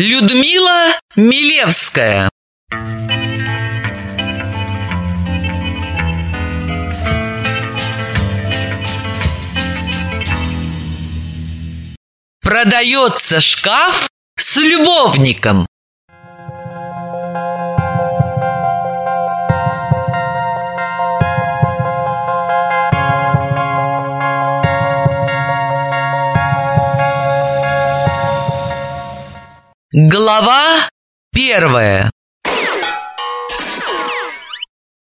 Людмила Милевская. Продается шкаф с любовником Глава первая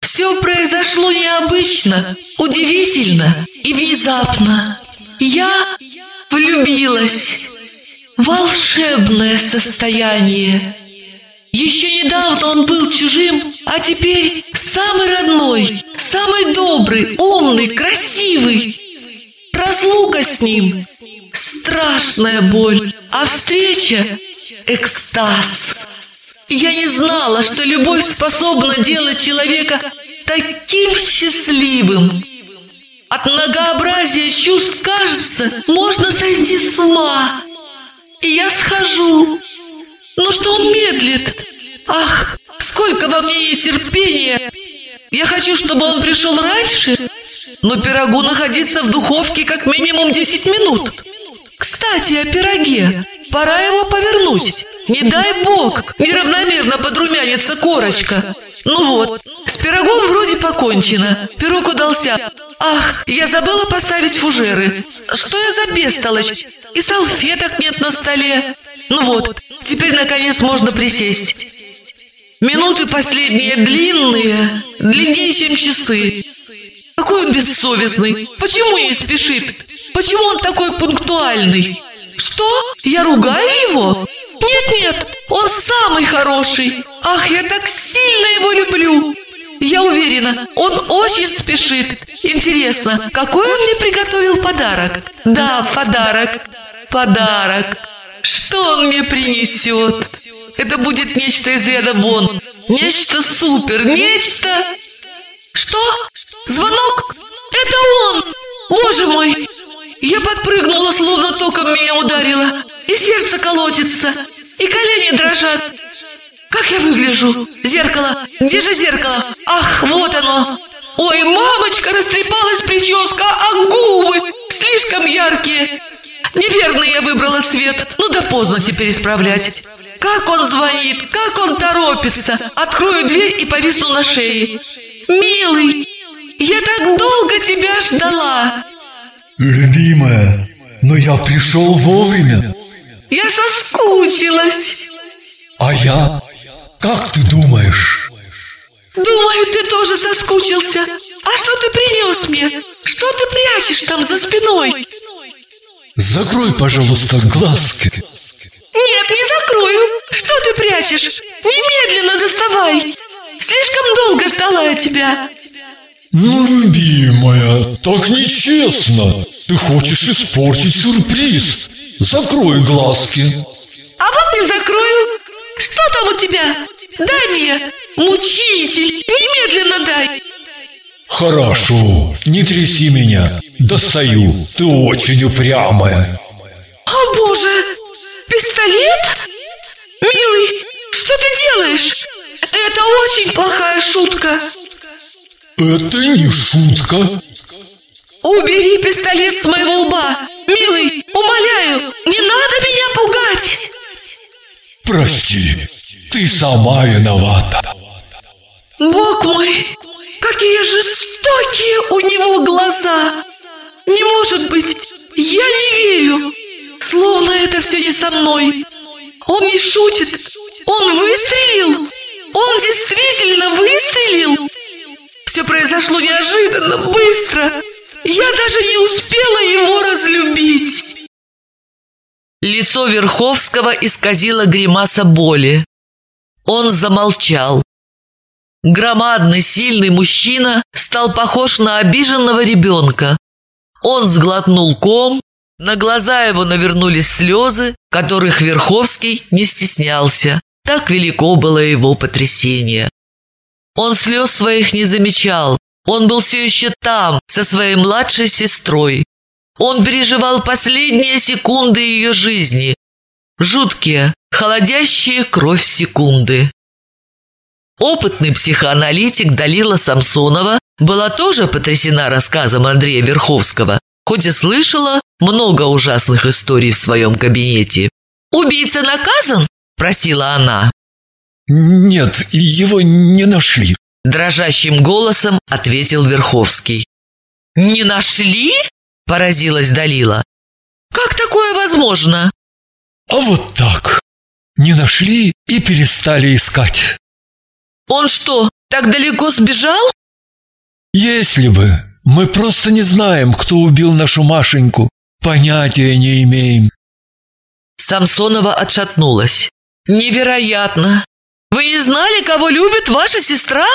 Все произошло необычно, удивительно и внезапно. Я влюбилась. Волшебное состояние. Еще недавно он был чужим, а теперь самый родной, самый добрый, умный, красивый. Разлука с ним – страшная боль, а встреча экстаз. Я не знала, что любовь способна делать человека таким счастливым. От многообразия чувств, кажется, можно сойти с ума. И я схожу. Но что он медлит? Ах, сколько во мне есть терпения! Я хочу, чтобы он пришел раньше, но пирогу находиться в духовке как минимум 10 минут. Кстати, о пироге. Пора его повернуть. Не дай бог, неравномерно подрумянится корочка. Ну вот, с пирогом вроде покончено. Пирог удался. Ах, я забыла поставить фужеры. Что я за бестолочь? И салфеток нет на столе. Ну вот, теперь наконец можно присесть. Минуты последние длинные, длиннее, чем часы. Какой он бессовестный. Почему не спешит? Почему он такой пунктуальный? Что? Я ругаю его? Нет-нет, он самый хороший. Ах, я так сильно его люблю. Я уверена, он очень спешит. Интересно, какой он мне приготовил подарок? Да, подарок. Подарок. Что он мне принесет? Это будет нечто из ряда вон. Нечто супер, нечто... Что? Звонок? Это он! Боже мой! Я подпрыгнула, словно током меня ударило. И сердце колотится, и колени дрожат. Как я выгляжу? Зеркало! Где же зеркало? Ах, вот оно! Ой, мамочка, растрепалась прическа, а губы слишком яркие. Неверно я выбрала цвет. Ну да поздно теперь исправлять. Как он звонит, как он торопится. Открою дверь и повисну на шее. Милый, я так долго тебя ждала. Любимая, но я пришел вовремя. Я соскучилась. А я? Как ты думаешь? Думаю, ты тоже соскучился. А что ты принес мне? Что ты прячешь там за спиной? Закрой, пожалуйста, глазки. Нет, не закрою. Что ты прячешь? Немедленно доставай. Слишком долго ждала я тебя. Ну, любимая, так нечестно. Ты хочешь испортить сюрприз. Закрой глазки. А вот не закрою. Что там у тебя? Дай мне. Мучитель, немедленно дай. Хорошо, не тряси меня. Достаю. Ты очень упрямая. О, боже! Пистолет? Милый, что ты делаешь? Это очень плохая шутка. Это не шутка. Убери пистолет с моего лба! Милый, умоляю, не надо меня пугать! Прости, ты сама виновата. Бог мой, какие жестокие у него глаза! Не может быть, я не верю! Словно это все не со мной. Он не шутит. Он выстрелил. Он действительно выстрелил. Произошло неожиданно, быстро. Я даже не успела его разлюбить. Лицо Верховского исказило гримаса боли. Он замолчал. Громадный, сильный мужчина стал похож на обиженного ребенка. Он сглотнул ком, на глаза его навернулись слезы, которых Верховский не стеснялся. Так велико было его потрясение. Он слез своих не замечал. Он был все еще там, со своей младшей сестрой. Он переживал последние секунды ее жизни. Жуткие, холодящие кровь секунды. Опытный психоаналитик Далила Самсонова была тоже потрясена рассказом Андрея Верховского, хоть и слышала много ужасных историй в своем кабинете. «Убийца наказан?» – просила она. «Нет, его не нашли», – дрожащим голосом ответил Верховский. «Не нашли?» – поразилась Далила. «Как такое возможно?» «А вот так. Не нашли и перестали искать». «Он что, так далеко сбежал?» «Если бы. Мы просто не знаем, кто убил нашу Машеньку. Понятия не имеем». Самсонова отшатнулась. «Невероятно! Вы не знали, кого любит ваша сестра?»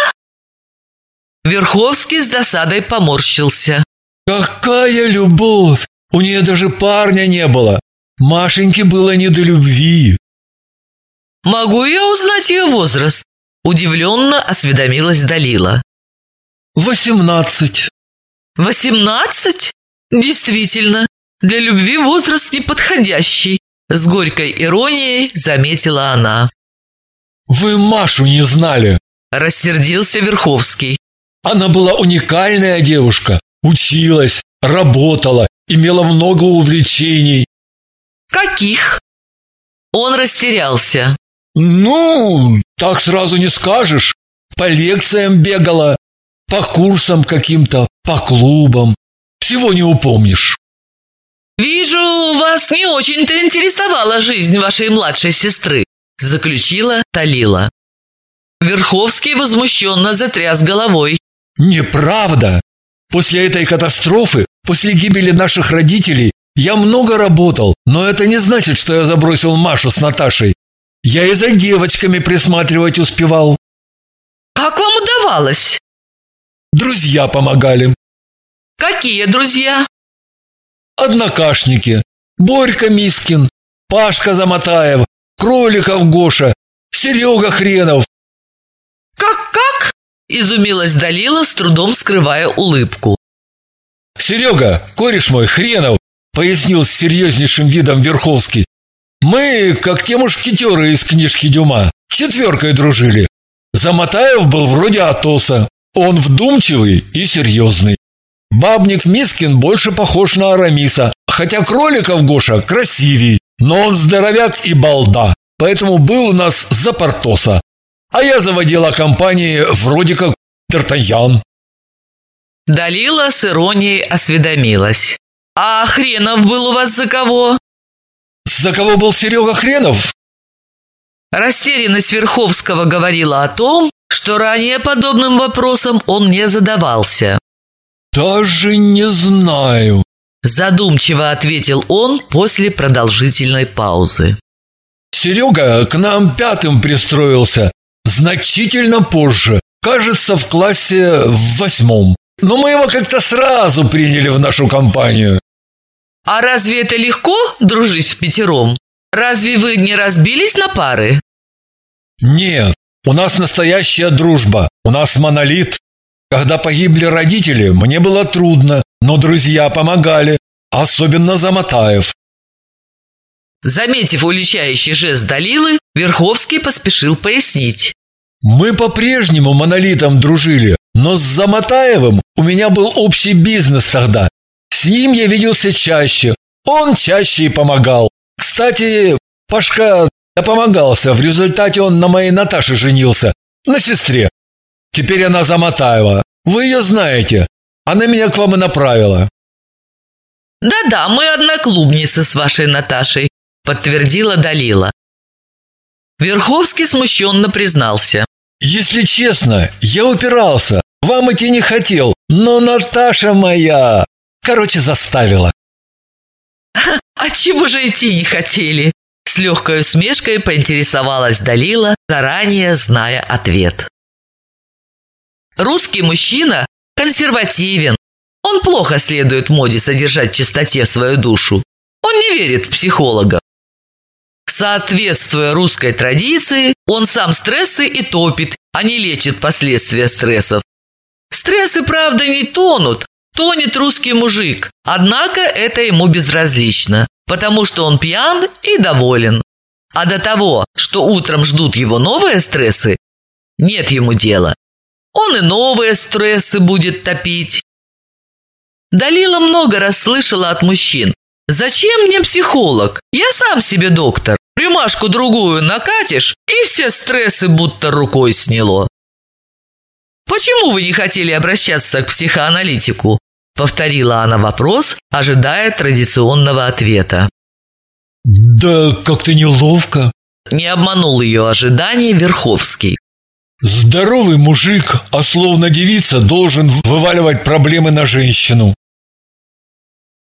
Верховский с досадой поморщился. «Какая любовь! У нее даже парня не было. Машеньке было не до любви». «Могу я узнать ее возраст?» Удивленно осведомилась Далила. «Восемнадцать». «Восемнадцать? Действительно, для любви возраст неподходящий», с горькой иронией заметила она. «Вы Машу не знали!» Рассердился Верховский. Она была уникальная девушка, училась, работала, имела много увлечений. Каких? Он растерялся. Ну, так сразу не скажешь. По лекциям бегала, по курсам каким-то, по клубам. Всего не упомнишь. «Вижу, вас не очень-то интересовала жизнь вашей младшей сестры», заключила Талила. Верховский возмущенно затряс головой. «Неправда! После этой катастрофы, после гибели наших родителей, я много работал, но это не значит, что я забросил Машу с Наташей. Я и за девочками присматривать успевал». «Как вам удавалось?» «Друзья помогали». «Какие друзья?» Однокашники. Борька Мискин, Пашка Заматаев, Кроликов Гоша, Серега Хренов. «Как-как?» – изумилась Далила, с трудом скрывая улыбку. «Серега, кореш мой, Хренов», – пояснил с серьезнейшим видом Верховский. «Мы, как те мушкетеры из книжки Дюма, четверкой дружили. Заматаев был вроде Атоса. Он вдумчивый и серьезный. Бабник Мискин больше похож на Арамиса, хотя кроликов Гоша красивей, но он здоровяк и балда, поэтому был у нас за Портоса. А я заводила компании вроде как Д'Артаньян. Далила с иронией осведомилась. «А Хренов был у вас за кого?» «За кого был Серега Хренов?» Растерянность Верховского говорила о том, что ранее подобным вопросом он не задавался. «Даже не знаю», – задумчиво ответил он после продолжительной паузы. «Серега к нам пятым пристроился, значительно позже, кажется, в классе в восьмом. Но мы его как-то сразу приняли в нашу компанию». «А разве это легко, дружить в пятером? Разве вы не разбились на пары?» «Нет, у нас настоящая дружба, у нас монолит. Когда погибли родители, мне было трудно, но друзья помогали, особенно Заматаев. Заметив уличающий жест Далилы, Верховский поспешил пояснить. Мы по-прежнему монолитом дружили, но с Заматаевым у меня был общий бизнес тогда. С ним я виделся чаще, он чаще и помогал. Кстати, Пашка помогался, в результате он на моей Наташе женился, на сестре. Теперь она Заматаева. Вы ее знаете. Она меня к вам и направила». «Да-да, мы одноклубницы с вашей Наташей», – подтвердила Далила. Верховский смущенно признался. «Если честно, я упирался. Вам идти не хотел, но Наташа моя... Короче, заставила». «А чего же идти не хотели?» С легкой усмешкой поинтересовалась Далила, заранее зная ответ. Русский мужчина консервативен. Он плохо следует моде содержать в чистоте свою душу. Он не верит в психологов. Соответствуя русской традиции, он сам стрессы и топит, а не лечит последствия стрессов. Стрессы, правда, не тонут, тонет русский мужик, однако это ему безразлично, потому что он пьян и доволен. А до того, что утром ждут его новые стрессы, нет ему дела. Он и новые стрессы будет топить. Далила много раз слышала от мужчин. «Зачем мне психолог? Я сам себе доктор. Рюмашку другую накатишь, и все стрессы будто рукой сняло». «Почему вы не хотели обращаться к психоаналитику?» Повторила она вопрос, ожидая традиционного ответа. Да как-то неловко. Не обманул ее ожиданий Верховский. Здоровый мужик, а словно девица, должен вываливать проблемы на женщину.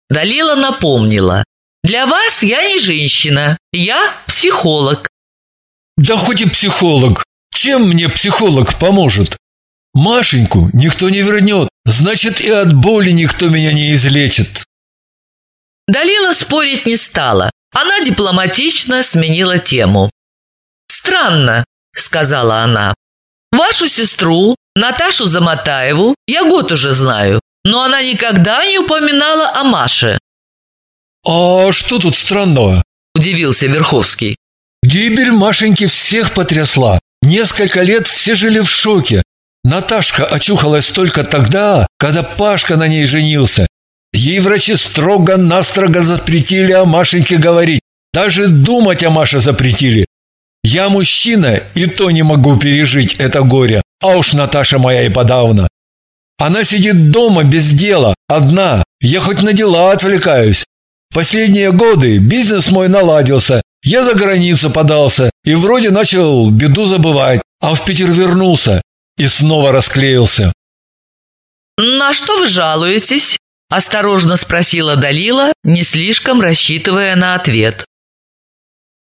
Далила напомнила. Для вас я не женщина, я психолог. Да хоть и психолог. Чем мне психолог поможет? Машеньку никто не вернет, значит и от боли никто меня не излечит. Далила спорить не стала. Она дипломатично сменила тему. «Странно», — сказала она. «Вашу сестру, Наташу Заматаеву, я год уже знаю, но она никогда не упоминала о Маше». «А что тут странного?» – удивился Верховский. «Гибель Машеньки всех потрясла. Несколько лет все жили в шоке. Наташка очухалась только тогда, когда Пашка на ней женился. Ей врачи строго-настрого запретили о Машеньке говорить. Даже думать о Маше запретили. Я мужчина, и то не могу пережить это горе. А уж Наташа моя и подавно. Она сидит дома без дела, одна. Я хоть на дела отвлекаюсь. Последние годы бизнес мой наладился. Я за границу подался и вроде начал беду забывать, а в Питер вернулся и снова расклеился. «На что вы жалуетесь?» Осторожно спросила Далила, не слишком рассчитывая на ответ.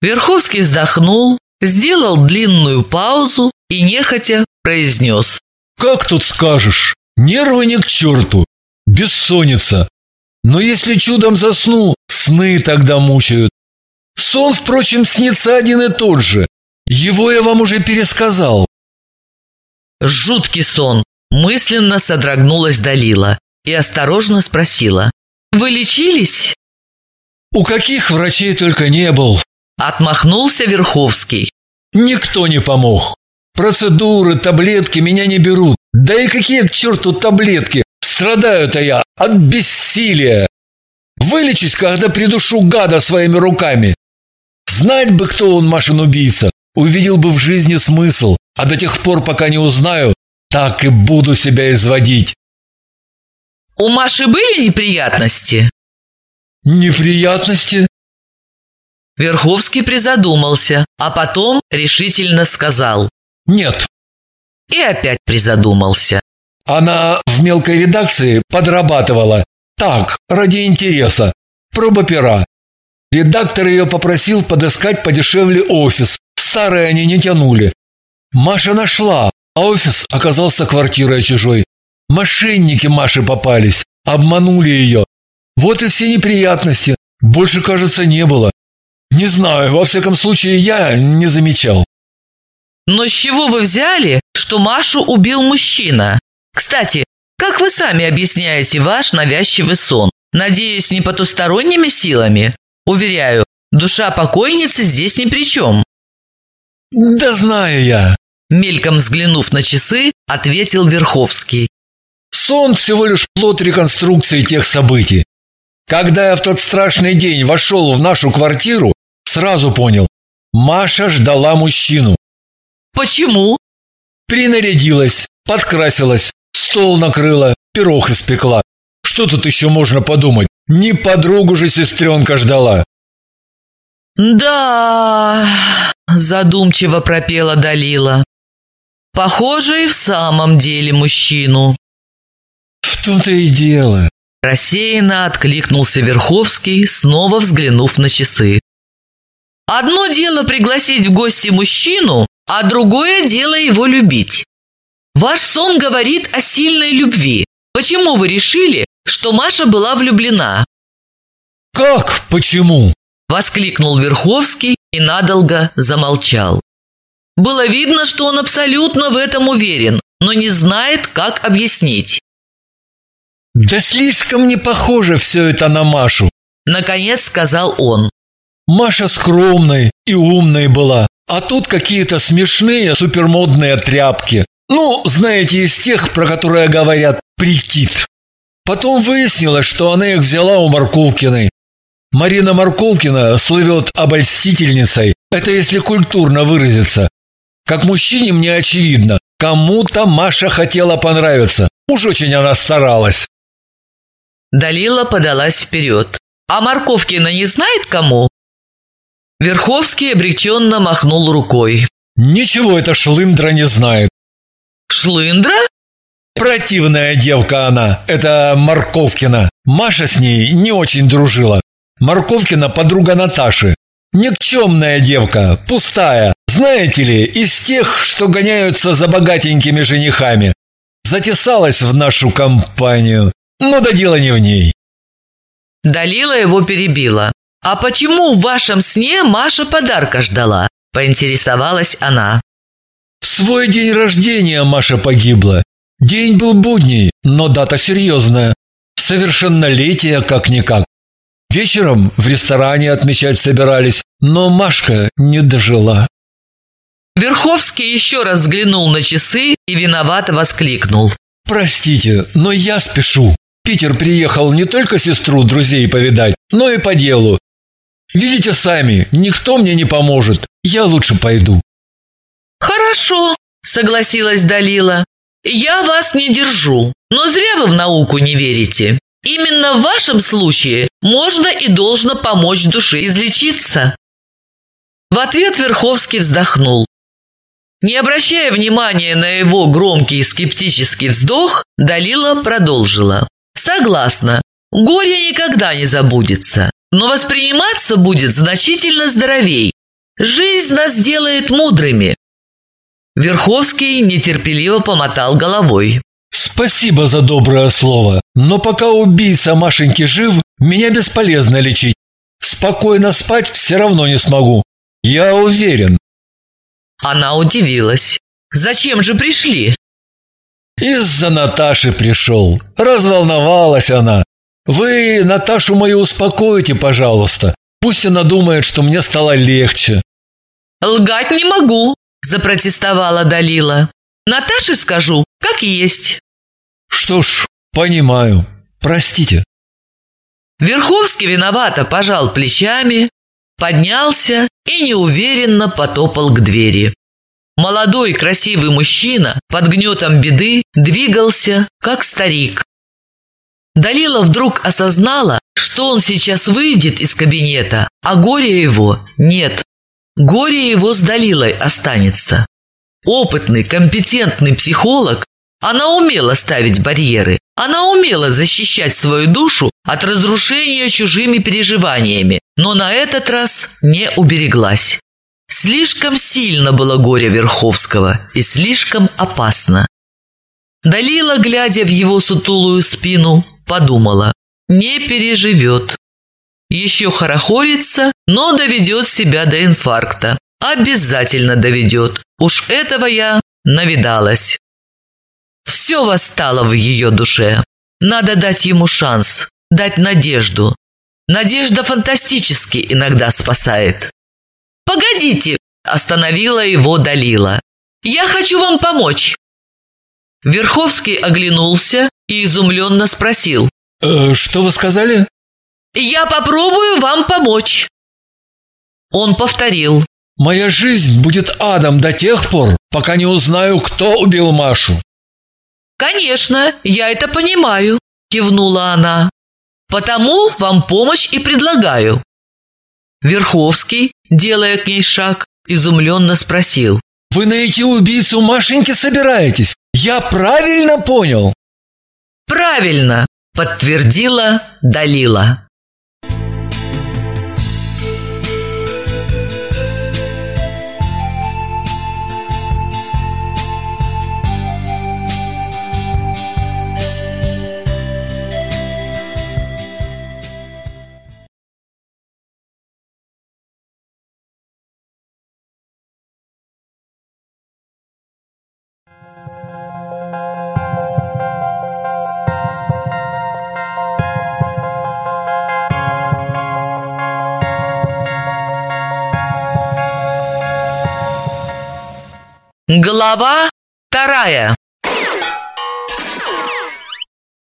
Верховский вздохнул, сделал длинную паузу и нехотя произнес. «Как тут скажешь? Нервы не к черту. Бессонница. Но если чудом засну, сны тогда мучают. Сон, впрочем, снится один и тот же. Его я вам уже пересказал». Жуткий сон. Мысленно содрогнулась Далила и осторожно спросила. «Вы лечились?» «У каких врачей только не был!» Отмахнулся Верховский. «Никто не помог. Процедуры, таблетки меня не берут. Да и какие к черту таблетки? Страдаю-то я от бессилия. Вылечусь, когда придушу гада своими руками. Знать бы, кто он, Машин убийца. Увидел бы в жизни смысл, а до тех пор, пока не узнаю, так и буду себя изводить. У Маши были неприятности? Неприятности? Верховский призадумался, а потом решительно сказал. Нет. И опять призадумался. Она в мелкой редакции подрабатывала. Так, ради интереса. Проба пера. Редактор ее попросил подыскать подешевле офис. Старые они не тянули. Маша нашла, а офис оказался квартирой чужой. Мошенники Маше попались, обманули ее. Вот и все неприятности. Больше, кажется, не было. Не знаю, во всяком случае, я не замечал. Но с чего вы взяли, что Машу убил мужчина? Кстати, как вы сами объясняете ваш навязчивый сон? Надеюсь, не потусторонними силами? Уверяю, душа покойницы здесь ни при чем. Да знаю я. Мельком взглянув на часы, ответил Верховский. Сон всего лишь плод реконструкции тех событий. Когда я в тот страшный день вошел в нашу квартиру, сразу понял, Маша ждала мужчину. Почему? Принарядилась, подкрасилась, стол накрыла, пирог испекла. Что тут еще можно подумать? Не подругу же сестренка ждала. Да, задумчиво пропела Далила. Похоже и в самом деле мужчину. В том-то и дело. Рассеянно откликнулся Верховский, снова взглянув на часы. Одно дело пригласить в гости мужчину, а другое дело его любить. Ваш сон говорит о сильной любви. Почему вы решили, что Маша была влюблена? Как? Почему? Воскликнул Верховский и надолго замолчал. Было видно, что он абсолютно в этом уверен, но не знает, как объяснить. Да слишком не похоже все это на Машу. Наконец сказал он. Маша скромной и умной была, а тут какие-то смешные супермодные тряпки. Ну, знаете, из тех, про которые говорят «прикид». Потом выяснилось, что она их взяла у Марковкиной. Марина Марковкина слывет обольстительницей. Это если культурно выразиться. Как мужчине мне очевидно, кому-то Маша хотела понравиться. Уж очень она старалась. Далила подалась вперед. А Марковкина не знает кому? Верховский обреченно махнул рукой. Ничего эта шлындра не знает. Шлындра? Противная девка она, это Марковкина. Маша с ней не очень дружила. Марковкина подруга Наташи. Никчемная девка, пустая. Знаете ли, из тех, что гоняются за богатенькими женихами. Затесалась в нашу компанию. Но да дело не в ней. Далила его перебила. «А почему в вашем сне Маша подарка ждала?» – поинтересовалась она. В свой день рождения Маша погибла. День был будний, но дата серьезная. Совершеннолетие как-никак. Вечером в ресторане отмечать собирались, но Машка не дожила. Верховский еще раз взглянул на часы и виновато воскликнул. «Простите, но я спешу. Питер приехал не только сестру друзей повидать, но и по делу. Видите сами, никто мне не поможет. Я лучше пойду». «Хорошо», — согласилась Далила. «Я вас не держу, но зря вы в науку не верите. Именно в вашем случае можно и должно помочь душе излечиться». В ответ Верховский вздохнул. Не обращая внимания на его громкий скептический вздох, Далила продолжила. «Согласна, горе никогда не забудется, но восприниматься будет значительно здоровей. Жизнь нас делает мудрыми, Верховский нетерпеливо помотал головой. «Спасибо за доброе слово, но пока убийца Машеньки жив, меня бесполезно лечить. Спокойно спать все равно не смогу. Я уверен». Она удивилась. «Зачем же пришли?» «Из-за Наташи пришел. Разволновалась она. Вы Наташу мою успокойте, пожалуйста. Пусть она думает, что мне стало легче». «Лгать не могу запротестовала Далила. Наташе скажу, как есть. Что ж, понимаю. Простите. Верховский виновато пожал плечами, поднялся и неуверенно потопал к двери. Молодой красивый мужчина под гнетом беды двигался, как старик. Далила вдруг осознала, что он сейчас выйдет из кабинета, а горя его нет. Горе его с Далилой останется. Опытный, компетентный психолог, она умела ставить барьеры, она умела защищать свою душу от разрушения чужими переживаниями, но на этот раз не убереглась. Слишком сильно было горе Верховского и слишком опасно. Далила, глядя в его сутулую спину, подумала, не переживет. Еще хорохорится, но доведет себя до инфаркта. Обязательно доведет. Уж этого я навидалась. Все восстало в ее душе. Надо дать ему шанс, дать надежду. Надежда фантастически иногда спасает. «Погодите!» – остановила его Далила. «Я хочу вам помочь!» Верховский оглянулся и изумленно спросил. «Э, «Что вы сказали?» Я попробую вам помочь. Он повторил. Моя жизнь будет адом до тех пор, пока не узнаю, кто убил Машу. Конечно, я это понимаю, кивнула она. Потому вам помощь и предлагаю. Верховский, делая к ней шаг, изумленно спросил. Вы найти убийцу Машеньки собираетесь? Я правильно понял? Правильно, подтвердила Далила. Глава вторая.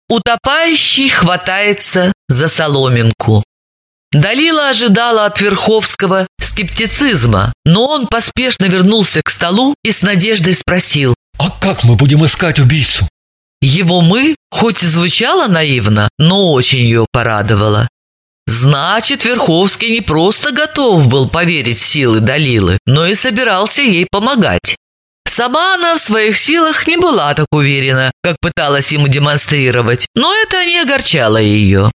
Утопающий хватается за соломинку. Далила ожидала от Верховского скептицизма, но он поспешно вернулся к столу и с надеждой спросил. «А как мы будем искать убийцу?» Его «мы» хоть и звучало наивно, но очень ее порадовало. Значит, Верховский не просто готов был поверить в силы Далилы, но и собирался ей помогать. Сама она в своих силах не была так уверена, как пыталась ему демонстрировать, но это не огорчало ее.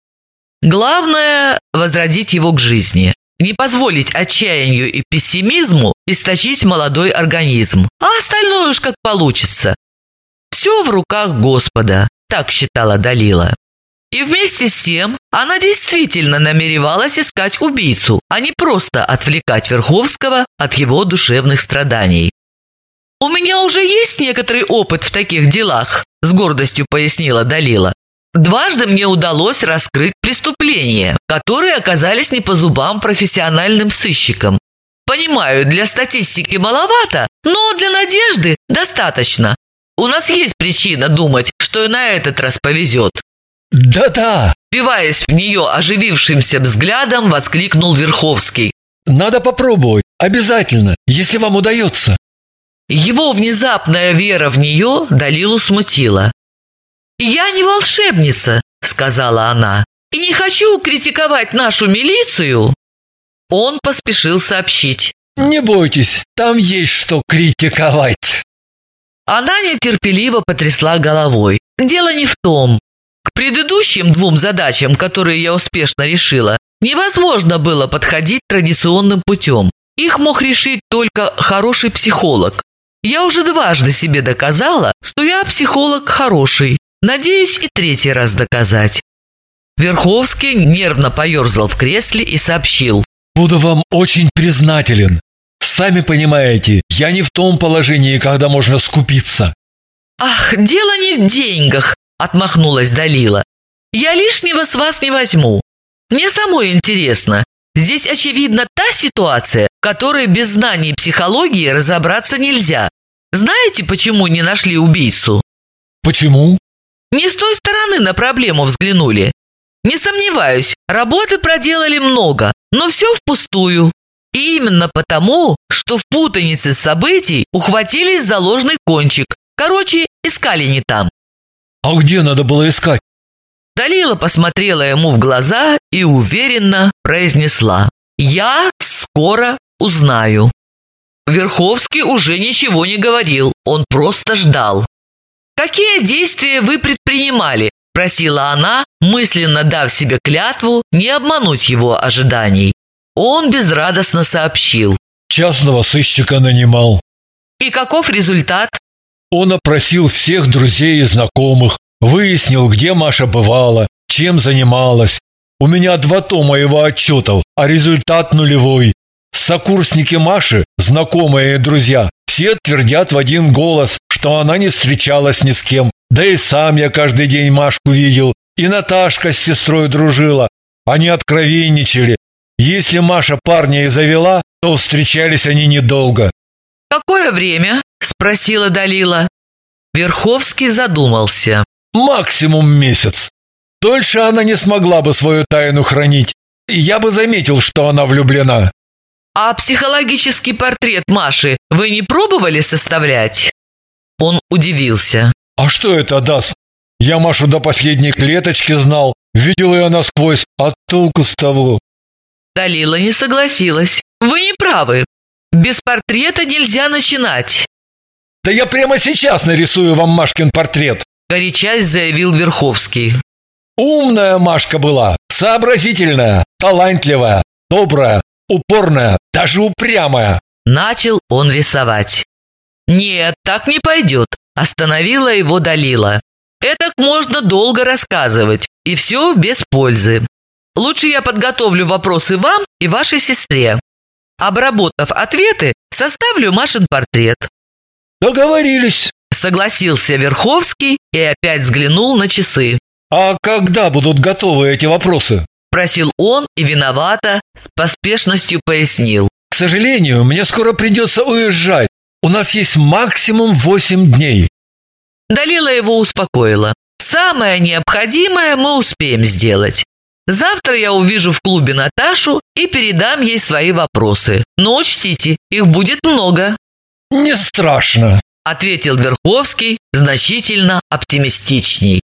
Главное – возродить его к жизни, не позволить отчаянию и пессимизму источить молодой организм, а остальное уж как получится. Все в руках Господа, так считала Далила. И вместе с тем она действительно намеревалась искать убийцу, а не просто отвлекать Верховского от его душевных страданий. «У меня уже есть некоторый опыт в таких делах», – с гордостью пояснила Далила. Дважды мне удалось раскрыть преступления, которые оказались не по зубам профессиональным сыщикам. Понимаю, для статистики маловато, но для надежды достаточно. У нас есть причина думать, что и на этот раз повезет. «Да-да!» Пиваясь в нее оживившимся взглядом, воскликнул Верховский. «Надо попробовать, обязательно, если вам удается». Его внезапная вера в нее Далилу смутила. «Я не волшебница», — сказала она, «и не хочу критиковать нашу милицию». Он поспешил сообщить. «Не бойтесь, там есть что критиковать». Она нетерпеливо потрясла головой. «Дело не в том. К предыдущим двум задачам, которые я успешно решила, невозможно было подходить традиционным путем. Их мог решить только хороший психолог. Я уже дважды себе доказала, что я психолог хороший. Надеюсь и третий раз доказать. Верховский нервно поерзал в кресле и сообщил. «Буду вам очень признателен. Сами понимаете, я не в том положении, когда можно скупиться». «Ах, дело не в деньгах», – отмахнулась Далила. «Я лишнего с вас не возьму. Мне самой интересно. Здесь, очевидно, та ситуация, в которой без знаний психологии разобраться нельзя. Знаете, почему не нашли убийцу?» «Почему?» Не с той стороны на проблему взглянули. Не сомневаюсь, работы проделали много, но все впустую. И именно потому, что в путанице событий ухватились за ложный кончик. Короче, искали не там. А где надо было искать? Далила посмотрела ему в глаза и уверенно произнесла. «Я скоро узнаю». Верховский уже ничего не говорил, он просто ждал. «Какие действия вы предпринимали?» – просила она, мысленно дав себе клятву не обмануть его ожиданий. Он безрадостно сообщил. «Частного сыщика нанимал». «И каков результат?» Он опросил всех друзей и знакомых, выяснил, где Маша бывала, чем занималась. У меня два тома его отчетов, а результат нулевой. Сокурсники Маши, знакомые и друзья, все твердят в один голос, что она не встречалась ни с кем. Да и сам я каждый день Машку видел. И Наташка с сестрой дружила. Они откровенничали. Если Маша парня и завела, то встречались они недолго. «Какое время?» – спросила Далила. Верховский задумался. «Максимум месяц. Дольше она не смогла бы свою тайну хранить. И я бы заметил, что она влюблена. «А психологический портрет Маши вы не пробовали составлять?» Он удивился. «А что это даст? Я Машу до последней клеточки знал, видел ее насквозь, а толку с того?» Далила не согласилась. «Вы не правы. Без портрета нельзя начинать». «Да я прямо сейчас нарисую вам Машкин портрет», горячась заявил Верховский. «Умная Машка была, сообразительная, талантливая, добрая, упорная, даже упрямая. Начал он рисовать. Нет, так не пойдет, остановила его Далила. Это можно долго рассказывать, и все без пользы. Лучше я подготовлю вопросы вам и вашей сестре. Обработав ответы, составлю Машин портрет. Договорились, согласился Верховский и опять взглянул на часы. А когда будут готовы эти вопросы? Просил он и виновато, с поспешностью пояснил. К сожалению, мне скоро придется уезжать. У нас есть максимум восемь дней. Далила его успокоила. Самое необходимое мы успеем сделать. Завтра я увижу в клубе Наташу и передам ей свои вопросы. Но учтите, их будет много. Не страшно, ответил Верховский значительно оптимистичней.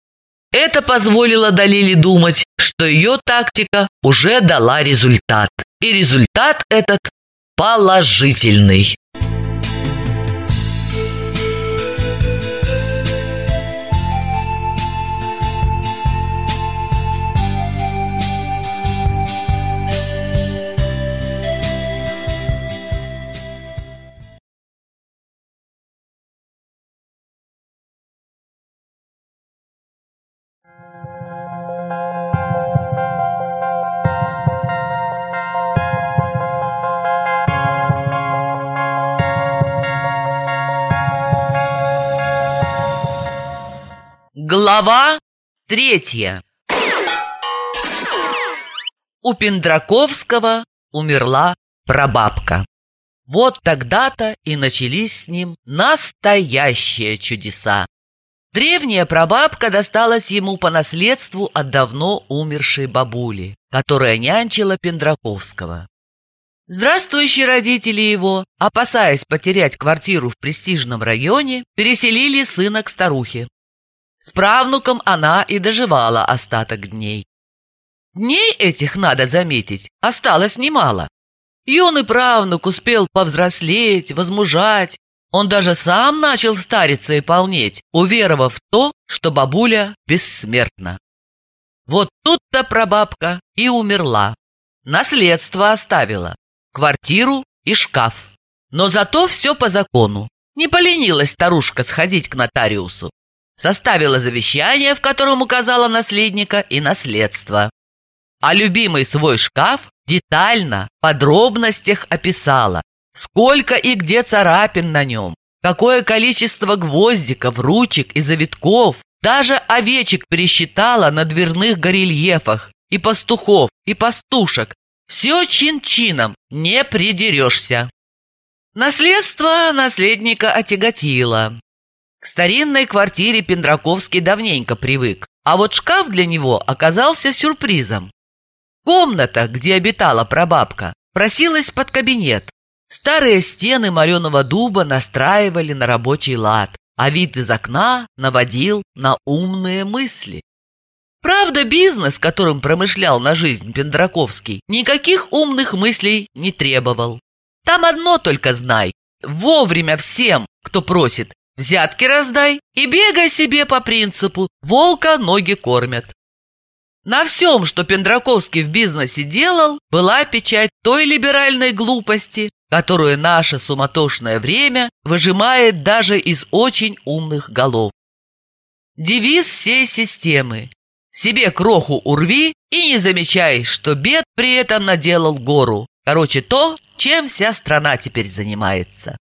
Это позволило Далиле думать, что ее тактика уже дала результат. И результат этот положительный. Глава третья У Пендраковского умерла прабабка. Вот тогда-то и начались с ним настоящие чудеса. Древняя прабабка досталась ему по наследству от давно умершей бабули, которая нянчила Пендраковского. Здравствующие родители его, опасаясь потерять квартиру в престижном районе, переселили сына к старухе. С правнуком она и доживала остаток дней. Дней этих, надо заметить, осталось немало. Юный правнук успел повзрослеть, возмужать. Он даже сам начал стариться и полнеть, уверовав в то, что бабуля бессмертна. Вот тут-то прабабка и умерла. Наследство оставила, квартиру и шкаф. Но зато все по закону. Не поленилась старушка сходить к нотариусу составила завещание, в котором указала наследника и наследство. А любимый свой шкаф детально, в подробностях описала, сколько и где царапин на нем, какое количество гвоздиков, ручек и завитков, даже овечек пересчитала на дверных горельефах, и пастухов, и пастушек. Все чин-чином, не придерешься. Наследство наследника отяготило. К старинной квартире Пендраковский давненько привык, а вот шкаф для него оказался сюрпризом. Комната, где обитала прабабка, просилась под кабинет. Старые стены мореного дуба настраивали на рабочий лад, а вид из окна наводил на умные мысли. Правда, бизнес, которым промышлял на жизнь Пендраковский, никаких умных мыслей не требовал. Там одно только знай – вовремя всем, кто просит, Взятки раздай и бегай себе по принципу «волка ноги кормят». На всем, что Пендраковский в бизнесе делал, была печать той либеральной глупости, которую наше суматошное время выжимает даже из очень умных голов. Девиз всей системы «Себе кроху урви и не замечай, что бед при этом наделал гору». Короче, то, чем вся страна теперь занимается.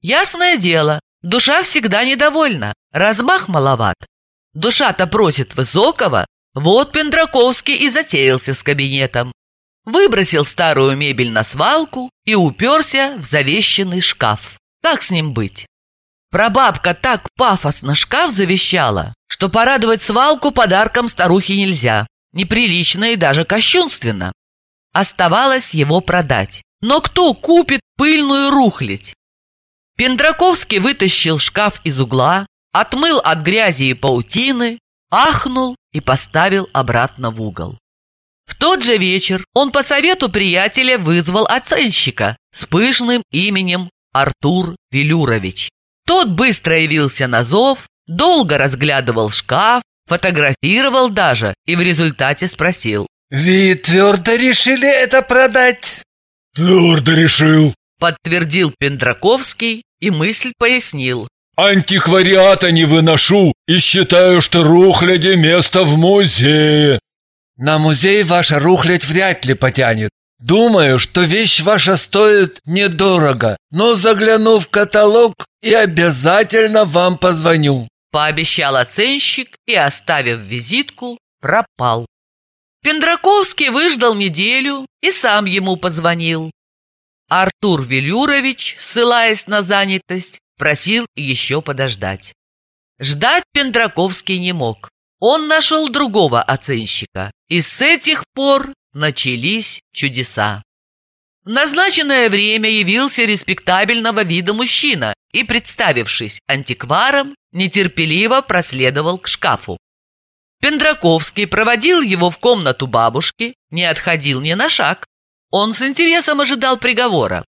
Ясное дело, Душа всегда недовольна, размах маловат. Душа-то просит высокого, вот Пендраковский и затеялся с кабинетом. Выбросил старую мебель на свалку и уперся в завещанный шкаф. Как с ним быть? Прабабка так пафосно шкаф завещала, что порадовать свалку подарком старухе нельзя. Неприлично и даже кощунственно. Оставалось его продать. Но кто купит пыльную рухлядь? Пендраковский вытащил шкаф из угла, отмыл от грязи и паутины, ахнул и поставил обратно в угол. В тот же вечер он по совету приятеля вызвал оценщика с пышным именем Артур Велюрович. Тот быстро явился на зов, долго разглядывал шкаф, фотографировал даже и в результате спросил. «Вы твердо решили это продать?» «Твердо решил», подтвердил Пендраковский и мысль пояснил. «Антиквариата не выношу и считаю, что рухляди место в музее». «На музей ваша рухлядь вряд ли потянет. Думаю, что вещь ваша стоит недорого, но загляну в каталог и обязательно вам позвоню». Пообещал оценщик и, оставив визитку, пропал. Пендраковский выждал неделю и сам ему позвонил. Артур Велюрович, ссылаясь на занятость, просил еще подождать. Ждать Пендраковский не мог. Он нашел другого оценщика, и с этих пор начались чудеса. В назначенное время явился респектабельного вида мужчина и, представившись антикваром, нетерпеливо проследовал к шкафу. Пендраковский проводил его в комнату бабушки, не отходил ни на шаг. Он с интересом ожидал приговора.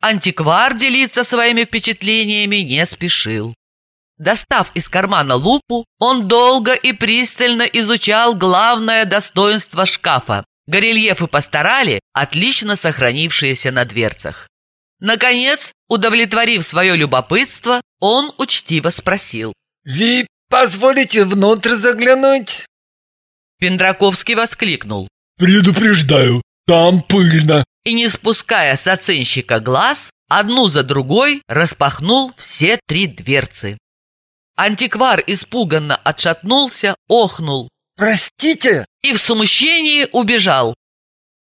Антиквар делиться своими впечатлениями не спешил. Достав из кармана лупу, он долго и пристально изучал главное достоинство шкафа Горельефы постарали, отлично сохранившиеся на дверцах. Наконец, удовлетворив свое любопытство, он учтиво спросил. «Ви позволите внутрь заглянуть?» Пендраковский воскликнул. «Предупреждаю, там пыльно!» И не спуская с оценщика глаз, одну за другой распахнул все три дверцы. Антиквар испуганно отшатнулся, охнул. «Простите!» и в смущении убежал.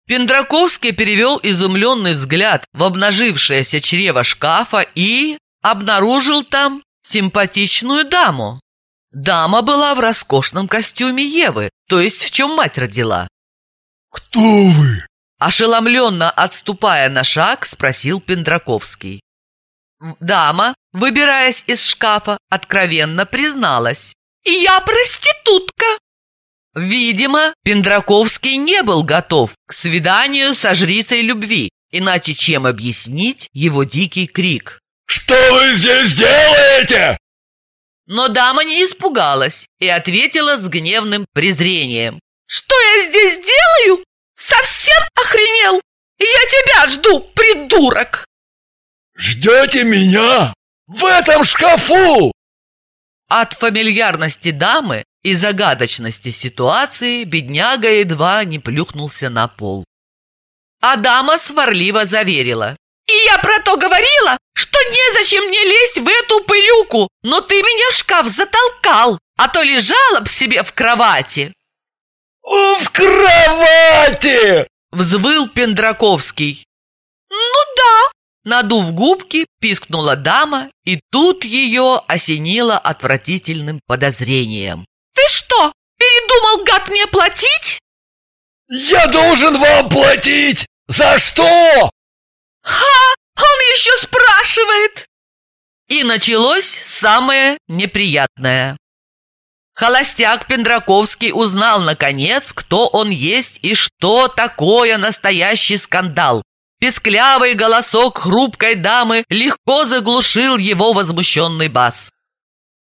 Пендраковский перевел изумленный взгляд в обнажившееся чрево шкафа и обнаружил там симпатичную даму. Дама была в роскошном костюме Евы, то есть в чем мать родила. «Кто вы?» Ошеломленно отступая на шаг, спросил Пендраковский. Дама, выбираясь из шкафа, откровенно призналась. «Я проститутка!» Видимо, Пендраковский не был готов к свиданию со жрицей любви, иначе чем объяснить его дикий крик. «Что вы здесь делаете?» Но дама не испугалась и ответила с гневным презрением. «Что я здесь делаю? Совсем охренел? Я тебя жду, придурок!» «Ждете меня? В этом шкафу?» От фамильярности дамы и загадочности ситуации бедняга едва не плюхнулся на пол. А дама сварливо заверила. «И я про то говорила, что незачем мне лезть в эту пылюку, но ты меня в шкаф затолкал, а то лежала б себе в кровати». «В кровати!» — взвыл Пендраковский. «Ну да!» — надув губки, пискнула дама, и тут ее осенило отвратительным подозрением. Ты что, передумал, гад, мне платить? Я должен вам платить! За что? Ха! Он еще спрашивает! И началось самое неприятное. Холостяк Пендраковский узнал, наконец, кто он есть и что такое настоящий скандал. Песклявый голосок хрупкой дамы легко заглушил его возмущенный бас.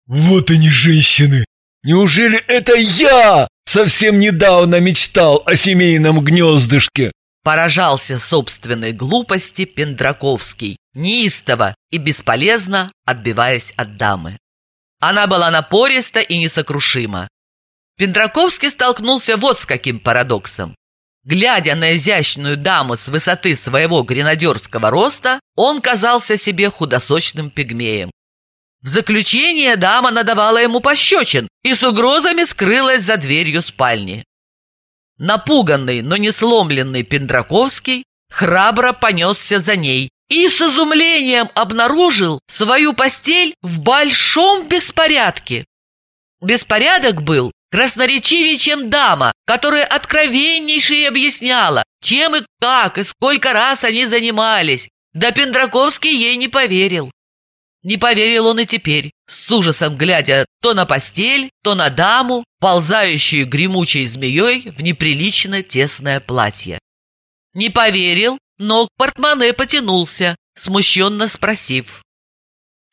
«Вот они, женщины! Неужели это я совсем недавно мечтал о семейном гнездышке? Поражался собственной глупости Пендраковский, неистово и бесполезно отбиваясь от дамы. Она была напориста и несокрушима. Пендраковский столкнулся вот с каким парадоксом. Глядя на изящную даму с высоты своего гренадерского роста, он казался себе худосочным пигмеем. В заключение дама надавала ему пощечин и с угрозами скрылась за дверью спальни. Напуганный, но не сломленный Пендраковский храбро понесся за ней и с изумлением обнаружил свою постель в большом беспорядке. Беспорядок был красноречивее, чем дама, которая откровеннейше объясняла, чем и как и сколько раз они занимались. Да Пендраковский ей не поверил. Не поверил он и теперь, с ужасом глядя то на постель, то на даму, ползающую гремучей змеей в неприлично тесное платье. Не поверил, но портмоне потянулся, смущенно спросив.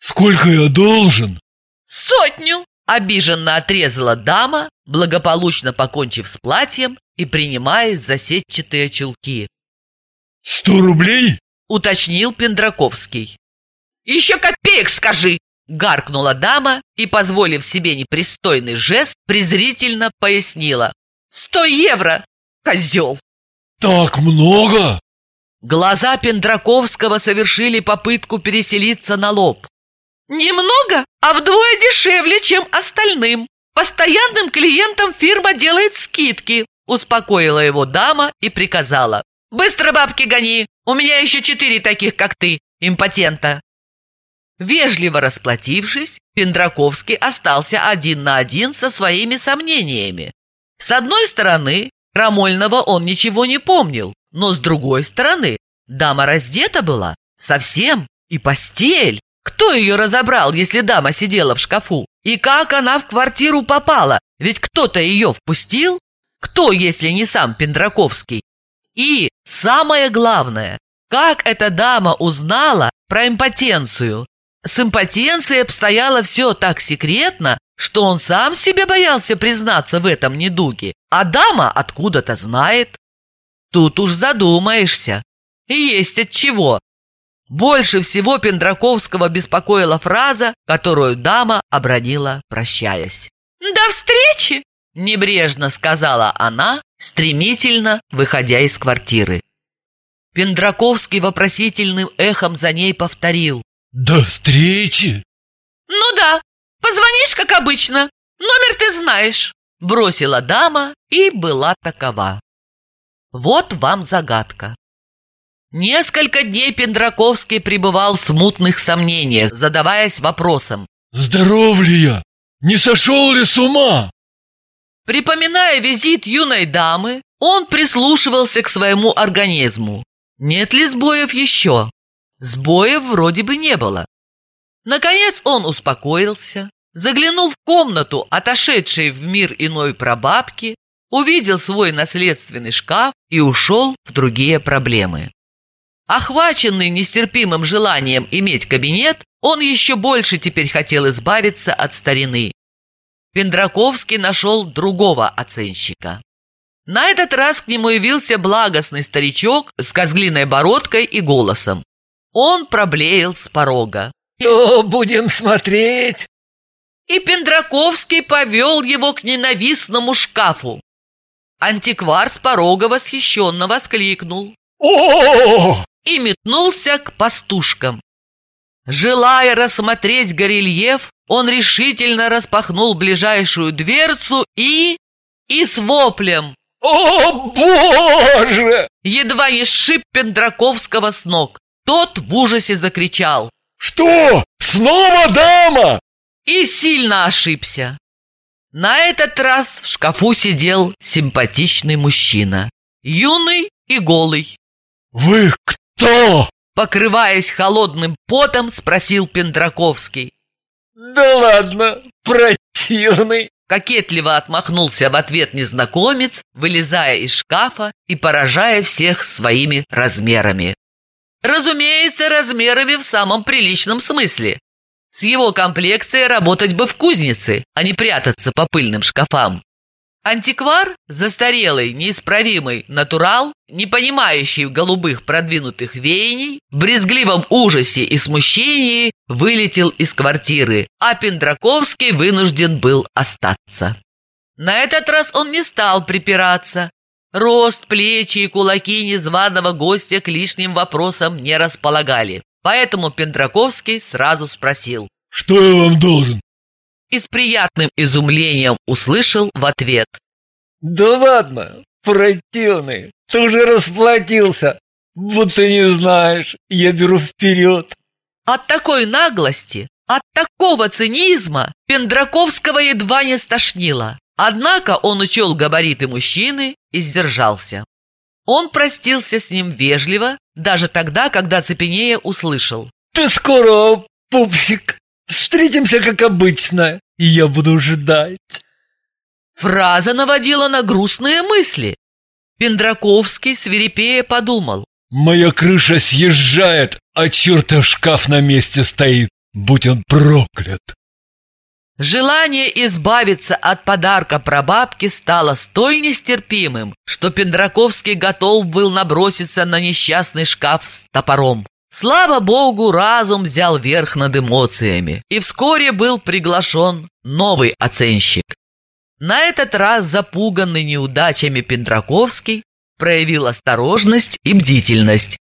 «Сколько я должен?» «Сотню!» – обиженно отрезала дама, благополучно покончив с платьем и принимаясь за сетчатые чулки. «Сто рублей?» – уточнил Пендраковский. «Еще копеек скажи!» Гаркнула дама и, позволив себе непристойный жест, презрительно пояснила. «Сто евро, козел!» «Так много?» Глаза Пендраковского совершили попытку переселиться на лоб. «Немного, а вдвое дешевле, чем остальным. Постоянным клиентам фирма делает скидки», успокоила его дама и приказала. Быстро бабки гони! У меня еще четыре таких, как ты, импотента!» Вежливо расплатившись, Пендраковский остался один на один со своими сомнениями. С одной стороны, Крамольного он ничего не помнил, но с другой стороны, дама раздета была, совсем, и постель. Кто ее разобрал, если дама сидела в шкафу? И как она в квартиру попала? Ведь кто-то ее впустил? Кто, если не сам Пендраковский? И, самое главное, как эта дама узнала про импотенцию? С импотенцией обстояло все так секретно, что он сам себе боялся признаться в этом недуге, а дама откуда-то знает. Тут уж задумаешься. И есть от чего. Больше всего Пендраковского беспокоила фраза, которую дама обронила, прощаясь. «До встречи!» – небрежно сказала она, стремительно выходя из квартиры. Пендраковский вопросительным эхом за ней повторил. «До встречи!» «Ну да, позвонишь, как обычно. Номер ты знаешь!» Бросила дама и была такова. Вот вам загадка. Несколько дней Пендраковский пребывал в смутных сомнениях, задаваясь вопросом. «Здоров ли я? Не сошел ли с ума?» Припоминая визит юной дамы, он прислушивался к своему организму. Нет ли сбоев еще? Сбоев вроде бы не было. Наконец он успокоился, заглянул в комнату, отошедшей в мир иной прабабки, увидел свой наследственный шкаф и ушел в другие проблемы. Охваченный нестерпимым желанием иметь кабинет, он еще больше теперь хотел избавиться от старины. Пендраковский нашел другого оценщика. На этот раз к нему явился благостный старичок с козлиной бородкой и голосом. Он проблеял с порога. «То будем смотреть?» И Пендраковский повел его к ненавистному шкафу. Антиквар с порога восхищенно воскликнул. О! И метнулся к пастушкам. Желая рассмотреть горельеф, он решительно распахнул ближайшую дверцу и... и с воплем О, боже! едва не сшиб Пендраковского с ног. Тот в ужасе закричал Что? Снова дама? и сильно ошибся. На этот раз в шкафу сидел симпатичный мужчина, юный и голый. Вы кто? Покрываясь холодным потом, спросил Пендраковский. «Да ладно, противный!» Кокетливо отмахнулся в ответ незнакомец, вылезая из шкафа и поражая всех своими размерами. Разумеется, размерами в самом приличном смысле. С его комплекцией работать бы в кузнице, а не прятаться по пыльным шкафам. Антиквар, застарелый, неисправимый натурал, не понимающий голубых продвинутых веяний, в брезгливом ужасе и смущении вылетел из квартиры, а Пендраковский вынужден был остаться. На этот раз он не стал припираться. Рост, плечи и кулаки незваного гостя к лишним вопросам не располагали. Поэтому Пендраковский сразу спросил. Что я вам должен? И с приятным изумлением услышал в ответ. «Да ладно, противный, ты уже расплатился, будто не знаешь, я беру вперед». От такой наглости, от такого цинизма Пендраковского едва не стошнило. Однако он учел габариты мужчины и сдержался. Он простился с ним вежливо, даже тогда, когда Цепенея услышал. «Ты скоро, пупсик, встретимся, как обычно, и я буду ждать». Фраза наводила на грустные мысли. Пендраковский свирепея подумал. Моя крыша съезжает, а чертов шкаф на месте стоит, будь он проклят. Желание избавиться от подарка прабабки стало столь нестерпимым, что Пендраковский готов был наброситься на несчастный шкаф с топором. Слава богу, разум взял верх над эмоциями, и вскоре был приглашен новый оценщик. На этот раз запуганный неудачами Пендраковский проявил осторожность и бдительность.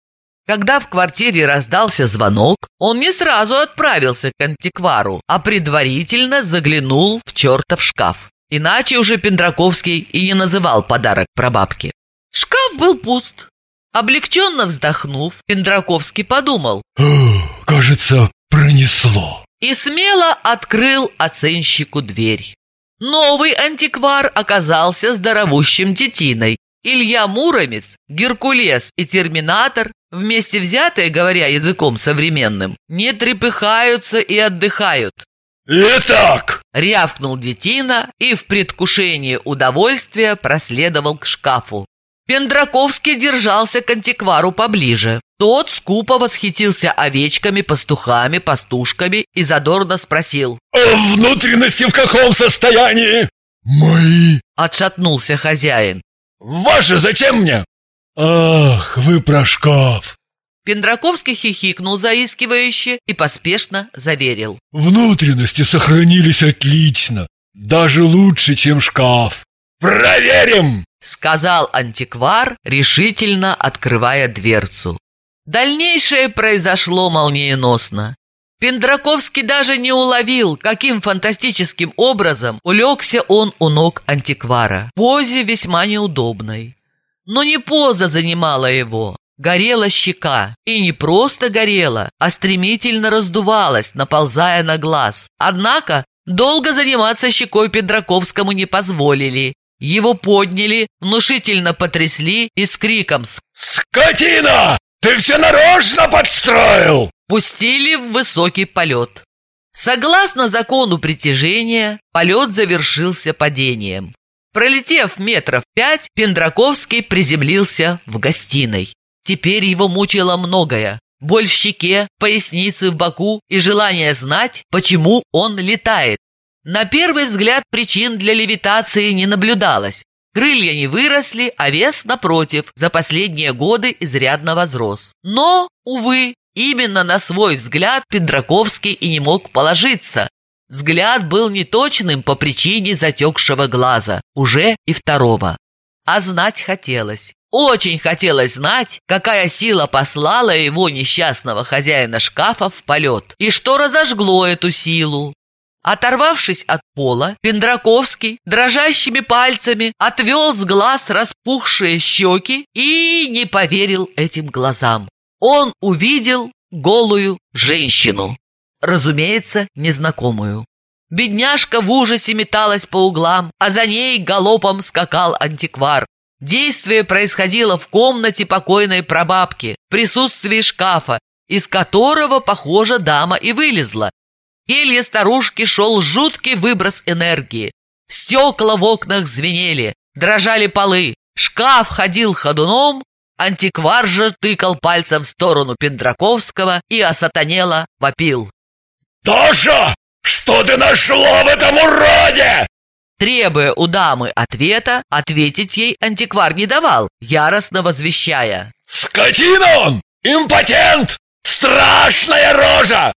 Когда в квартире раздался звонок, он не сразу отправился к антиквару, а предварительно заглянул в чертов шкаф. Иначе уже Пендраковский и не называл подарок прабабке. Шкаф был пуст. Облегченно вздохнув, Пендраковский подумал. «Кажется, пронесло». И смело открыл оценщику дверь. Новый антиквар оказался здоровущим детиной. Илья Муромец, Геркулес и Терминатор, вместе взятые, говоря языком современным, не трепыхаются и отдыхают. «Итак!» — рявкнул детина и в предвкушении удовольствия проследовал к шкафу. Пендраковский держался к антиквару поближе. Тот скупо восхитился овечками, пастухами, пастушками и задорно спросил. «А внутренности в каком состоянии?» «Мои!» — отшатнулся хозяин. «Ваши зачем мне?» «Ах, вы про шкаф!» Пендраковский хихикнул заискивающе и поспешно заверил. «Внутренности сохранились отлично, даже лучше, чем шкаф. Проверим!» сказал антиквар, решительно открывая дверцу. Дальнейшее произошло молниеносно. Пендраковский даже не уловил, каким фантастическим образом улегся он у ног антиквара. Позе весьма неудобной. Но не поза занимала его. Горела щека. И не просто горела, а стремительно раздувалась, наползая на глаз. Однако долго заниматься щекой Пендраковскому не позволили. Его подняли, внушительно потрясли и с криком «Скотина! Ты все нарочно подстроил!» Пустили в высокий полет. Согласно закону притяжения, полет завершился падением. Пролетев метров пять, Пендраковский приземлился в гостиной. Теперь его мучило многое. Боль в щеке, пояснице в боку и желание знать, почему он летает. На первый взгляд причин для левитации не наблюдалось. Крылья не выросли, а вес, напротив, за последние годы изрядно возрос. Но, увы, именно на свой взгляд Пендраковский и не мог положиться. Взгляд был неточным по причине затекшего глаза, уже и второго. А знать хотелось. Очень хотелось знать, какая сила послала его несчастного хозяина шкафа в полет, и что разожгло эту силу. Оторвавшись от пола, Пендраковский дрожащими пальцами отвел с глаз распухшие щеки и не поверил этим глазам. Он увидел голую женщину, разумеется, незнакомую. Бедняжка в ужасе металась по углам, а за ней галопом скакал антиквар. Действие происходило в комнате покойной прабабки, в присутствии шкафа, из которого, похоже, дама и вылезла, келье старушки шел жуткий выброс энергии. Стекла в окнах звенели, дрожали полы, шкаф ходил ходуном, антиквар же тыкал пальцем в сторону Пендраковского и осатанело вопил. «Тоша, что ты нашла в этом уроде?» Требуя у дамы ответа, ответить ей антиквар не давал, яростно возвещая. «Скотина он! Импотент! Страшная рожа!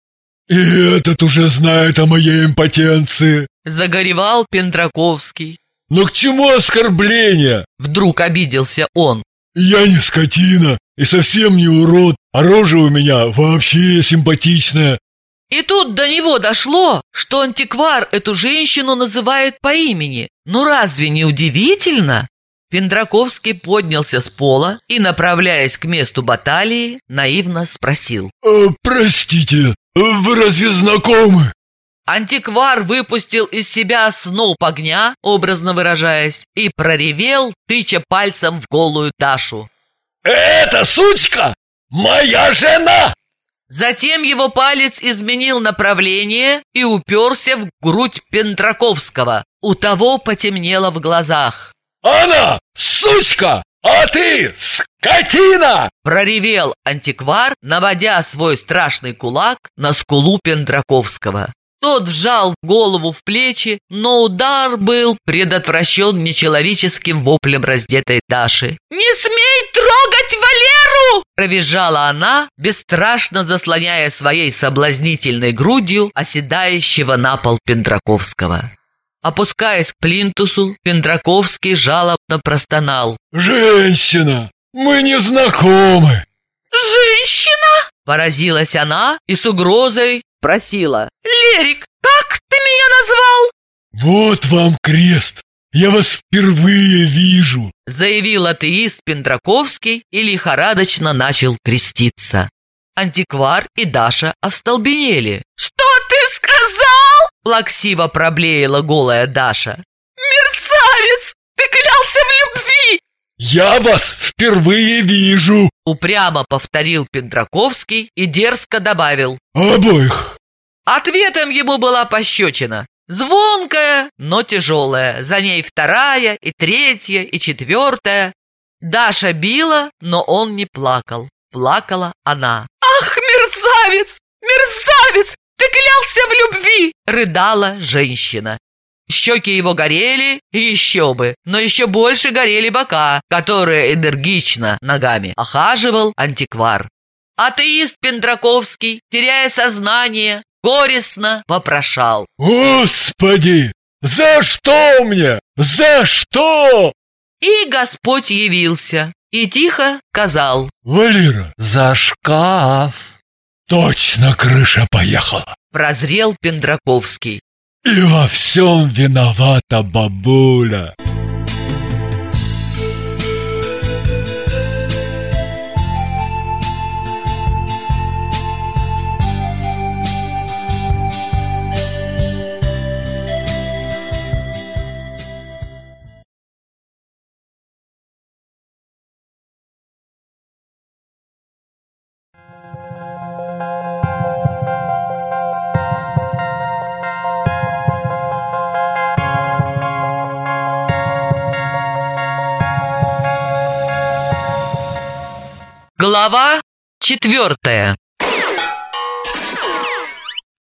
«И этот уже знает о моей импотенции!» Загоревал Пендраковский. «Но к чему оскорбление?» Вдруг обиделся он. «Я не скотина и совсем не урод, а рожа у меня вообще симпатичная». И тут до него дошло, что антиквар эту женщину называет по имени. Ну разве не удивительно? Пендраковский поднялся с пола и, направляясь к месту баталии, наивно спросил. «Э, «Простите, вы разве знакомы?» Антиквар выпустил из себя сноп огня, образно выражаясь, и проревел, тыча пальцем в голую Дашу. «Это сучка! Моя жена!» Затем его палец изменил направление и уперся в грудь Пендраковского. У того потемнело в глазах. «Она сучка, а ты скотина!» Проревел антиквар, наводя свой страшный кулак на скулу Пендраковского. Тот вжал голову в плечи, но удар был предотвращен нечеловеческим воплем раздетой Даши. «Не смей трогать Валеру!» Провизжала она, бесстрашно заслоняя своей соблазнительной грудью оседающего на пол Пендраковского. Опускаясь к плинтусу, Пендраковский жалобно простонал. «Женщина! Мы не знакомы!» «Женщина?» – поразилась она и с угрозой просила. «Лерик, как ты меня назвал?» «Вот вам крест! я вас впервые вижу!» Заявил атеист Пендраковский и лихорадочно начал креститься. Антиквар и Даша остолбенели. «Что ты сказал?» Плаксиво проблеяла голая Даша. «Мерцавец! Ты клялся в любви!» «Я вас впервые вижу!» Упрямо повторил Пендраковский и дерзко добавил. «Обоих!» Ответом ему была пощечина. Звонкая, но тяжелая. За ней вторая, и третья, и четвертая. Даша била, но он не плакал. Плакала она. «Ах, мерзавец! Мерзавец! Ты клялся в любви!» Рыдала женщина. Щеки его горели, и еще бы, но еще больше горели бока, которые энергично ногами охаживал антиквар. Атеист Пендраковский, теряя сознание, горестно вопрошал. «Господи, за что мне? За что?» И Господь явился и тихо сказал. «Валера, За шкаф. точно крыша поехала. Прозрел Пендраковский. И во всем виновата бабуля». Глава четвертая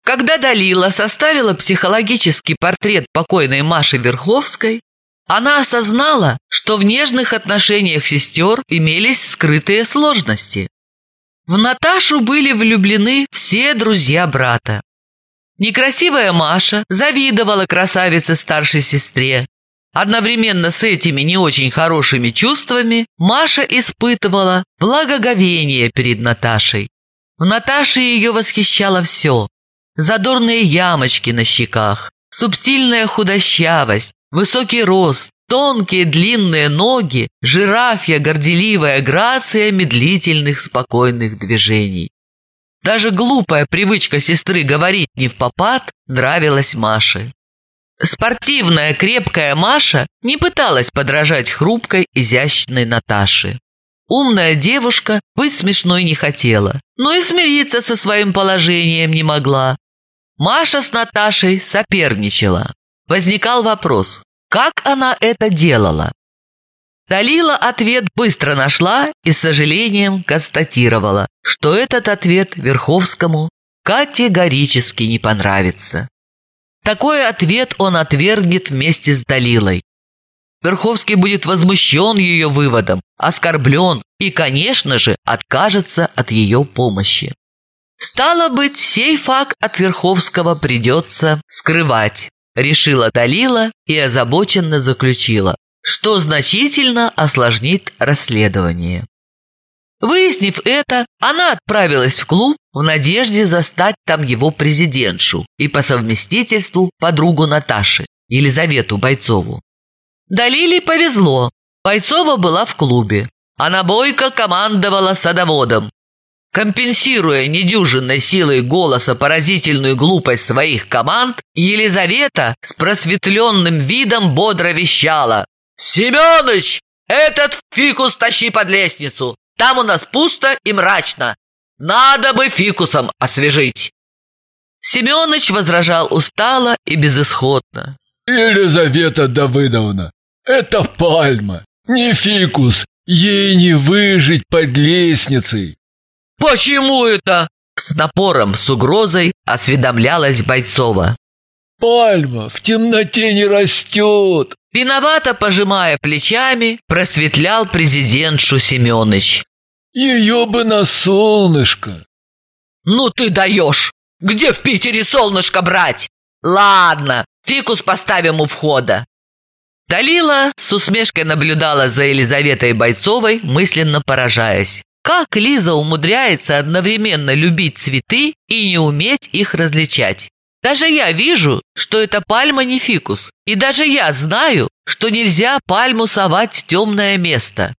Когда Далила составила психологический портрет покойной Маши Верховской, она осознала, что в нежных отношениях сестер имелись скрытые сложности. В Наташу были влюблены все друзья брата. Некрасивая Маша завидовала красавице старшей сестре. Одновременно с этими не очень хорошими чувствами Маша испытывала благоговение перед Наташей. В Наташе ее восхищало все. Задорные ямочки на щеках, субтильная худощавость, высокий рост, тонкие длинные ноги, жирафья горделивая грация медлительных спокойных движений. Даже глупая привычка сестры говорить не в попад нравилась Маше. Спортивная крепкая Маша не пыталась подражать хрупкой, изящной Наташе. Умная девушка быть смешной не хотела, но и смириться со своим положением не могла. Маша с Наташей соперничала. Возникал вопрос, как она это делала? Далила ответ быстро нашла и с сожалением констатировала, что этот ответ Верховскому категорически не понравится. Такой ответ он отвергнет вместе с Далилой. Верховский будет возмущен ее выводом, оскорблен и, конечно же, откажется от ее помощи. Стало быть, сей факт от Верховского придется скрывать, решила Далила и озабоченно заключила, что значительно осложнит расследование. Выяснив это, она отправилась в клуб в надежде застать там его президентшу и по совместительству подругу Наташи, Елизавету Бойцову. Далиле повезло. Бойцова была в клубе. Она бойко командовала садоводом. Компенсируя недюжинной силой голоса поразительную глупость своих команд, Елизавета с просветленным видом бодро вещала. «Семёныч, этот фикус тащи под лестницу! Там у нас пусто и мрачно. Надо бы фикусом освежить. Семёныч возражал устало и безысходно. Елизавета Давыдовна, это пальма, не фикус. Ей не выжить под лестницей. Почему это? С напором, с угрозой осведомлялась Бойцова. Пальма в темноте не растет. Виновато пожимая плечами, просветлял президентшу Семёныч. Ее бы на солнышко. Ну ты даешь! Где в Питере солнышко брать? Ладно, фикус поставим у входа. Далила с усмешкой наблюдала за Елизаветой Бойцовой, мысленно поражаясь. Как Лиза умудряется одновременно любить цветы и не уметь их различать? Даже я вижу, что это пальма не фикус. И даже я знаю, что нельзя пальму совать в темное место.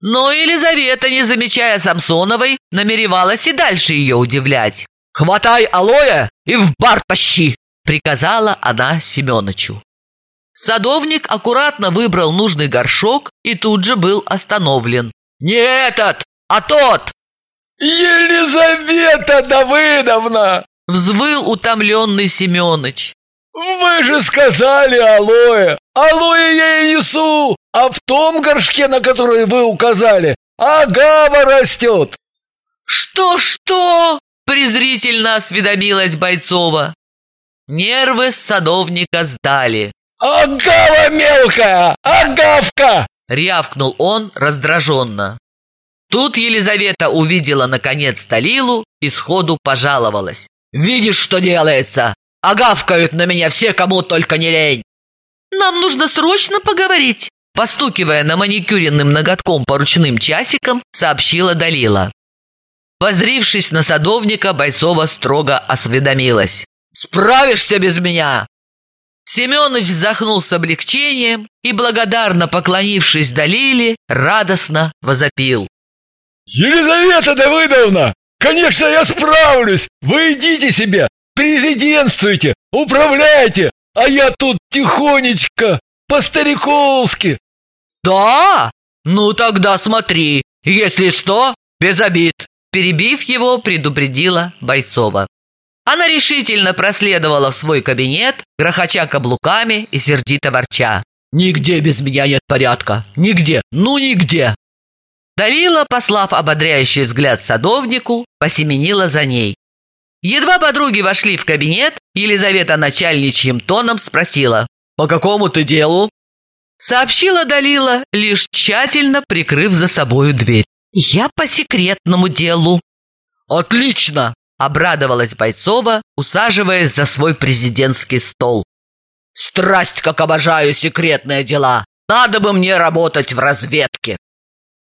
Но Елизавета, не замечая Самсоновой, намеревалась и дальше ее удивлять. «Хватай алоэ и в бар тащи!» – приказала она Семеновичу. Садовник аккуратно выбрал нужный горшок и тут же был остановлен. «Не этот, а тот!» «Елизавета Давыдовна!» – взвыл утомленный Семенович. «Вы же сказали алоэ! Алоэ я и несу! А в том горшке, на который вы указали, агава растет!» «Что-что?» – презрительно осведомилась Бойцова. Нервы садовника сдали. «Агава мелкая! Агавка!» – рявкнул он раздраженно. Тут Елизавета увидела наконец Талилу и сходу пожаловалась. «Видишь, что делается? Агавкают на меня все, кому только не лень!» «Нам нужно срочно поговорить!» Постукивая на маникюренным ноготком по ручным часикам, сообщила Далила. Возрившись на садовника, Бойцова строго осведомилась. «Справишься без меня?» Семёныч вздохнул с облегчением и, благодарно поклонившись Далиле, радостно возопил. «Елизавета Давыдовна, конечно, я справлюсь! Вы идите себе, президентствуйте, управляйте, а я тут тихонечко, по-стариковски!» «Да? Ну тогда смотри, если что, без обид!» Перебив его, предупредила Бойцова. Она решительно проследовала в свой кабинет, грохоча каблуками и сердито ворча. «Нигде без меня нет порядка! Нигде! Ну нигде!» Далила, послав ободряющий взгляд садовнику, посеменила за ней. Едва подруги вошли в кабинет, Елизавета начальничьим тоном спросила «По какому ты делу?» Сообщила Далила, лишь тщательно прикрыв за собою дверь. «Я по секретному делу». «Отлично!» – обрадовалась Бойцова, усаживаясь за свой президентский стол. «Страсть, как обожаю секретные дела! Надо бы мне работать в разведке!»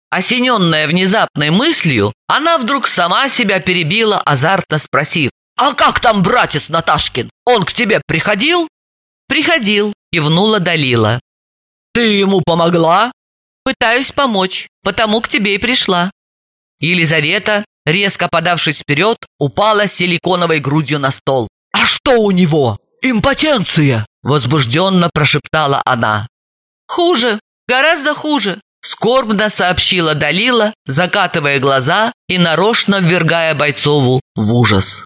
Осененная внезапной мыслью, она вдруг сама себя перебила, азартно спросив, «А как там братец Наташкин? Он к тебе приходил?» «Приходил», — кивнула Далила. «Ты ему помогла?» «Пытаюсь помочь, потому к тебе и пришла». Елизавета, резко подавшись вперед, упала силиконовой грудью на стол. «А что у него? Импотенция!» Возбужденно прошептала она. «Хуже, гораздо хуже. Скорбно сообщила Далила, закатывая глаза и нарочно ввергая Бойцову в ужас.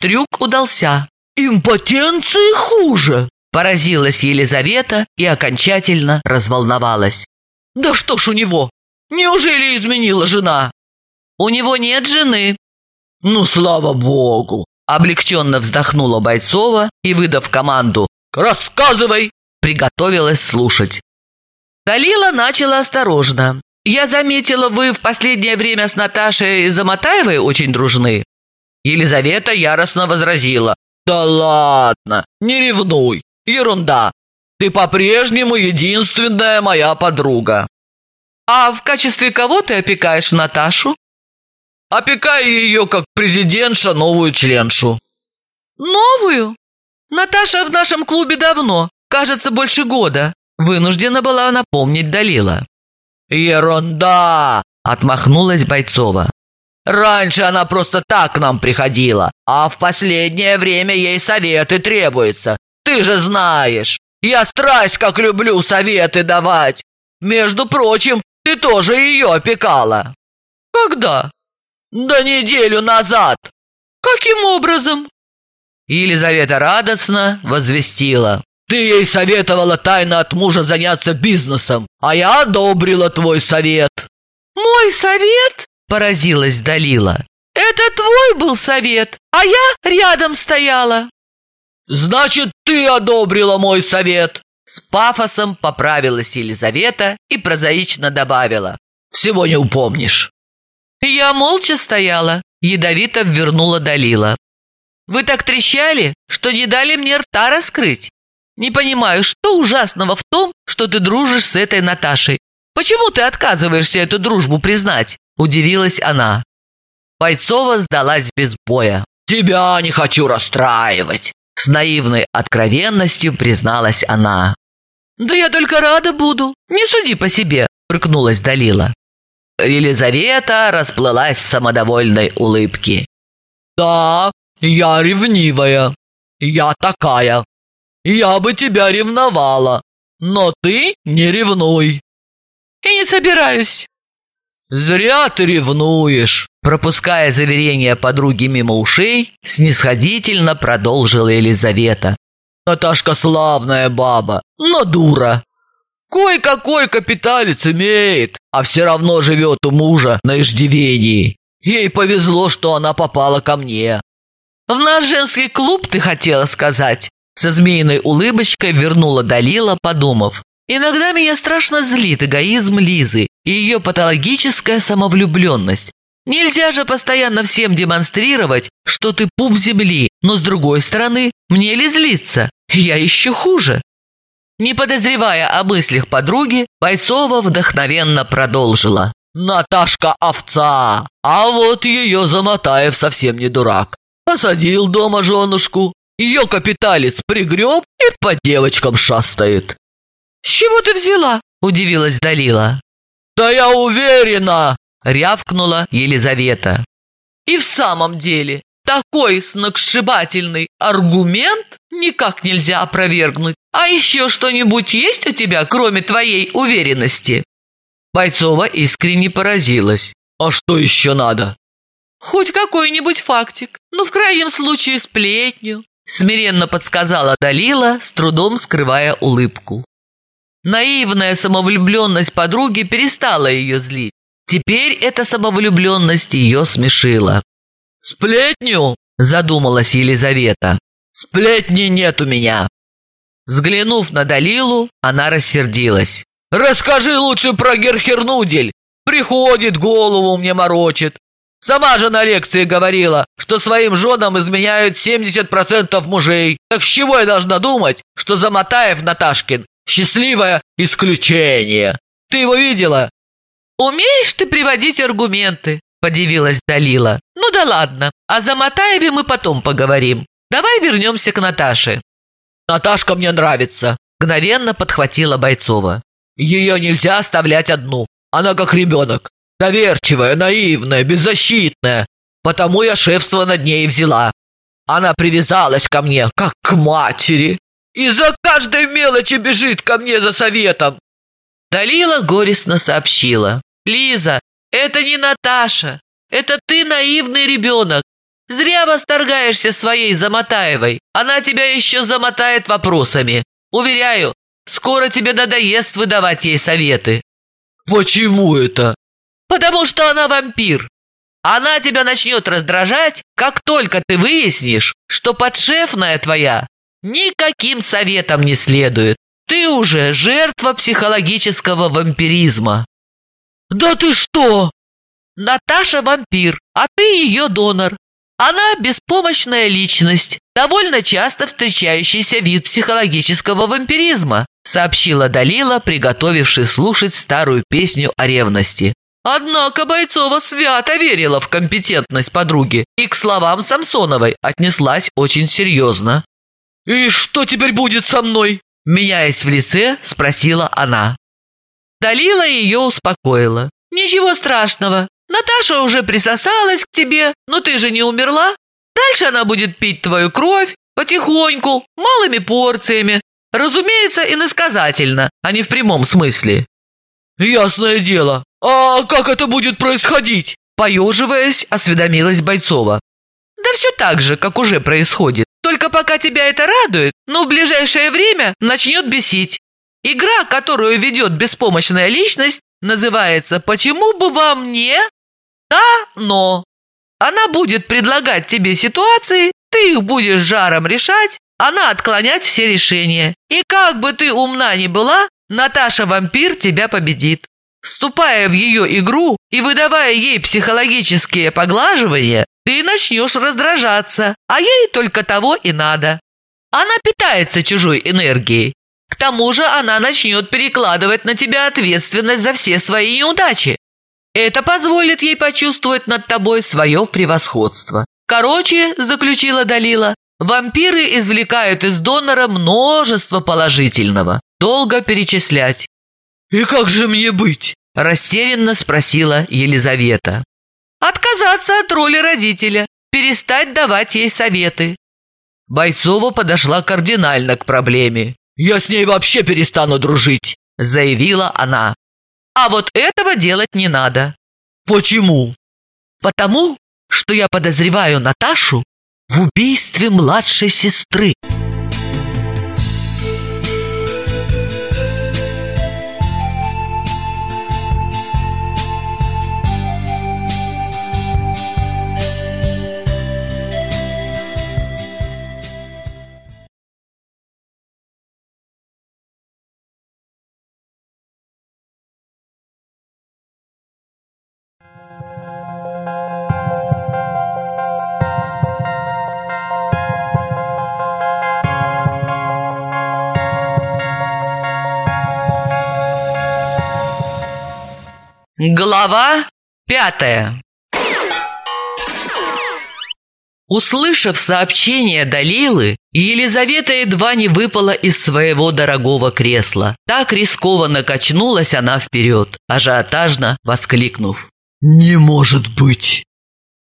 Трюк удался. «Импотенции хуже!» Поразилась Елизавета и окончательно разволновалась. «Да что ж у него? Неужели изменила жена?» «У него нет жены». «Ну, слава богу!» Облегченно вздохнула Бойцова и, выдав команду «Рассказывай!» приготовилась слушать. Далила начала осторожно. «Я заметила, вы в последнее время с Наташей Замотаевой очень дружны». Елизавета яростно возразила. «Да ладно, не ревнуй, ерунда. Ты по-прежнему единственная моя подруга». «А в качестве кого ты опекаешь Наташу?» «Опекаю ее как президентша новую членшу». «Новую? Наташа в нашем клубе давно, кажется, больше года. Вынуждена была напомнить Далила. «Ерунда!» – отмахнулась Бойцова. «Раньше она просто так к нам приходила, а в последнее время ей советы требуются. Ты же знаешь, я страсть как люблю советы давать. Между прочим, ты тоже ее опекала». «Когда?» «Да неделю назад». «Каким образом?» Елизавета радостно возвестила. Ты ей советовала тайно от мужа заняться бизнесом, а я одобрила твой совет». «Мой совет?» – поразилась Далила. «Это твой был совет, а я рядом стояла». «Значит, ты одобрила мой совет!» С пафосом поправилась Елизавета и прозаично добавила. «Всего не упомнишь». Я молча стояла, ядовито вернула Далила. «Вы так трещали, что не дали мне рта раскрыть. Не понимаю, что ужасного в том, что ты дружишь с этой Наташей? Почему ты отказываешься эту дружбу признать?» – удивилась она. Бойцова сдалась без боя. «Тебя не хочу расстраивать!» С наивной откровенностью призналась она. «Да я только рада буду. Не суди по себе», — прыкнулась Далила. Елизавета расплылась в самодовольной улыбке. «Да, я ревнивая. Я такая. Я бы тебя ревновала, но ты не ревнуй». «И не собираюсь». «Зря ты ревнуешь», пропуская заверение подруги мимо ушей, снисходительно продолжила Елизавета. «Наташка славная баба, но дура. Кой-какой капиталец имеет, а все равно живет у мужа на иждивении. Ей повезло, что она попала ко мне». «В наш женский клуб, ты хотела сказать?» Со змеиной улыбочкой вернула Далила, подумав. Иногда меня страшно злит эгоизм Лизы и ее патологическая самовлюбленность. Нельзя же постоянно всем демонстрировать, что ты пуп земли, но с другой стороны, мне ли злиться? Я еще хуже. Не подозревая о мыслях подруги, Бойцова вдохновенно продолжила. «Наташка овца, а вот ее Замотаев совсем не дурак. Посадил дома женушку, ее капиталец пригреб и по девочкам шастает. «С чего ты взяла?» – удивилась Далила. «Да я уверена!» – рявкнула Елизавета. «И в самом деле, такой сногсшибательный аргумент никак нельзя опровергнуть. А еще что-нибудь есть у тебя, кроме твоей уверенности?» Бойцова искренне поразилась. «А что еще надо?» «Хоть какой-нибудь фактик, ну, в крайнем случае, сплетню», смиренно подсказала Далила, с трудом скрывая улыбку. Наивная самовлюбленность подруги перестала ее злить. Теперь эта самовлюбленность ее смешила. «Сплетню?» – задумалась Елизавета. «Сплетни нет у меня!» Взглянув на Далилу, она рассердилась. «Расскажи лучше про Герхернудель! Приходит, голову мне морочит! Сама же на лекции говорила, что своим женам изменяют 70% мужей. Так с чего я должна думать, что Замотаев Наташкин Счастливое исключение. Ты его видела?» «Умеешь ты приводить аргументы?» – подивилась Далила. «Ну да ладно, о Замотаеве мы потом поговорим. Давай вернемся к Наташе». «Наташка мне нравится», – мгновенно подхватила Бойцова. «Ее нельзя оставлять одну. Она как ребенок. Доверчивая, наивная, беззащитная. Потому я шефство над ней взяла. Она привязалась ко мне, как к матери. Из-за каждой мелочи бежит ко мне за советом!» Далила горестно сообщила. «Лиза, это не Наташа. Это ты наивный ребенок. Зря восторгаешься своей Замотаевой. Она тебя еще замотает вопросами. Уверяю, скоро тебе надоест выдавать ей советы». «Почему это?» «Потому что она вампир. Она тебя начнет раздражать, как только ты выяснишь, что подшефная твоя Никаким советом не следует. Ты уже жертва психологического вампиризма. Да ты что? Наташа вампир, а ты ее донор. Она беспомощная личность, довольно часто встречающийся вид психологического вампиризма, сообщила Далила, приготовившись слушать старую песню о ревности. Однако Бойцова свято верила в компетентность подруги и к словам Самсоновой отнеслась очень серьезно. «И что теперь будет со мной?» Меняясь в лице, спросила она. Далила ее успокоила. «Ничего страшного. Наташа уже присосалась к тебе, но ты же не умерла. Дальше она будет пить твою кровь потихоньку, малыми порциями. Разумеется, иносказательно, а не в прямом смысле». «Ясное дело. А как это будет происходить?» Поеживаясь, осведомилась Бойцова. «Да все так же, как уже происходит. Только пока тебя это радует, но в ближайшее время начнет бесить. Игра, которую ведет беспомощная личность, называется «Почему бы вам не?» «Да, но». Она будет предлагать тебе ситуации, ты их будешь жаром решать, она отклонять все решения. И как бы ты умна ни была, Наташа-вампир тебя победит. Вступая в ее игру и выдавая ей психологические поглаживания, ты начнешь раздражаться, а ей только того и надо. Она питается чужой энергией. К тому же она начнет перекладывать на тебя ответственность за все свои неудачи. Это позволит ей почувствовать над тобой свое превосходство. Короче, заключила Далила, вампиры извлекают из донора множество положительного. долго перечислять. «И как же мне быть?» – растерянно спросила Елизавета. «Отказаться от роли родителя, перестать давать ей советы». Бойцова подошла кардинально к проблеме. «Я с ней вообще перестану дружить», – заявила она. «А вот этого делать не надо». «Почему?» «Потому, что я подозреваю Наташу в убийстве младшей сестры». Глава пятая Услышав сообщение Далилы, Елизавета едва не выпала из своего дорогого кресла. Так рискованно качнулась она вперед, ажиотажно воскликнув. «Не может быть!»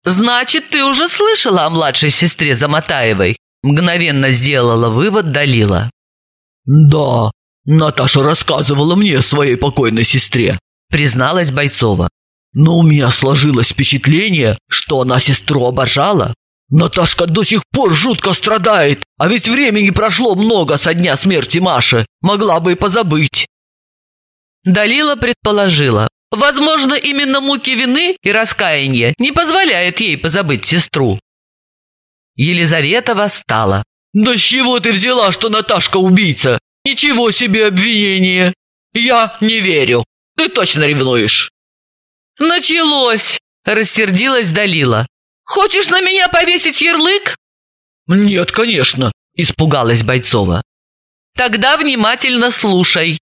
«Значит, ты уже слышала о младшей сестре Заматаевой?» Мгновенно сделала вывод Далила. «Да, Наташа рассказывала мне о своей покойной сестре призналась Бойцова. Но у меня сложилось впечатление, что она сестру обожала. Наташка до сих пор жутко страдает, а ведь времени прошло много со дня смерти Маши, могла бы и позабыть. Далила предположила, возможно, именно муки вины и раскаяния не позволяют ей позабыть сестру. Елизавета восстала. «Да с чего ты взяла, что Наташка убийца? Ничего себе обвинение! Я не верю!» Ты точно ревнуешь!» «Началось!» – рассердилась Далила. «Хочешь на меня повесить ярлык?» «Нет, конечно!» – испугалась Бойцова. «Тогда внимательно слушай!»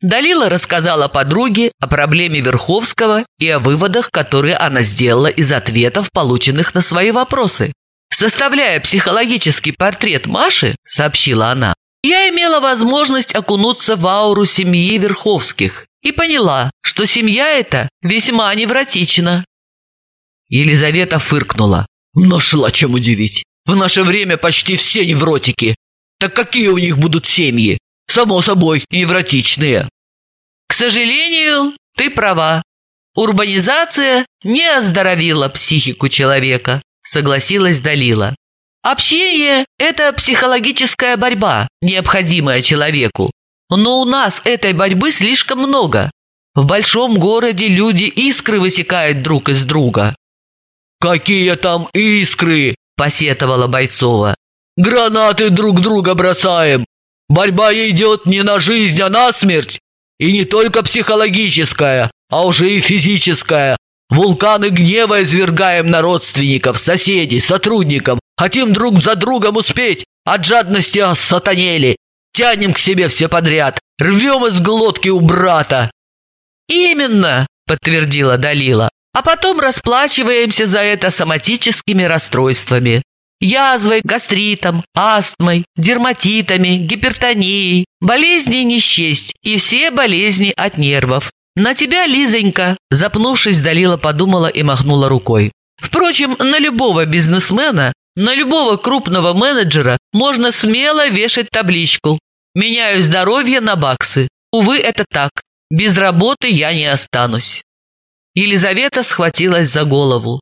Далила рассказала подруге о проблеме Верховского и о выводах, которые она сделала из ответов, полученных на свои вопросы. Составляя психологический портрет Маши, сообщила она, я имела возможность окунуться в ауру семьи Верховских и поняла, что семья эта весьма невротична. Елизавета фыркнула. Нашла чем удивить. В наше время почти все невротики. Так какие у них будут семьи? Само собой, невротичные. К сожалению, ты права. Урбанизация не оздоровила психику человека, согласилась Далила. Общение – это психологическая борьба, необходимая человеку, но у нас этой борьбы слишком много. В большом городе люди искры высекают друг из друга. «Какие там искры?» – посетовала Бойцова. «Гранаты друг друга бросаем. Борьба идет не на жизнь, а на смерть. И не только психологическая, а уже и физическая. Вулканы гнева извергаем на родственников, соседей, сотрудников. Хотим друг за другом успеть. От жадности осатанели. Тянем к себе все подряд, рвем из глотки у брата. Именно, подтвердила Далила. А потом расплачиваемся за это соматическими расстройствами. Язвой, гастритом, астмой, дерматитами, гипертонией, болезни не счесть и все болезни от нервов. На тебя, Лизонька, запнувшись, Далила подумала и махнула рукой. Впрочем, на любого бизнесмена, на любого крупного менеджера можно смело вешать табличку Меняю здоровье на баксы. Увы, это так. Без работы я не останусь. Елизавета схватилась за голову.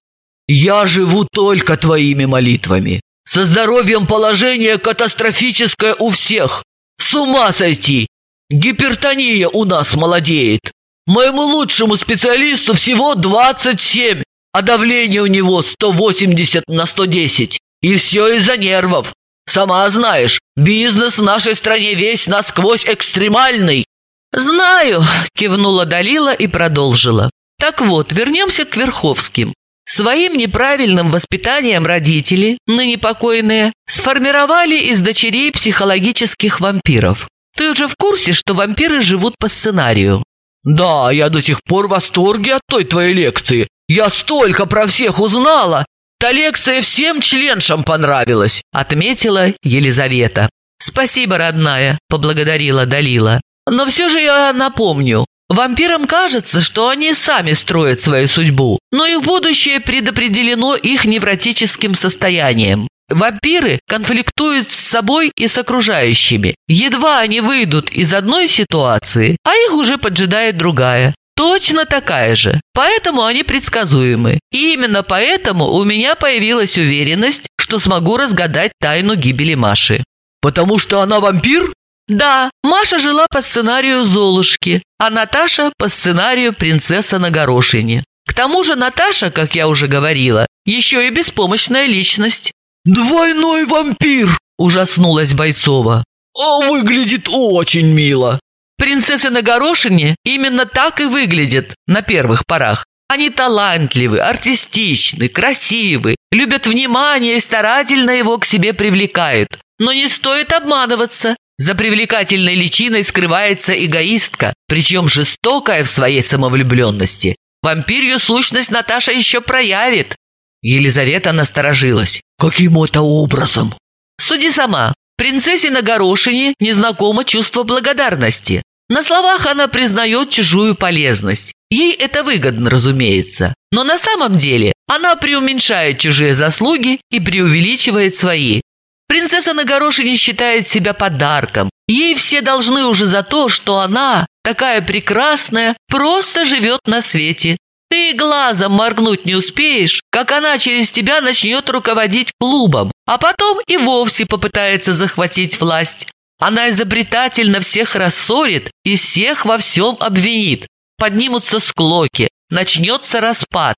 «Я живу только твоими молитвами. Со здоровьем положение катастрофическое у всех. С ума сойти! Гипертония у нас молодеет. Моему лучшему специалисту всего 27, а давление у него 180 на 110. И все из-за нервов. Сама знаешь, бизнес в нашей стране весь насквозь экстремальный». «Знаю», – кивнула Далила и продолжила. «Так вот, вернемся к Верховским. Своим неправильным воспитанием родители, ныне покойные, сформировали из дочерей психологических вампиров. Ты уже в курсе, что вампиры живут по сценарию?» «Да, я до сих пор в восторге от той твоей лекции. Я столько про всех узнала. Та лекция всем членшам понравилась», — отметила Елизавета. «Спасибо, родная», – поблагодарила Далила. «Но все же я напомню, Вампирам кажется, что они сами строят свою судьбу, но их будущее предопределено их невротическим состоянием. Вампиры конфликтуют с собой и с окружающими. Едва они выйдут из одной ситуации, а их уже поджидает другая. Точно такая же. Поэтому они предсказуемы. И именно поэтому у меня появилась уверенность, что смогу разгадать тайну гибели Маши. «Потому что она вампир?» Да, Маша жила по сценарию Золушки, а Наташа по сценарию принцесса на горошине. К тому же Наташа, как я уже говорила, еще и беспомощная личность. «Двойной вампир!» – ужаснулась Бойцова. «А выглядит очень мило!» Принцессы на горошине именно так и выглядят на первых порах. Они талантливы, артистичны, красивы, любят внимание и старательно его к себе привлекают. Но не стоит обманываться. За привлекательной личиной скрывается эгоистка, причем жестокая в своей самовлюбленности. Вампирью сущность Наташа еще проявит. Елизавета насторожилась. «Каким это образом?» «Суди сама. Принцессе на горошине незнакомо чувство благодарности. На словах она признает чужую полезность. Ей это выгодно, разумеется. Но на самом деле она преуменьшает чужие заслуги и преувеличивает свои. Принцесса на горошине считает себя подарком. Ей все должны уже за то, что она, такая прекрасная, просто живет на свете. Ты глазом моргнуть не успеешь, как она через тебя начнет руководить клубом, а потом и вовсе попытается захватить власть. Она изобретательно всех рассорит и всех во всем обвинит. Поднимутся склоки, начнется распад.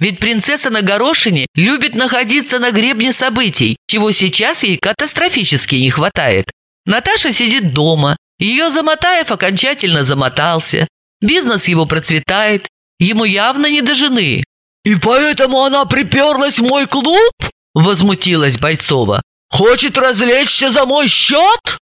Ведь принцесса на горошине любит находиться на гребне событий, чего сейчас ей катастрофически не хватает. Наташа сидит дома, ее Замотаев окончательно замотался, бизнес его процветает, ему явно не до жены. «И поэтому она приперлась в мой клуб?» – возмутилась Бойцова. «Хочет развлечься за мой счет?»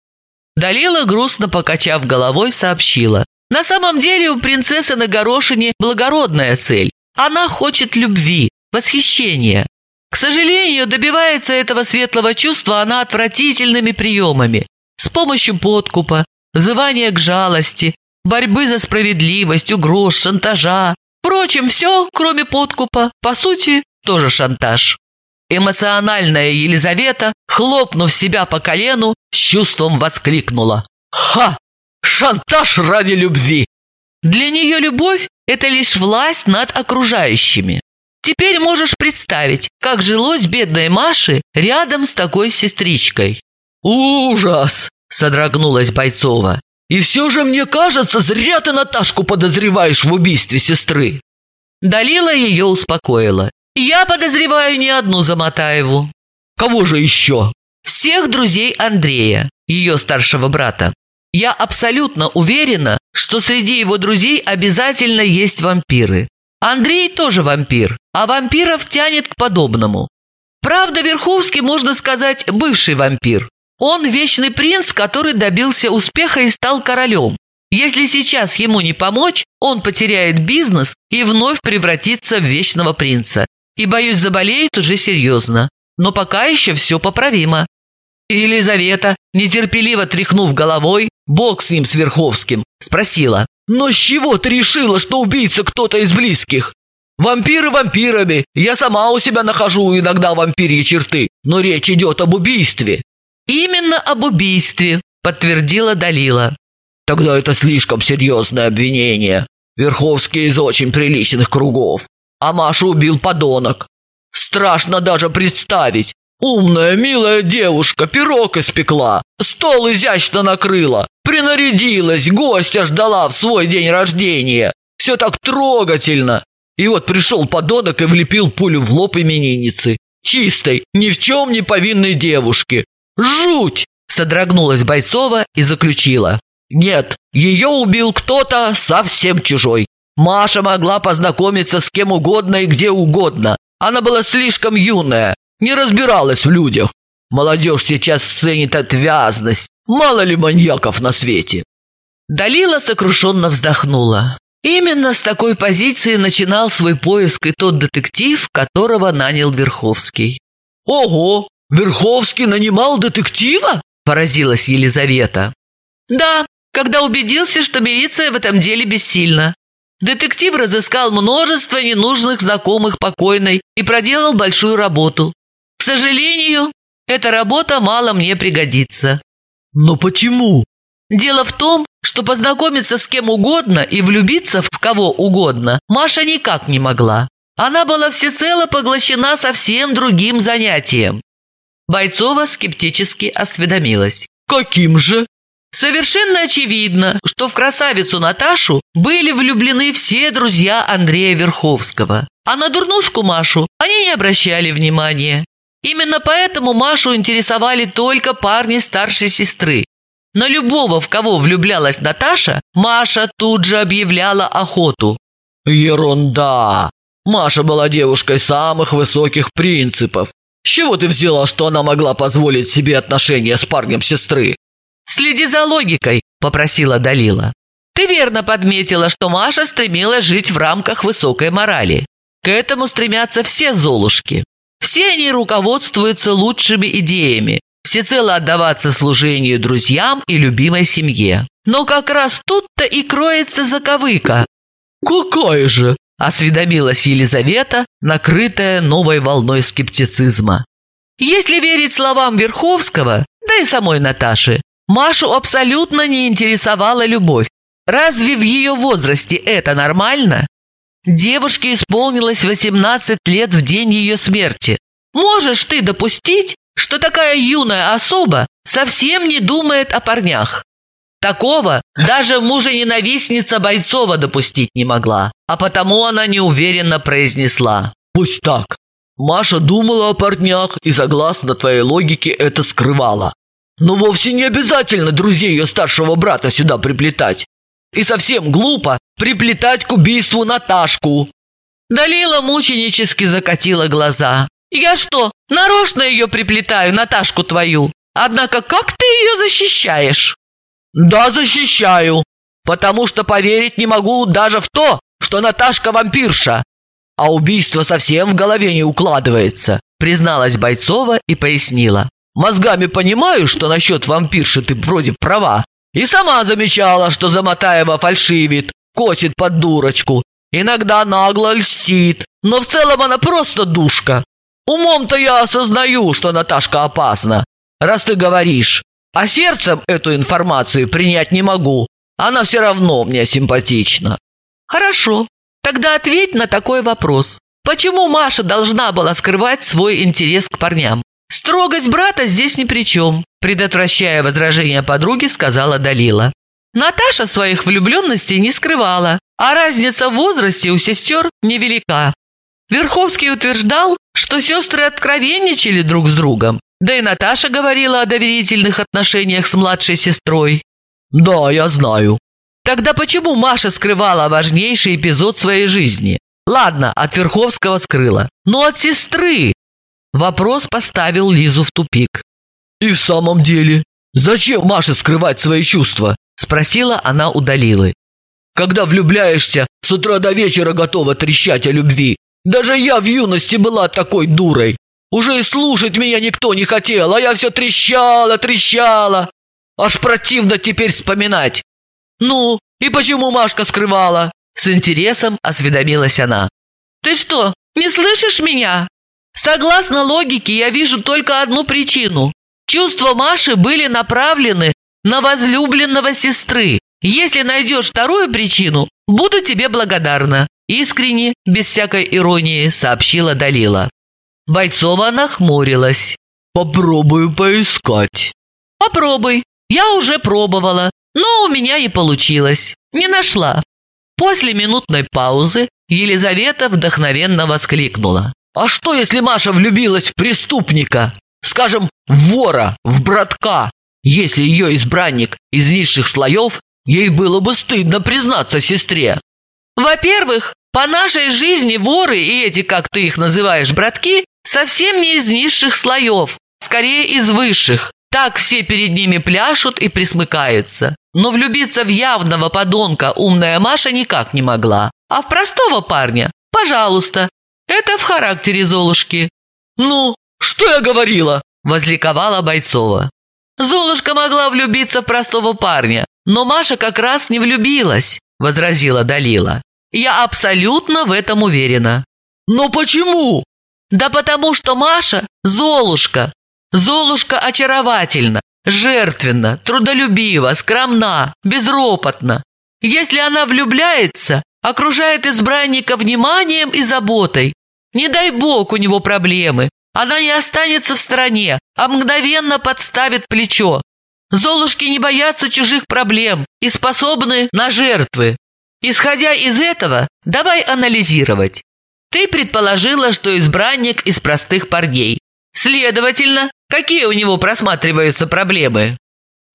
Далила, грустно покачав головой, сообщила. «На самом деле у принцессы на горошине благородная цель она хочет любви, восхищения. К сожалению, добивается этого светлого чувства она отвратительными приемами. С помощью подкупа, взывания к жалости, борьбы за справедливость, угроз, шантажа. Впрочем, все, кроме подкупа, по сути, тоже шантаж. Эмоциональная Елизавета, хлопнув себя по колену, с чувством воскликнула. «Ха! Шантаж ради любви!» Для нее любовь – это лишь власть над окружающими. Теперь можешь представить, как жилось бедной Маше рядом с такой сестричкой. «Ужас!» – содрогнулась Бойцова. «И все же, мне кажется, зря ты Наташку подозреваешь в убийстве сестры!» Далила ее успокоила. «Я подозреваю не одну Замотаеву». «Кого же еще?» «Всех друзей Андрея, ее старшего брата. Я абсолютно уверена, что среди его друзей обязательно есть вампиры. Андрей тоже вампир, а вампиров тянет к подобному. Правда, Верховский, можно сказать, бывший вампир. Он вечный принц, который добился успеха и стал королем. Если сейчас ему не помочь, он потеряет бизнес и вновь превратится в вечного принца. И, боюсь, заболеет уже серьезно. Но пока еще все поправимо. Елизавета, нетерпеливо тряхнув головой, бог с ним с Верховским, спросила. «Но с чего ты решила, что убийца кто-то из близких? Вампиры вампирами, я сама у себя нахожу иногда вампирьи черты, но речь идет об убийстве». «Именно об убийстве», – подтвердила Далила. «Тогда это слишком серьезное обвинение. Верховский из очень приличных кругов, а Машу убил подонок. Страшно даже представить, Умная, милая девушка пирог испекла, стол изящно накрыла, принарядилась, гостя ждала в свой день рождения. Все так трогательно. И вот пришел подонок и влепил пулю в лоб именинницы. Чистой, ни в чем не повинной девушке. Жуть! Содрогнулась Бойцова и заключила. Нет, ее убил кто-то совсем чужой. Маша могла познакомиться с кем угодно и где угодно. Она была слишком юная, не разбиралась в людях. Молодежь сейчас ценит отвязность. Мало ли маньяков на свете. Далила сокрушенно вздохнула. Именно с такой позиции начинал свой поиск и тот детектив, которого нанял Верховский. «Ого! Верховский нанимал детектива?» поразилась Елизавета. Да, когда убедился, что милиция в этом деле бессильна. Детектив разыскал множество ненужных знакомых покойной и проделал большую работу. К сожалению, эта работа мало мне пригодится. Но почему? Дело в том, что познакомиться с кем угодно и влюбиться в кого угодно Маша никак не могла. Она была всецело поглощена совсем другим занятием. Бойцова скептически осведомилась. Каким же? Совершенно очевидно, что в красавицу Наташу были влюблены все друзья Андрея Верховского, а на дурнушку Машу они не обращали внимания. Именно поэтому Машу интересовали только парни старшей сестры. На любого, в кого влюблялась Наташа, Маша тут же объявляла охоту. Ерунда! Маша была девушкой самых высоких принципов. С чего ты взяла, что она могла позволить себе отношения с парнем сестры? «Следи за логикой», – попросила Далила. «Ты верно подметила, что Маша стремилась жить в рамках высокой морали. К этому стремятся все золушки. Все они руководствуются лучшими идеями, всецело отдаваться служению друзьям и любимой семье. Но как раз тут-то и кроется заковыка. «Какая же?» – осведомилась Елизавета, накрытая новой волной скептицизма. Если верить словам Верховского, да и самой Наташи, Машу абсолютно не интересовала любовь. Разве в ее возрасте это нормально? Девушке исполнилось 18 лет в день ее смерти. Можешь ты допустить, что такая юная особа совсем не думает о парнях? Такого даже мужа-ненавистница Бойцова допустить не могла, а потому она неуверенно произнесла. «Пусть так. Маша думала о парнях и, согласно твоей логике, это скрывала. Но вовсе не обязательно друзей ее старшего брата сюда приплетать. И совсем глупо приплетать к убийству Наташку. Далила мученически закатила глаза. «Я что, нарочно ее приплетаю, Наташку твою? Однако как ты ее защищаешь?» «Да, защищаю, потому что поверить не могу даже в то, что Наташка вампирша. А убийство совсем в голове не укладывается», призналась Бойцова и пояснила. Мозгами понимаю, что насчет вампирши ты вроде права. И сама замечала, что Замотаева фальшивит, косит под дурочку. Иногда нагло льстит, но в целом она просто душка. Умом-то я осознаю, что Наташка опасна, раз ты говоришь. А сердцем эту информацию принять не могу. Она все равно мне симпатична. Хорошо, тогда ответь на такой вопрос. Почему Маша должна была скрывать свой интерес к парням? «Строгость брата здесь ни при чем», – предотвращая возражения подруги, сказала Далила. Наташа своих влюбленностей не скрывала, а разница в возрасте у сестер невелика. Верховский утверждал, что сестры откровенничали друг с другом, да и Наташа говорила о доверительных отношениях с младшей сестрой. «Да, я знаю». Тогда почему Маша скрывала важнейший эпизод своей жизни? Ладно, от Верховского скрыла, но от сестры Вопрос поставил Лизу в тупик. «И в самом деле, зачем Маше скрывать свои чувства?» Спросила она у Далилы. «Когда влюбляешься, с утра до вечера готова трещать о любви. Даже я в юности была такой дурой. Уже и слушать меня никто не хотел, а я все трещала, трещала. Аж противно теперь вспоминать. Ну, и почему Машка скрывала?» С интересом осведомилась она. «Ты что, не слышишь меня?» Согласно логике, я вижу только одну причину. Чувства Маши были направлены на возлюбленного сестры. Если найдешь вторую причину, буду тебе благодарна. Искренне, без всякой иронии, сообщила Далила. Бойцова нахмурилась. «Попробую поискать». «Попробуй. Я уже пробовала, но у меня не получилось. Не нашла». После минутной паузы Елизавета вдохновенно воскликнула. А что, если Маша влюбилась в преступника? Скажем, в вора, в братка? Если ее избранник из низших слоев, ей было бы стыдно признаться сестре. Во-первых, по нашей жизни воры и эти, как ты их называешь, братки, совсем не из низших слоев, скорее из высших. Так все перед ними пляшут и присмыкаются. Но влюбиться в явного подонка умная Маша никак не могла. А в простого парня, пожалуйста, это в характере Золушки. Ну, что я говорила? Возликовала Бойцова. Золушка могла влюбиться в простого парня, но Маша как раз не влюбилась, возразила Далила. Я абсолютно в этом уверена. Но почему? Да потому что Маша – Золушка. Золушка очаровательна, жертвенна, трудолюбива, скромна, безропотна. Если она влюбляется, окружает избранника вниманием и заботой. Не дай бог у него проблемы, она не останется в стороне, а мгновенно подставит плечо. Золушки не боятся чужих проблем и способны на жертвы. Исходя из этого, давай анализировать. Ты предположила, что избранник из простых парней. Следовательно, какие у него просматриваются проблемы?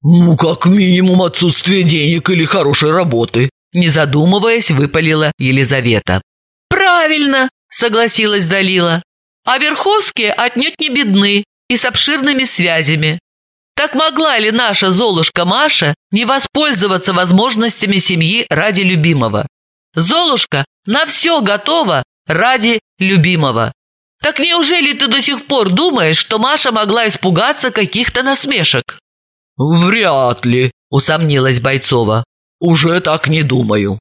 Ну, как минимум отсутствие денег или хорошей работы. Не задумываясь, выпалила Елизавета. Правильно, согласилась Далила. А Верховские отнюдь не бедны и с обширными связями. Так могла ли наша Золушка Маша не воспользоваться возможностями семьи ради любимого? Золушка на все готова ради любимого. Так неужели ты до сих пор думаешь, что Маша могла испугаться каких-то насмешек? Вряд ли, усомнилась Бойцова. Уже так не думаю.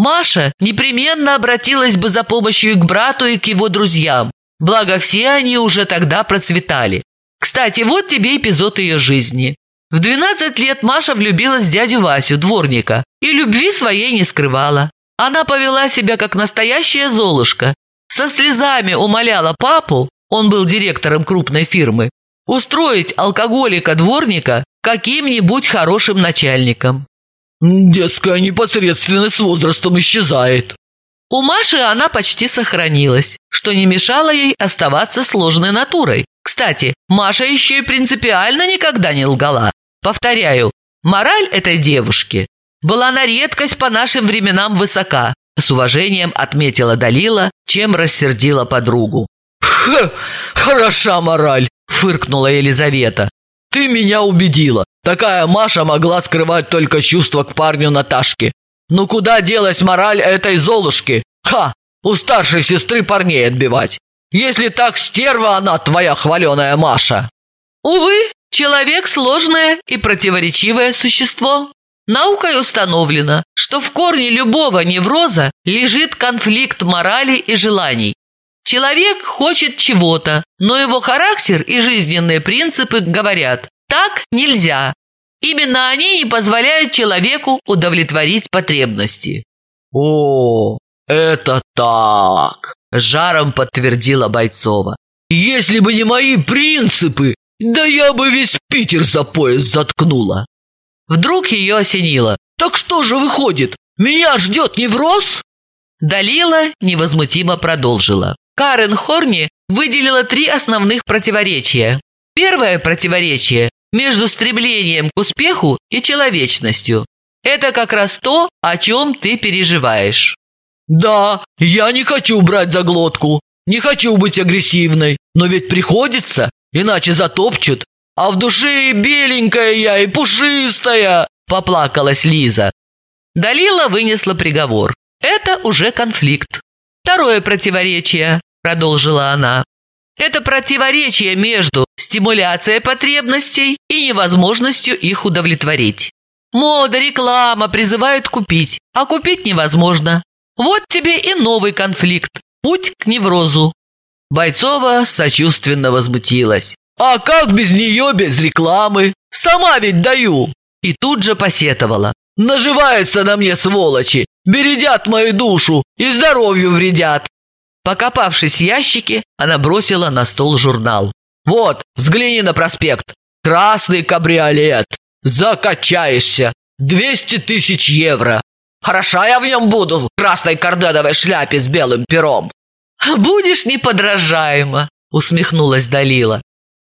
Маша непременно обратилась бы за помощью к брату и к его друзьям, благо все они уже тогда процветали. Кстати, вот тебе эпизод ее жизни. В 12 лет Маша влюбилась в дядю Васю, дворника, и любви своей не скрывала. Она повела себя как настоящая золушка. Со слезами умоляла папу, он был директором крупной фирмы, устроить алкоголика-дворника каким-нибудь хорошим начальником. Детская непосредственность с возрастом исчезает. У Маши она почти сохранилась, что не мешало ей оставаться сложной натурой. Кстати, Маша еще и принципиально никогда не лгала. Повторяю, мораль этой девушки была на редкость по нашим временам высока, с уважением отметила Далила, чем рассердила подругу. «Ха! Хороша мораль!» – фыркнула Елизавета. «Ты меня убедила. Такая Маша могла скрывать только чувства к парню Наташке. Ну куда делась мораль этой Золушки? Ха! У старшей сестры парней отбивать. Если так, стерва она, твоя хваленая Маша!» «Увы, человек – сложное и противоречивое существо. Наукой установлено, что в корне любого невроза лежит конфликт морали и желаний. Человек хочет чего-то, но его характер и жизненные принципы говорят «так нельзя». Именно они не позволяют человеку удовлетворить потребности. «О, это так!» – жаром подтвердила Бойцова. «Если бы не мои принципы, да я бы весь Питер за пояс заткнула!» Вдруг ее осенило. «Так что же выходит? Меня ждет невроз?» Далила невозмутимо продолжила. Карен Хорни выделила три основных противоречия. Первое противоречие между стремлением к успеху и человечностью. Это как раз то, о чем ты переживаешь. Да, я не хочу брать за глотку, не хочу быть агрессивной, но ведь приходится, иначе затопчут. А в душе и беленькая я, и пушистая, поплакалась Лиза. Далила вынесла приговор. Это уже конфликт. Второе противоречие, продолжила она. Это противоречие между стимуляцией потребностей и невозможностью их удовлетворить. Мода, реклама призывают купить, а купить невозможно. Вот тебе и новый конфликт. Путь к неврозу. Бойцова сочувственно возмутилась. «А как без нее, без рекламы? Сама ведь даю!» И тут же посетовала. «Наживаются на мне сволочи, бередят мою душу и здоровью вредят!» Покопавшись в ящике, она бросила на стол журнал. «Вот, взгляни на проспект. Красный кабриолет. Закачаешься. Двести тысяч евро. Хороша я в нем буду, в красной карденовой шляпе с белым пером». «Будешь неподражаемо», — усмехнулась Далила.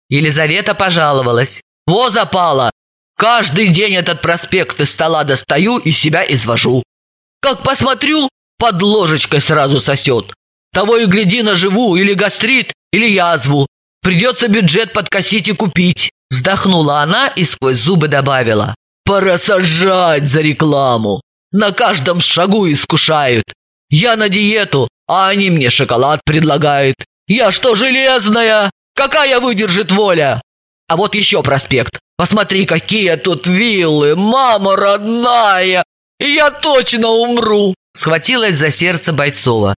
Елизавета пожаловалась. «Во запала! Каждый день этот проспект из стола достаю и себя извожу. Как посмотрю, под ложечкой сразу сосет. Того и гляди наживу или гастрит, или язву. Придется бюджет подкосить и купить». Вздохнула она и сквозь зубы добавила. «Пора сажать за рекламу. На каждом шагу искушают. Я на диету, а они мне шоколад предлагают. Я что, железная? Какая выдержит воля? А вот еще проспект. Посмотри, какие тут виллы, мама родная! Я точно умру!» Схватилась за сердце Бойцова.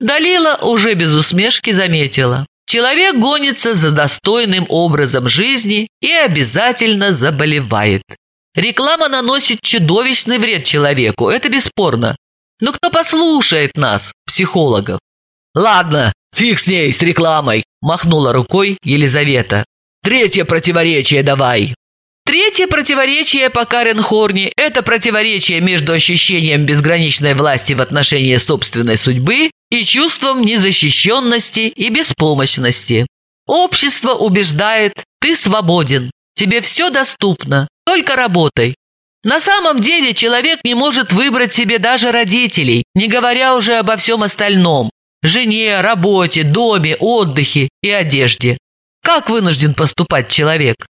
Далила уже без усмешки заметила. Человек гонится за достойным образом жизни и обязательно заболевает. Реклама наносит чудовищный вред человеку, это бесспорно. Но кто послушает нас, психологов? «Ладно, фиг с ней, с рекламой!» – махнула рукой Елизавета. «Третье противоречие давай!» Третье противоречие по Карен Хорни – это противоречие между ощущением безграничной власти в отношении собственной судьбы и чувством незащищенности и беспомощности. Общество убеждает «ты свободен, тебе все доступно, только работай». На самом деле человек не может выбрать себе даже родителей, не говоря уже обо всем остальном – жене, работе, доме, отдыхе и одежде. Как вынужден поступать человек?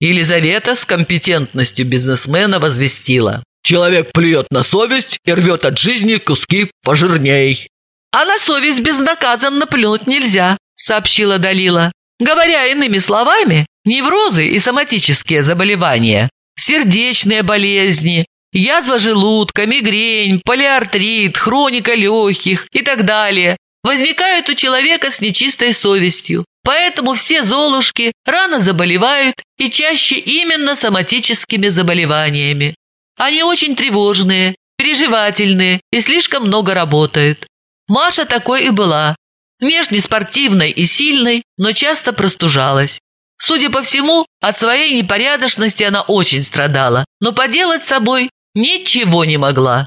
Елизавета с компетентностью бизнесмена возвестила. «Человек плюет на совесть и рвет от жизни куски пожирней». «А на совесть безнаказанно плюнуть нельзя», – сообщила Далила. Говоря иными словами, неврозы и соматические заболевания, сердечные болезни, язва желудка, мигрень, полиартрит, хроника легких и так далее возникают у человека с нечистой совестью. Поэтому все золушки рано заболевают и чаще именно соматическими заболеваниями. Они очень тревожные, переживательные и слишком много работают. Маша такой и была. Внешне спортивной и сильной, но часто простужалась. Судя по всему, от своей непорядочности она очень страдала, но поделать с собой ничего не могла.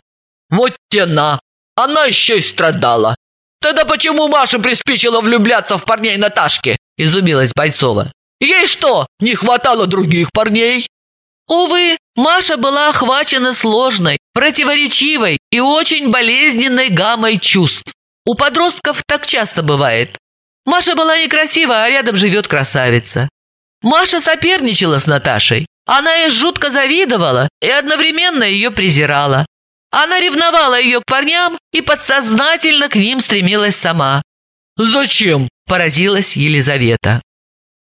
«Вот тена! Она еще и страдала!» «Тогда почему Маша приспичила влюбляться в парней Наташки?» – изумилась Бойцова. «Ей что, не хватало других парней?» Увы, Маша была охвачена сложной, противоречивой и очень болезненной гаммой чувств. У подростков так часто бывает. Маша была некрасива, а рядом живет красавица. Маша соперничала с Наташей. Она ей жутко завидовала и одновременно ее презирала. Она ревновала ее к парням и подсознательно к ним стремилась сама. «Зачем?» – поразилась Елизавета.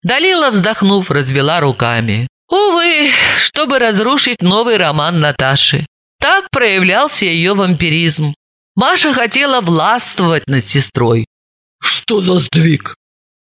Далила, вздохнув, развела руками. Увы, чтобы разрушить новый роман Наташи. Так проявлялся ее вампиризм. Маша хотела властвовать над сестрой. «Что за сдвиг?»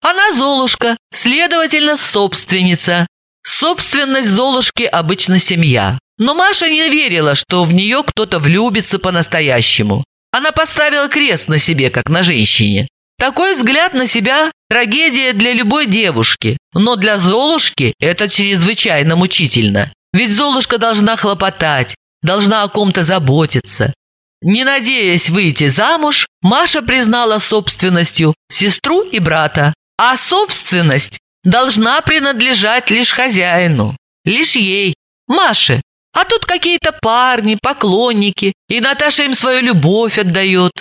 Она Золушка, следовательно, собственница. Собственность Золушки обычно семья. Но Маша не верила, что в нее кто-то влюбится по-настоящему. Она поставила крест на себе, как на женщине. Такой взгляд на себя – трагедия для любой девушки, но для Золушки это чрезвычайно мучительно. Ведь Золушка должна хлопотать, должна о ком-то заботиться. Не надеясь выйти замуж, Маша признала собственностью сестру и брата, а собственность должна принадлежать лишь хозяину, лишь ей, Маше. А тут какие-то парни, поклонники, и Наташа им свою любовь отдает.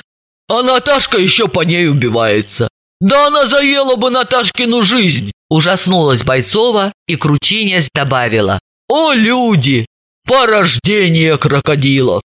А Наташка еще по ней убивается. Да она заела бы Наташкину жизнь. Ужаснулась Бойцова и кручинясь добавила. О, люди! Порождение крокодилов!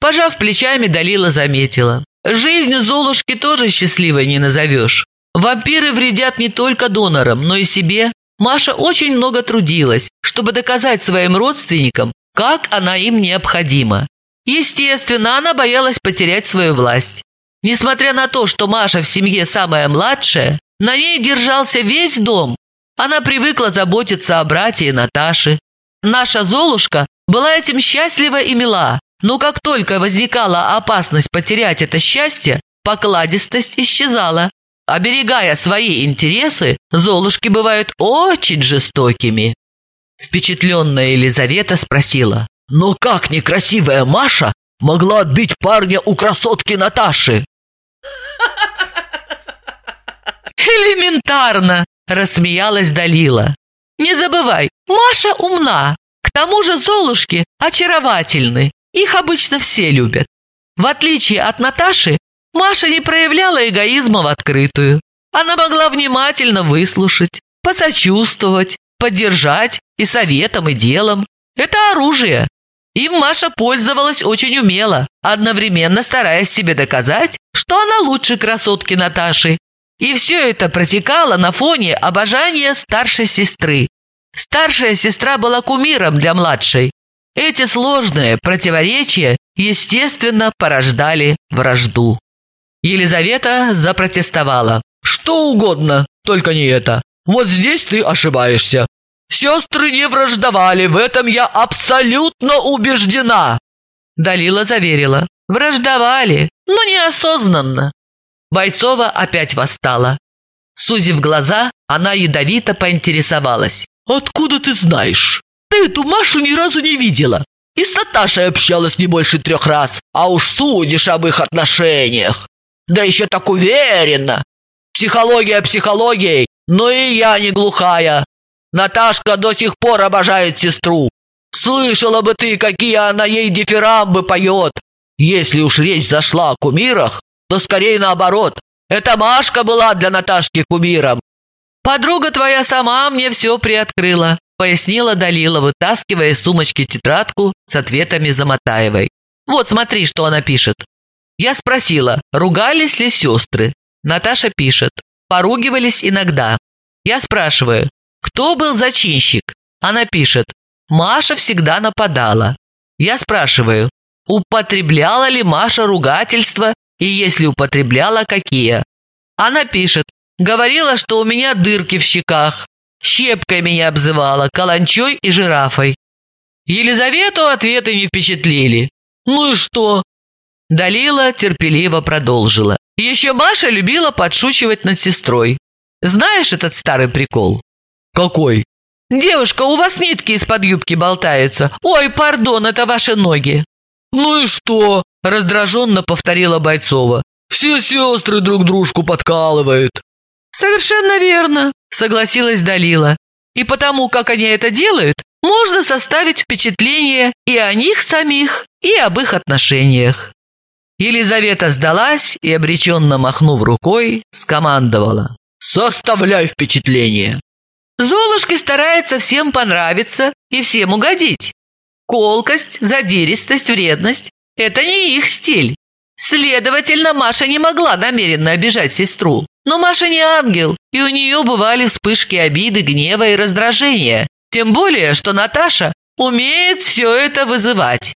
Пожав плечами, Далила заметила. Жизнь Золушки тоже счастливой не назовешь. Вампиры вредят не только донорам, но и себе. Маша очень много трудилась, чтобы доказать своим родственникам, как она им необходима. Естественно, она боялась потерять свою власть. Несмотря на то, что Маша в семье самая младшая, на ней держался весь дом. Она привыкла заботиться о брате Наташе. Наша Золушка была этим счастлива и мила, но как только возникала опасность потерять это счастье, покладистость исчезала. Оберегая свои интересы, Золушки бывают очень жестокими. Впечатленная Елизавета спросила. «Но как некрасивая Маша могла отбить парня у красотки Наташи?» «Элементарно!» – рассмеялась Далила. «Не забывай, Маша умна. К тому же Золушки очаровательны. Их обычно все любят. В отличие от Наташи, Маша не проявляла эгоизма в открытую. Она могла внимательно выслушать, посочувствовать, поддержать и советом, и делом. Это оружие. Им Маша пользовалась очень умело, одновременно стараясь себе доказать, что она лучше красотки Наташи. И все это протекало на фоне обожания старшей сестры. Старшая сестра была кумиром для младшей. Эти сложные противоречия, естественно, порождали вражду. Елизавета запротестовала. «Что угодно, только не это. Вот здесь ты ошибаешься. Сестры не враждовали, в этом я абсолютно убеждена!» Далила заверила. «Враждовали, но неосознанно». Бойцова опять восстала. Сузив глаза, она ядовито поинтересовалась. «Откуда ты знаешь? Ты эту Машу ни разу не видела. И с Наташей общалась не больше трех раз, а уж судишь об их отношениях. Да еще так уверенно. Психология психологией, но и я не глухая. Наташка до сих пор обожает сестру. Слышала бы ты, какие она ей дифирамбы поет. Если уж речь зашла о кумирах, то скорее наоборот. Эта Машка была для Наташки кумиром. Подруга твоя сама мне все приоткрыла, пояснила Далила, вытаскивая из сумочки тетрадку с ответами Замотаевой. Вот смотри, что она пишет. Я спросила, ругались ли сестры. Наташа пишет, поругивались иногда. Я спрашиваю, кто был зачинщик? Она пишет, Маша всегда нападала. Я спрашиваю, употребляла ли Маша ругательства и если употребляла, какие? Она пишет, говорила, что у меня дырки в щеках, щепкой меня обзывала, каланчой и жирафой. Елизавету ответы не впечатлили. Ну и что? Далила терпеливо продолжила. Еще Маша любила подшучивать над сестрой. Знаешь этот старый прикол? Какой? Девушка, у вас нитки из-под юбки болтаются. Ой, пардон, это ваши ноги. Ну и что? Раздраженно повторила Бойцова. Все сестры друг дружку подкалывают. Совершенно верно, согласилась Далила. И потому, как они это делают, можно составить впечатление и о них самих, и об их отношениях. Елизавета сдалась и, обреченно махнув рукой, скомандовала. «Составляй впечатление!» Золушка старается всем понравиться и всем угодить. Колкость, задиристость, вредность – это не их стиль. Следовательно, Маша не могла намеренно обижать сестру. Но Маша не ангел, и у нее бывали вспышки обиды, гнева и раздражения. Тем более, что Наташа умеет все это вызывать.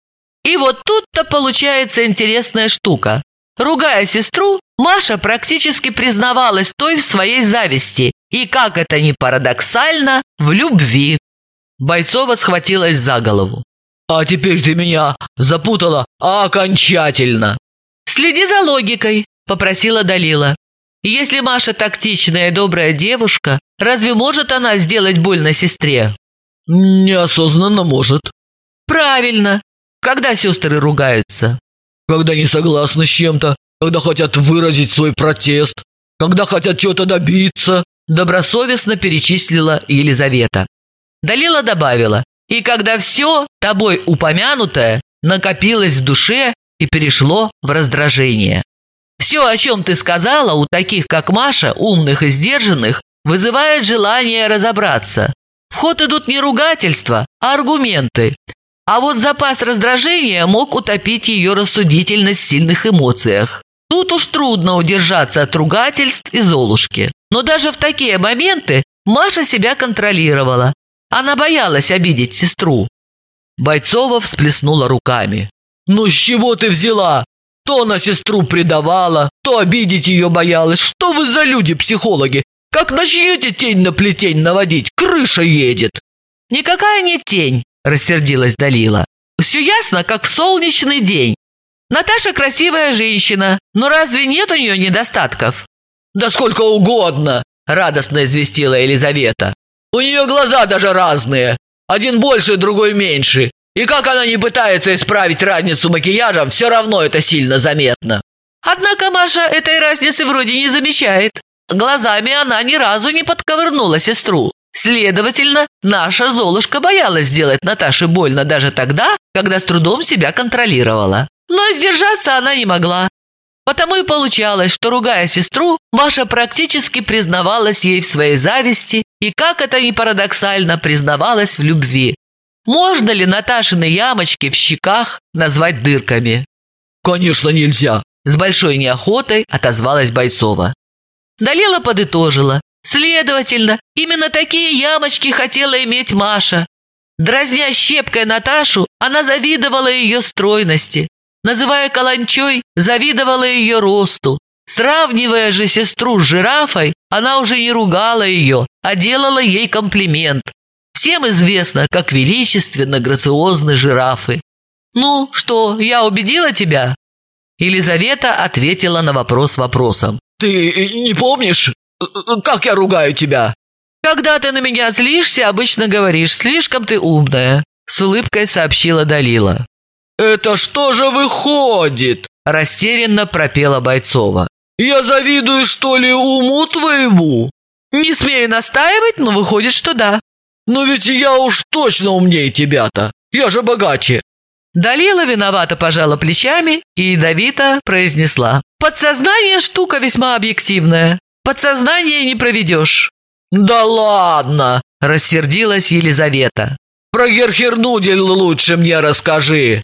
И вот тут-то получается интересная штука. Ругая сестру, Маша практически признавалась той в своей зависти и, как это ни парадоксально, в любви. Бойцова схватилась за голову. «А теперь ты меня запутала окончательно!» «Следи за логикой», – попросила Далила. «Если Маша тактичная и добрая девушка, разве может она сделать больно сестре?» «Неосознанно может». «Правильно. Когда сестры ругаются?» «Когда не согласны с чем-то, когда хотят выразить свой протест, когда хотят чего-то добиться», добросовестно перечислила Елизавета. Далила добавила, и когда все, тобой упомянутое, накопилось в душе и перешло в раздражение. Все, о чем ты сказала, у таких, как Маша, умных и сдержанных, вызывает желание разобраться. В ход идут не ругательства, а аргументы, а вот запас раздражения мог утопить ее рассудительность в сильных эмоциях. Тут уж трудно удержаться от ругательств и золушки. Но даже в такие моменты Маша себя контролировала. Она боялась обидеть сестру. Бойцова всплеснула руками. «Ну с чего ты взяла? То на сестру предавала, то обидеть ее боялась. Что вы за люди-психологи? Как начнете тень на плетень наводить, крыша едет!» «Никакая не тень, – рассердилась Далила. «Все ясно, как в солнечный день. Наташа красивая женщина, но разве нет у нее недостатков?» «Да сколько угодно!» – радостно известила Елизавета. «У нее глаза даже разные. Один больше, другой меньше. И как она не пытается исправить разницу макияжем, все равно это сильно заметно». Однако Маша этой разницы вроде не замечает. Глазами она ни разу не подковырнула сестру. Следовательно, наша Золушка боялась сделать Наташе больно даже тогда, когда с трудом себя контролировала. Но сдержаться она не могла. Потому и получалось, что, ругая сестру, Маша практически признавалась ей в своей зависти и, как это ни парадоксально, признавалась в любви. Можно ли Наташины ямочки в щеках назвать дырками? «Конечно нельзя!» – с большой неохотой отозвалась Бойцова. Далила подытожила. Следовательно, именно такие ямочки хотела иметь Маша. Дразня щепкой Наташу, она завидовала ее стройности. Называя каланчой, завидовала ее росту. Сравнивая же сестру с жирафой, она уже не ругала ее, а делала ей комплимент. Всем известно, как величественно грациозны жирафы. «Ну что, я убедила тебя?» Елизавета ответила на вопрос вопросом. «Ты не помнишь, как я ругаю тебя?» «Когда ты на меня злишься, обычно говоришь, слишком ты умная», с улыбкой сообщила Далила. «Это что же выходит?» Растерянно пропела Бойцова. «Я завидую, что ли, уму твоему?» «Не смею настаивать, но выходит, что да». «Но ведь я уж точно умнее тебя-то. Я же богаче». Далила виновато пожала плечами и ядовито произнесла. «Подсознание штука весьма объективная. Подсознание не проведешь». «Да ладно!» – рассердилась Елизавета. «Про Герхернудель лучше мне расскажи».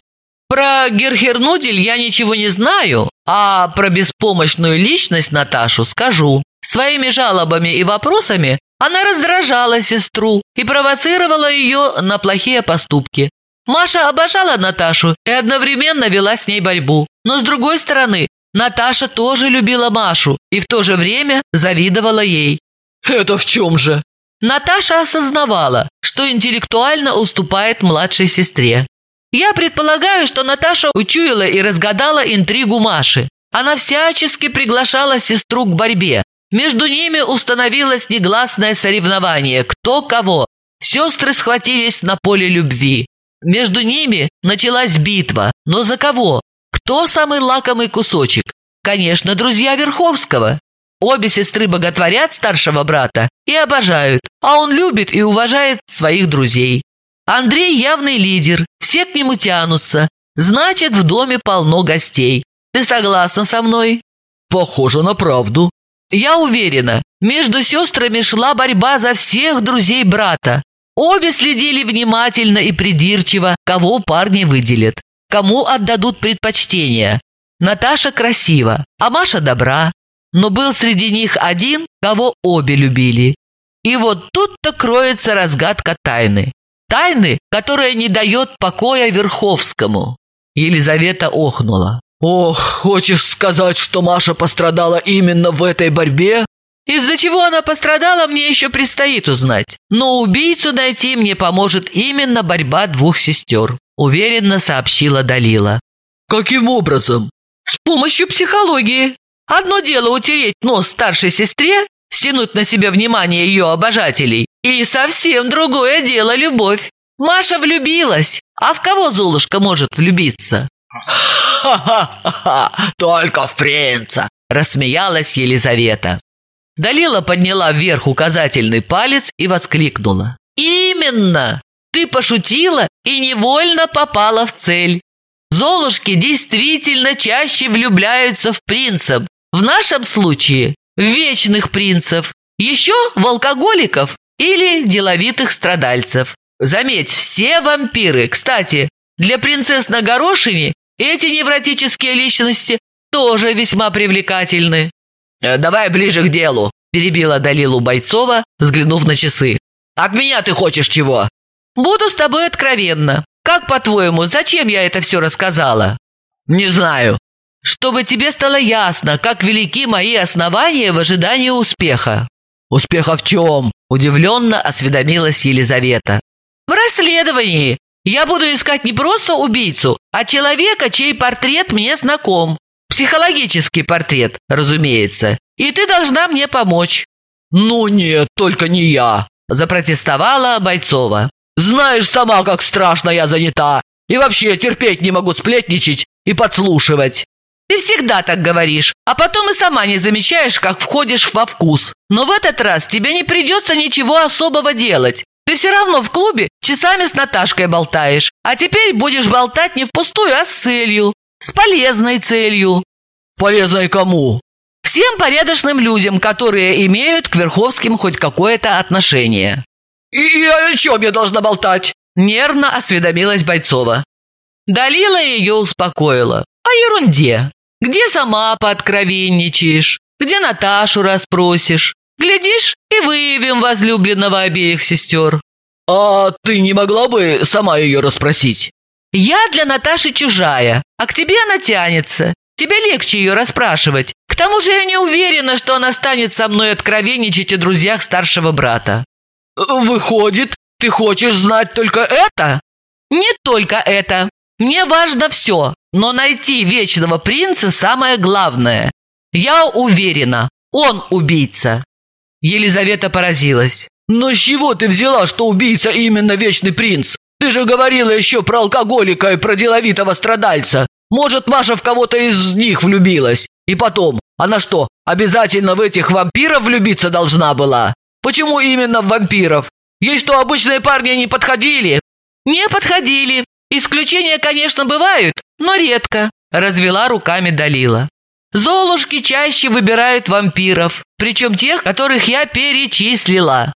«Про Герхернудель я ничего не знаю, а про беспомощную личность Наташу скажу. Своими жалобами и вопросами она раздражала сестру и провоцировала ее на плохие поступки. Маша обожала Наташу и одновременно вела с ней борьбу. Но с другой стороны, Наташа тоже любила Машу и в то же время завидовала ей. «Это в чем же?» Наташа осознавала, что интеллектуально уступает младшей сестре. Я предполагаю, что Наташа учуяла и разгадала интригу Маши. Она всячески приглашала сестру к борьбе. Между ними установилось негласное соревнование «кто кого». Сестры схватились на поле любви. Между ними началась битва, но за кого? Кто самый лакомый кусочек? Конечно, друзья Верховского. Обе сестры боготворят старшего брата и обожают, а он любит и уважает своих друзей. Андрей явный лидер, все к нему тянутся. Значит, в доме полно гостей. Ты согласна со мной? Похоже на правду. Я уверена, между сестрами шла борьба за всех друзей брата. Обе следили внимательно и придирчиво, кого парни выделят, кому отдадут предпочтение. Наташа красива, а Маша добра. Но был среди них один, кого обе любили. И вот тут-то кроется разгадка тайны. Тайны, которая не дает покоя Верховскому. Елизавета охнула. «Ох, хочешь сказать, что Маша пострадала именно в этой борьбе?» Из-за чего она пострадала, мне еще предстоит узнать. Но убийцу найти мне поможет именно борьба двух сестер», – уверенно сообщила Далила. «Каким образом?» «С помощью психологии. Одно дело утереть нос старшей сестре, стянуть на себя внимание ее обожателей, и совсем другое дело любовь. Маша влюбилась, а в кого Золушка может влюбиться?» «Ха-ха-ха! Только в принца!» – рассмеялась Елизавета. Далила подняла вверх указательный палец и воскликнула. «Именно! Ты пошутила и невольно попала в цель. Золушки действительно чаще влюбляются в принцев. В нашем случае – вечных принцев. Еще в алкоголиков или деловитых страдальцев. Заметь, все вампиры, кстати, для принцесс на горошине эти невротические личности тоже весьма привлекательны. Э, «Давай ближе к делу», – перебила Далилу Бойцова, взглянув на часы. «От меня ты хочешь чего?» «Буду с тобой откровенна. Как, по-твоему, зачем я это все рассказала?» «Не знаю». «Чтобы тебе стало ясно, как велики мои основания в ожидании успеха». «Успеха в чем?» – удивленно осведомилась Елизавета. «В расследовании. Я буду искать не просто убийцу, а человека, чей портрет мне знаком. Психологический портрет, разумеется. И ты должна мне помочь». «Ну нет, только не я», – запротестовала Бойцова. «Знаешь сама, как страшно я занята. И вообще терпеть не могу сплетничать и подслушивать». Ты всегда так говоришь, а потом и сама не замечаешь, как входишь во вкус. Но в этот раз тебе не придется ничего особого делать. Ты все равно в клубе часами с Наташкой болтаешь, а теперь будешь болтать не впустую, а с целью. С полезной целью. Полезной кому? Всем порядочным людям, которые имеют к Верховским хоть какое-то отношение. И, и о чем я должна болтать? Нервно осведомилась Бойцова. Далила ее успокоила. О ерунде. Где сама пооткровенничаешь? Где Наташу расспросишь? Глядишь, и выявим возлюбленного обеих сестер. А ты не могла бы сама ее расспросить? Я для Наташи чужая, а к тебе она тянется. Тебе легче ее расспрашивать. К тому же я не уверена, что она станет со мной откровенничать о друзьях старшего брата. Выходит, ты хочешь знать только это? Не только это. Мне важно все, но найти вечного принца самое главное. Я уверена, он убийца. Елизавета поразилась. Но с чего ты взяла, что убийца именно вечный принц? Ты же говорила еще про алкоголика и про деловитого страдальца. Может, Маша в кого-то из них влюбилась? И потом, она что, обязательно в этих вампиров влюбиться должна была? Почему именно в вампиров? Ей что, обычные парни не подходили? Не подходили. Исключения, конечно, бывают, но редко, развела руками Далила. Золушки чаще выбирают вампиров, причем тех, которых я перечислила.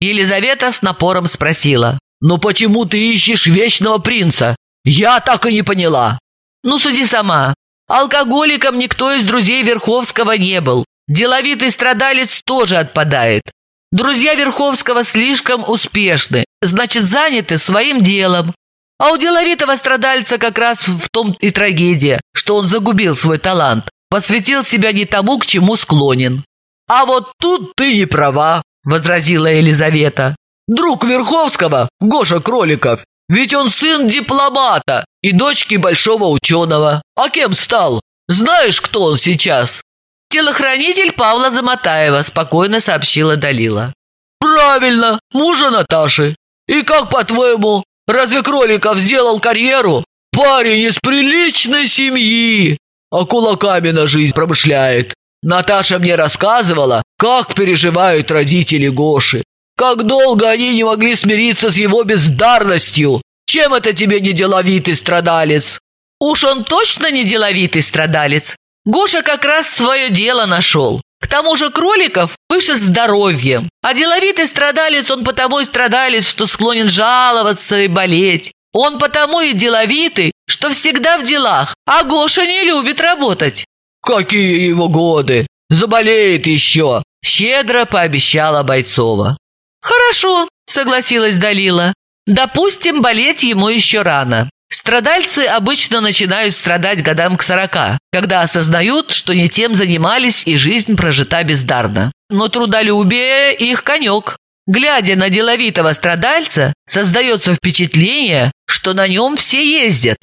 Елизавета с напором спросила. «Но почему ты ищешь вечного принца? Я так и не поняла». «Ну, суди сама. Алкоголиком никто из друзей Верховского не был. Деловитый страдалец тоже отпадает. Друзья Верховского слишком успешны, значит, заняты своим делом. А у деловитого страдальца как раз в том и трагедия, что он загубил свой талант, посвятил себя не тому, к чему склонен. «А вот тут ты не права», — возразила Елизавета. «Друг Верховского, Гоша Кроликов, ведь он сын дипломата и дочки большого ученого. А кем стал? Знаешь, кто он сейчас?» «Телохранитель Павла Замотаева», — спокойно сообщила Далила. «Правильно, мужа Наташи. И как, по-твоему, разве Кроликов сделал карьеру? Парень из приличной семьи, а кулаками на жизнь промышляет. Наташа мне рассказывала, как переживают родители Гоши. Как долго они не могли смириться с его бездарностью. Чем это тебе не деловитый страдалец? Уж он точно не деловитый страдалец. Гоша как раз свое дело нашел. К тому же Кроликов выше здоровьем, а деловитый страдалец он потому и страдалец, что склонен жаловаться и болеть. Он потому и деловитый, что всегда в делах, а Гоша не любит работать. «Какие его годы! Заболеет еще!» – щедро пообещала Бойцова. «Хорошо», – согласилась Далила. «Допустим, болеть ему еще рано. Страдальцы обычно начинают страдать годам к сорока, когда осознают, что не тем занимались и жизнь прожита бездарно. Но трудолюбие – их конек. Глядя на деловитого страдальца, создается впечатление, что на нем все ездят.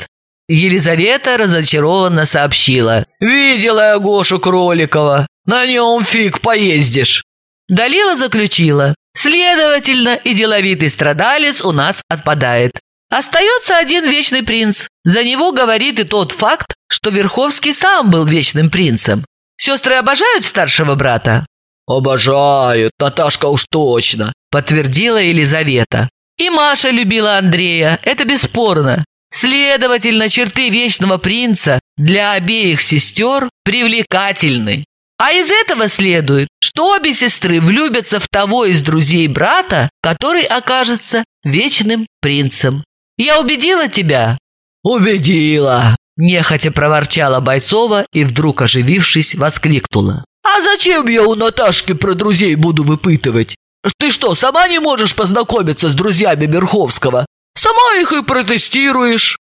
Елизавета разочарованно сообщила. «Видела я Гошу Кроликова. На нем фиг поездишь». Далила заключила. Следовательно, и деловитый страдалец у нас отпадает. Остается один вечный принц. За него говорит и тот факт, что Верховский сам был вечным принцем. Сестры обожают старшего брата? «Обожают, Наташка уж точно», – подтвердила Елизавета. И Маша любила Андрея, это бесспорно. Следовательно, черты вечного принца для обеих сестер привлекательны. А из этого следует, что обе сестры влюбятся в того из друзей брата, который окажется вечным принцем. Я убедила тебя?» «Убедила!» – нехотя проворчала Бойцова и вдруг, оживившись, воскликнула. «А зачем я у Наташки про друзей буду выпытывать? Ты что, сама не можешь познакомиться с друзьями Верховского? Сама их и протестируешь!»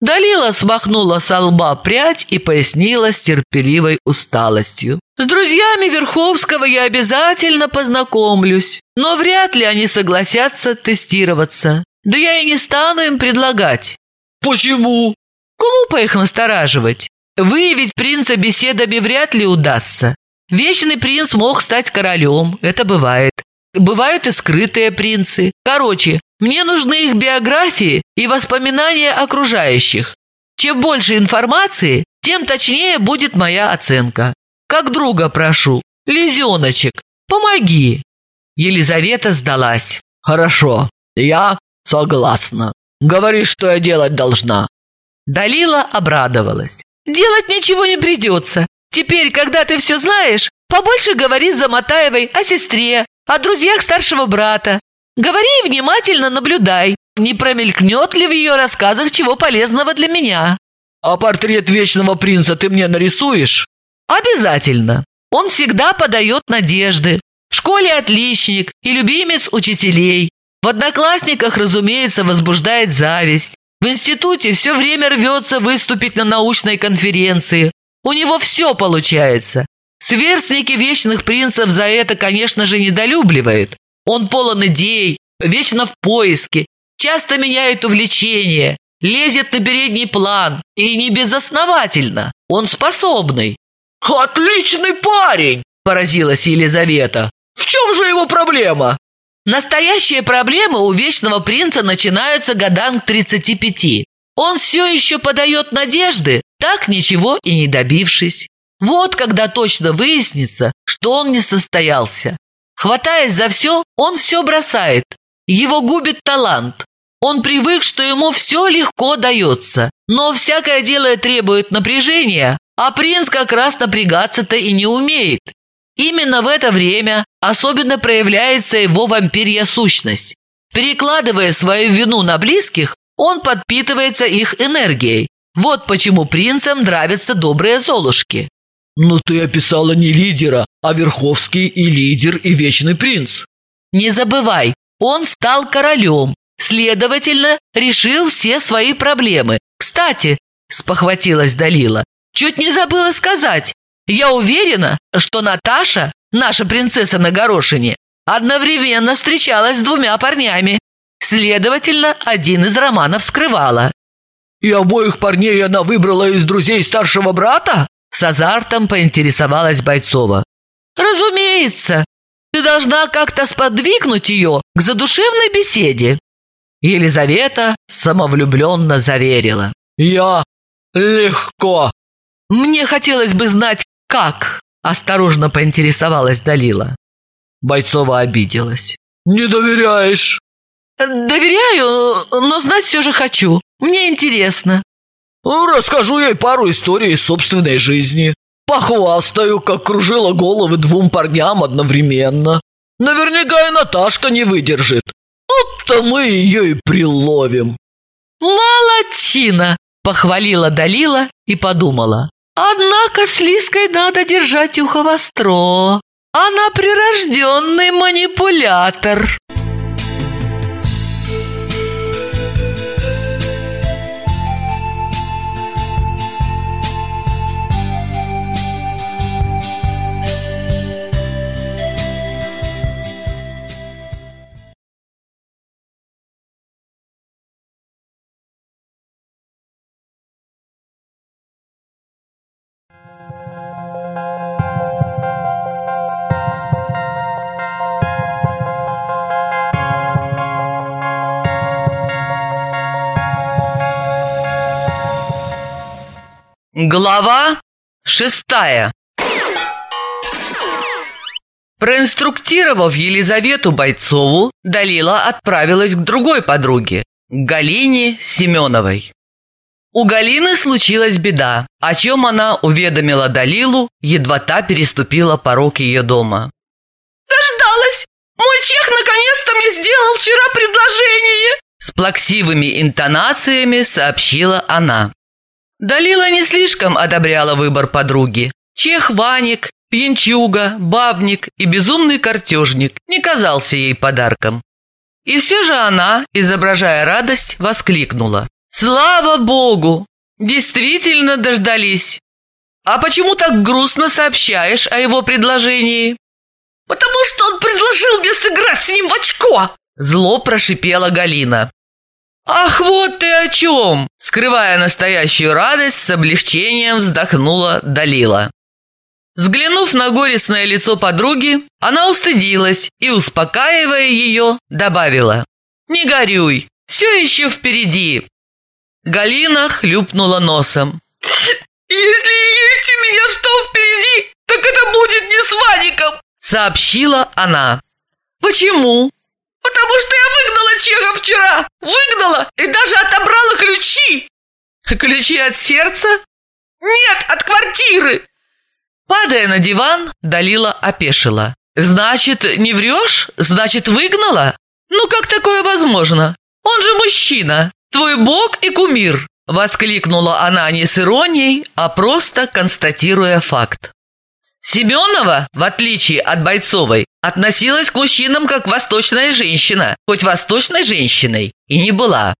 Далила смахнула со лба прядь и пояснила с терпеливой усталостью. «С друзьями Верховского я обязательно познакомлюсь, но вряд ли они согласятся тестироваться. Да я и не стану им предлагать. Почему? Глупо их настораживать. Выявить принца беседами вряд ли удастся. Вечный принц мог стать королем, это бывает. Бывают и скрытые принцы. Короче, мне нужны их биографии и воспоминания окружающих. Чем больше информации, тем точнее будет моя оценка. Как друга прошу, Лизеночек, помоги. Елизавета сдалась. Хорошо, я «Согласна. Говори, что я делать должна». Далила обрадовалась. «Делать ничего не придется. Теперь, когда ты все знаешь, побольше говори с Замотаевой о сестре, о друзьях старшего брата. Говори и внимательно наблюдай, не промелькнет ли в ее рассказах чего полезного для меня». «А портрет Вечного Принца ты мне нарисуешь?» «Обязательно. Он всегда подает надежды. В школе отличник и любимец учителей. В одноклассниках, разумеется, возбуждает зависть. В институте все время рвется выступить на научной конференции. У него все получается. Сверстники вечных принцев за это, конечно же, недолюбливают. Он полон идей, вечно в поиске, часто меняет увлечения, лезет на передний план и не безосновательно. Он способный. «Отличный парень!» – поразилась Елизавета. «В чем же его проблема?» Настоящие проблемы у Вечного Принца начинаются годам к 35. Он все еще подает надежды, так ничего и не добившись. Вот когда точно выяснится, что он не состоялся. Хватаясь за все, он все бросает. Его губит талант. Он привык, что ему все легко дается, но всякое дело требует напряжения, а принц как раз напрягаться-то и не умеет. Именно в это время особенно проявляется его вампирья сущность. Перекладывая свою вину на близких, он подпитывается их энергией. Вот почему принцам нравятся добрые золушки. «Но ты описала не лидера, а Верховский и лидер, и Вечный принц». «Не забывай, он стал королем, следовательно, решил все свои проблемы. Кстати, спохватилась Далила, чуть не забыла сказать. Я уверена, что Наташа, наша принцесса на горошине, одновременно встречалась с двумя парнями. Следовательно, один из романов скрывала. «И обоих парней она выбрала из друзей старшего брата?» С азартом поинтересовалась Бойцова. «Разумеется. Ты должна как-то сподвигнуть ее к задушевной беседе». Елизавета самовлюбленно заверила. «Я легко». «Мне хотелось бы знать, как?» Осторожно поинтересовалась Далила. Бойцова обиделась. «Не доверяешь?» «Доверяю, но знать все же хочу. Мне интересно». Расскажу ей пару историй из собственной жизни. Похвастаю, как кружила головы двум парням одновременно. Наверняка и Наташка не выдержит. Вот-то мы ее и приловим. «Молодчина!» – похвалила Далила и подумала. «Однако с Лиской надо держать ухо востро. Она прирожденный манипулятор». Глава шестая Проинструктировав Елизавету Бойцову, Далила отправилась к другой подруге, Галине Семеновой. У Галины случилась беда, о чем она уведомила Далилу, едва та переступила порог ее дома. «Дождалась! Мой чех наконец-то мне сделал вчера предложение!» С плаксивыми интонациями сообщила она. Далила не слишком одобряла выбор подруги. Чех Ваник, пьянчуга, бабник и безумный картежник не казался ей подарком. И все же она, изображая радость, воскликнула. «Слава Богу! Действительно дождались! А почему так грустно сообщаешь о его предложении?» «Потому что он предложил мне сыграть с ним в очко!» Зло прошипела Галина. «Ах, вот ты о чем!» Скрывая настоящую радость, с облегчением вздохнула Далила. Взглянув на горестное лицо подруги, она устыдилась и, успокаивая ее, добавила «Не горюй, все еще впереди». Галина хлюпнула носом. «Если есть у меня что впереди, так это будет не с Ваником!» сообщила она. «Почему?» Потому что я выгнала Чеха вчера! Выгнала и даже отобрала ключи!» «Ключи от сердца?» «Нет, от квартиры!» Падая на диван, Далила опешила. «Значит, не врешь? Значит, выгнала? Ну как такое возможно? Он же мужчина, твой бог и кумир!» Воскликнула она не с иронией, а просто констатируя факт. Семенова, в отличие от Бойцовой, относилась к мужчинам как восточная женщина, хоть восточной женщиной и не была.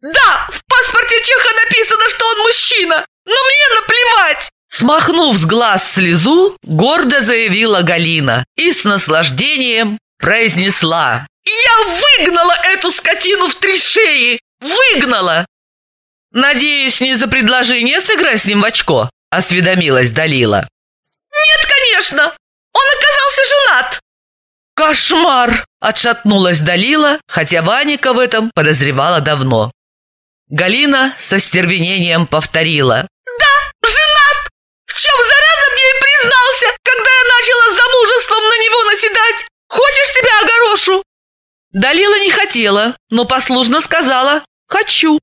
Да, в паспорте Чеха написано, что он мужчина, но мне наплевать. Смахнув с глаз слезу, гордо заявила Галина и с наслаждением произнесла. Я выгнала эту скотину в три шеи! Выгнала! Надеюсь, не за предложение сыграть с ним в очко, осведомилась Далила. Нет, конечно! Он оказался женат! Кошмар! Отшатнулась Далила, хотя Ваника в этом подозревала давно. Галина со стервенением повторила. Да, женат! В чем зараза мне и признался, когда я начала замужеством на него наседать? Хочешь тебя огорошу? Далила не хотела, но послушно сказала «хочу».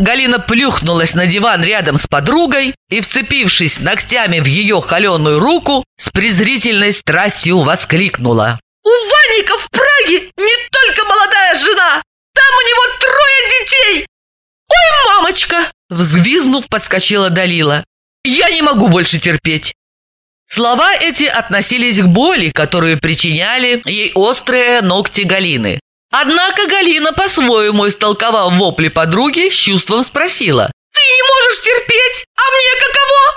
Галина плюхнулась на диван рядом с подругой и, вцепившись ногтями в ее холеную руку, с презрительной страстью воскликнула. «У Ваника в Праге не только молодая жена, там у него трое детей!» «Ой, мамочка!» – взвизнув, подскочила Далила. «Я не могу больше терпеть!» Слова эти относились к боли, которую причиняли ей острые ногти Галины. Однако Галина по-своему истолковав вопли подруги, с чувством спросила. «Ты не можешь терпеть, а мне каково?»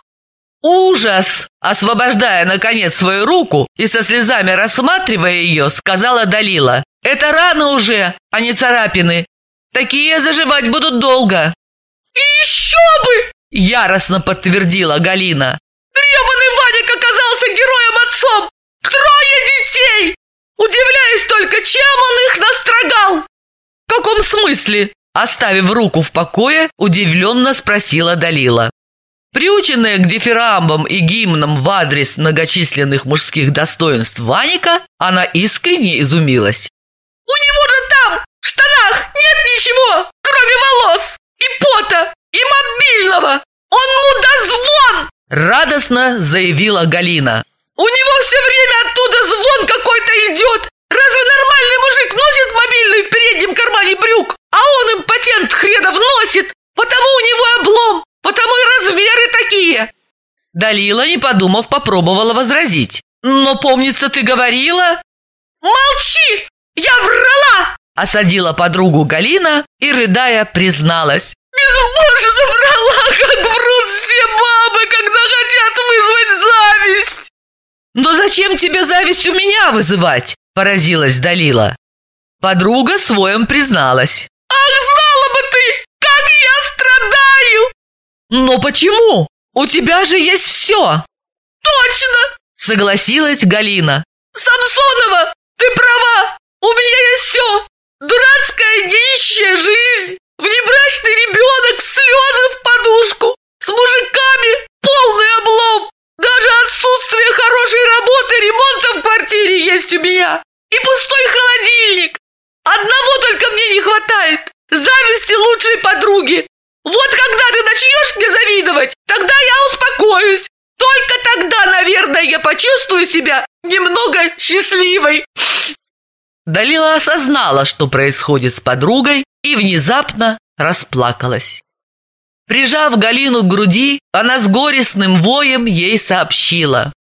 «Ужас!» Освобождая, наконец, свою руку и со слезами рассматривая ее, сказала Далила. «Это раны уже, а не царапины. Такие заживать будут долго». «Еще бы!» Яростно подтвердила Галина. «Гребаный Ваник оказался героем-отцом! Трое детей! Удивляюсь только, чем он их настрогал!» «В каком смысле?» Оставив руку в покое, удивленно спросила Далила. Приученная к дифирамбам и гимнам в адрес многочисленных мужских достоинств Ваника, она искренне изумилась. «У него же там, в штанах, нет ничего, кроме волос и пота и мобильного! Он мудозвон!» Радостно заявила Галина. У него все время оттуда звон какой-то идет. Разве нормальный мужик носит мобильный в переднем кармане брюк, а он импотент хренов носит? Потому у него облом, потому и размеры такие. Далила, не подумав, попробовала возразить. Но, помнится, ты говорила... Молчи! Я врала! Осадила подругу Галина и, рыдая, призналась. Безбожно врала, как врут все бабы, когда хотят вызвать зависть. «Но зачем тебе зависть у меня вызывать?» – поразилась Далила. Подруга своем призналась. «Ах, знала бы ты, как я страдаю!» «Но почему? У тебя же есть все!» «Точно!» – согласилась Галина. «Самсонова, ты права! У меня есть все! Дурацкая нищая жизнь! Внебрачный ребенок, слезы в подушку! С мужиками полный облом! Даже отсутствие хорошей работы, ремонта в квартире есть у меня. И пустой холодильник. Одного только мне не хватает. Зависти лучшей подруги. Вот когда ты начнешь мне завидовать, тогда я успокоюсь. Только тогда, наверное, я почувствую себя немного счастливой. Далила осознала, что происходит с подругой, и внезапно расплакалась. Прижав Галину к груди, она с горестным воем ей сообщила.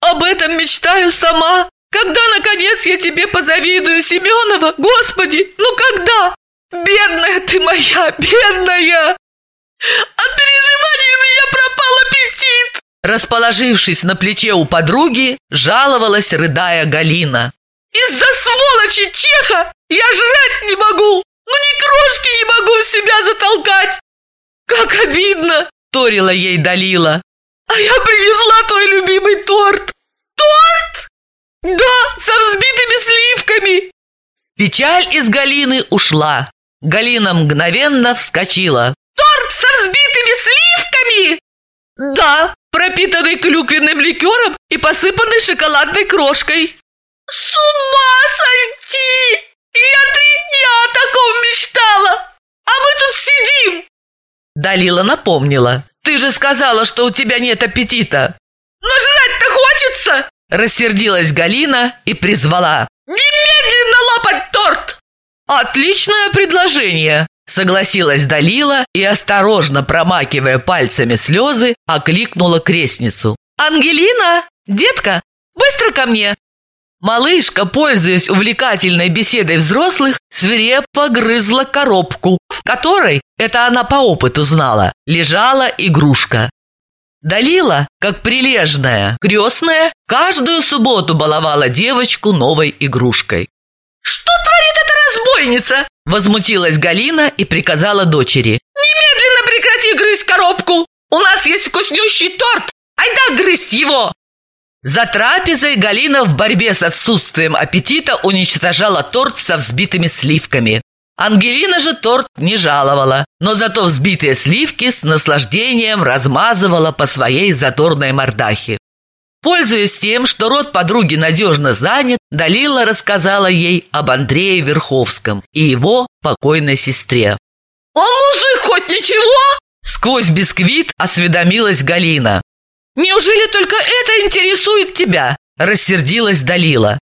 «Об этом мечтаю сама. Когда, наконец, я тебе позавидую, Семенова? Господи, ну когда? Бедная ты моя, бедная!» «От переживаний у меня пропал аппетит!» Расположившись на плече у подруги, жаловалась, рыдая Галина. «Из-за сволочи Чеха я жрать не могу! Ну ни крошки не могу себя затолкать! «Как обидно!» – торила ей Далила. «А я принесла твой любимый торт!» «Торт?» «Да, со взбитыми сливками!» Печаль из Галины ушла. Галина мгновенно вскочила. «Торт со взбитыми сливками?» «Да, пропитанный клюквенным ликером и посыпанный шоколадной крошкой». «С ума сойти! Я три дня о таком мечтала! А мы тут сидим, Далила напомнила. «Ты же сказала, что у тебя нет аппетита!» «Но жрать-то хочется!» Рассердилась Галина и призвала. «Немедленно лопать торт!» «Отличное предложение!» Согласилась Далила и, осторожно промакивая пальцами слезы, окликнула крестницу. «Ангелина, детка, быстро ко мне!» Малышка, пользуясь увлекательной беседой взрослых, свирепо грызла коробку, которой, это она по опыту знала, лежала игрушка. Далила, как прилежная крестная, каждую субботу баловала девочку новой игрушкой. «Что творит эта разбойница?» Возмутилась Галина и приказала дочери. «Немедленно прекрати грызть коробку! У нас есть вкуснющий торт! Айда грызть его!» За трапезой Галина в борьбе с отсутствием аппетита уничтожала торт со взбитыми сливками. Ангелина же торт не жаловала, но зато взбитые сливки с наслаждением размазывала по своей задорной мордахе. Пользуясь тем, что рот подруги надежно занят, Далила рассказала ей об Андрее Верховском и его покойной сестре. «Он музык хоть ничего?» Сквозь бисквит осведомилась Галина. «Неужели только это интересует тебя?» Рассердилась Далила.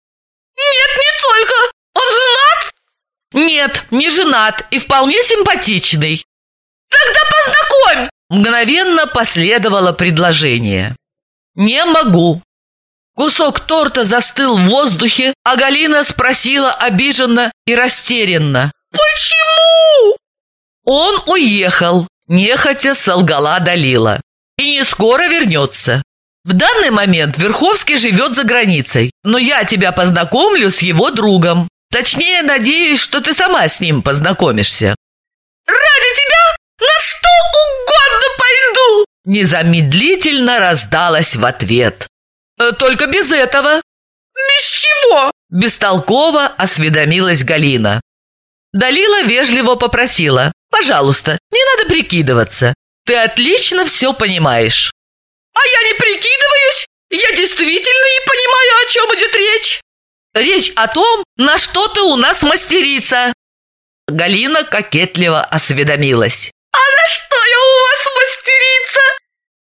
«Нет, не только. Он женат?» «Нет, не женат и вполне симпатичный». «Тогда познакомь!» Мгновенно последовало предложение. «Не могу». Кусок торта застыл в воздухе, а Галина спросила обиженно и растерянно. «Почему?» Он уехал, нехотя солгала Далила. И не скоро вернется. В данный момент Верховский живет за границей, но я тебя познакомлю с его другом. Точнее, надеюсь, что ты сама с ним познакомишься. «Ради тебя на что угодно пойду!» Незамедлительно раздалась в ответ. «Э, «Только без этого!» «Без чего?» Бестолково осведомилась Галина. Далила вежливо попросила. «Пожалуйста, не надо прикидываться. Ты отлично все понимаешь». «А я не прикидываюсь! Я действительно не понимаю, о чем идет речь!» «Речь о том, на что ты у нас мастерица!» Галина кокетливо осведомилась. «А на что я у вас мастерица?»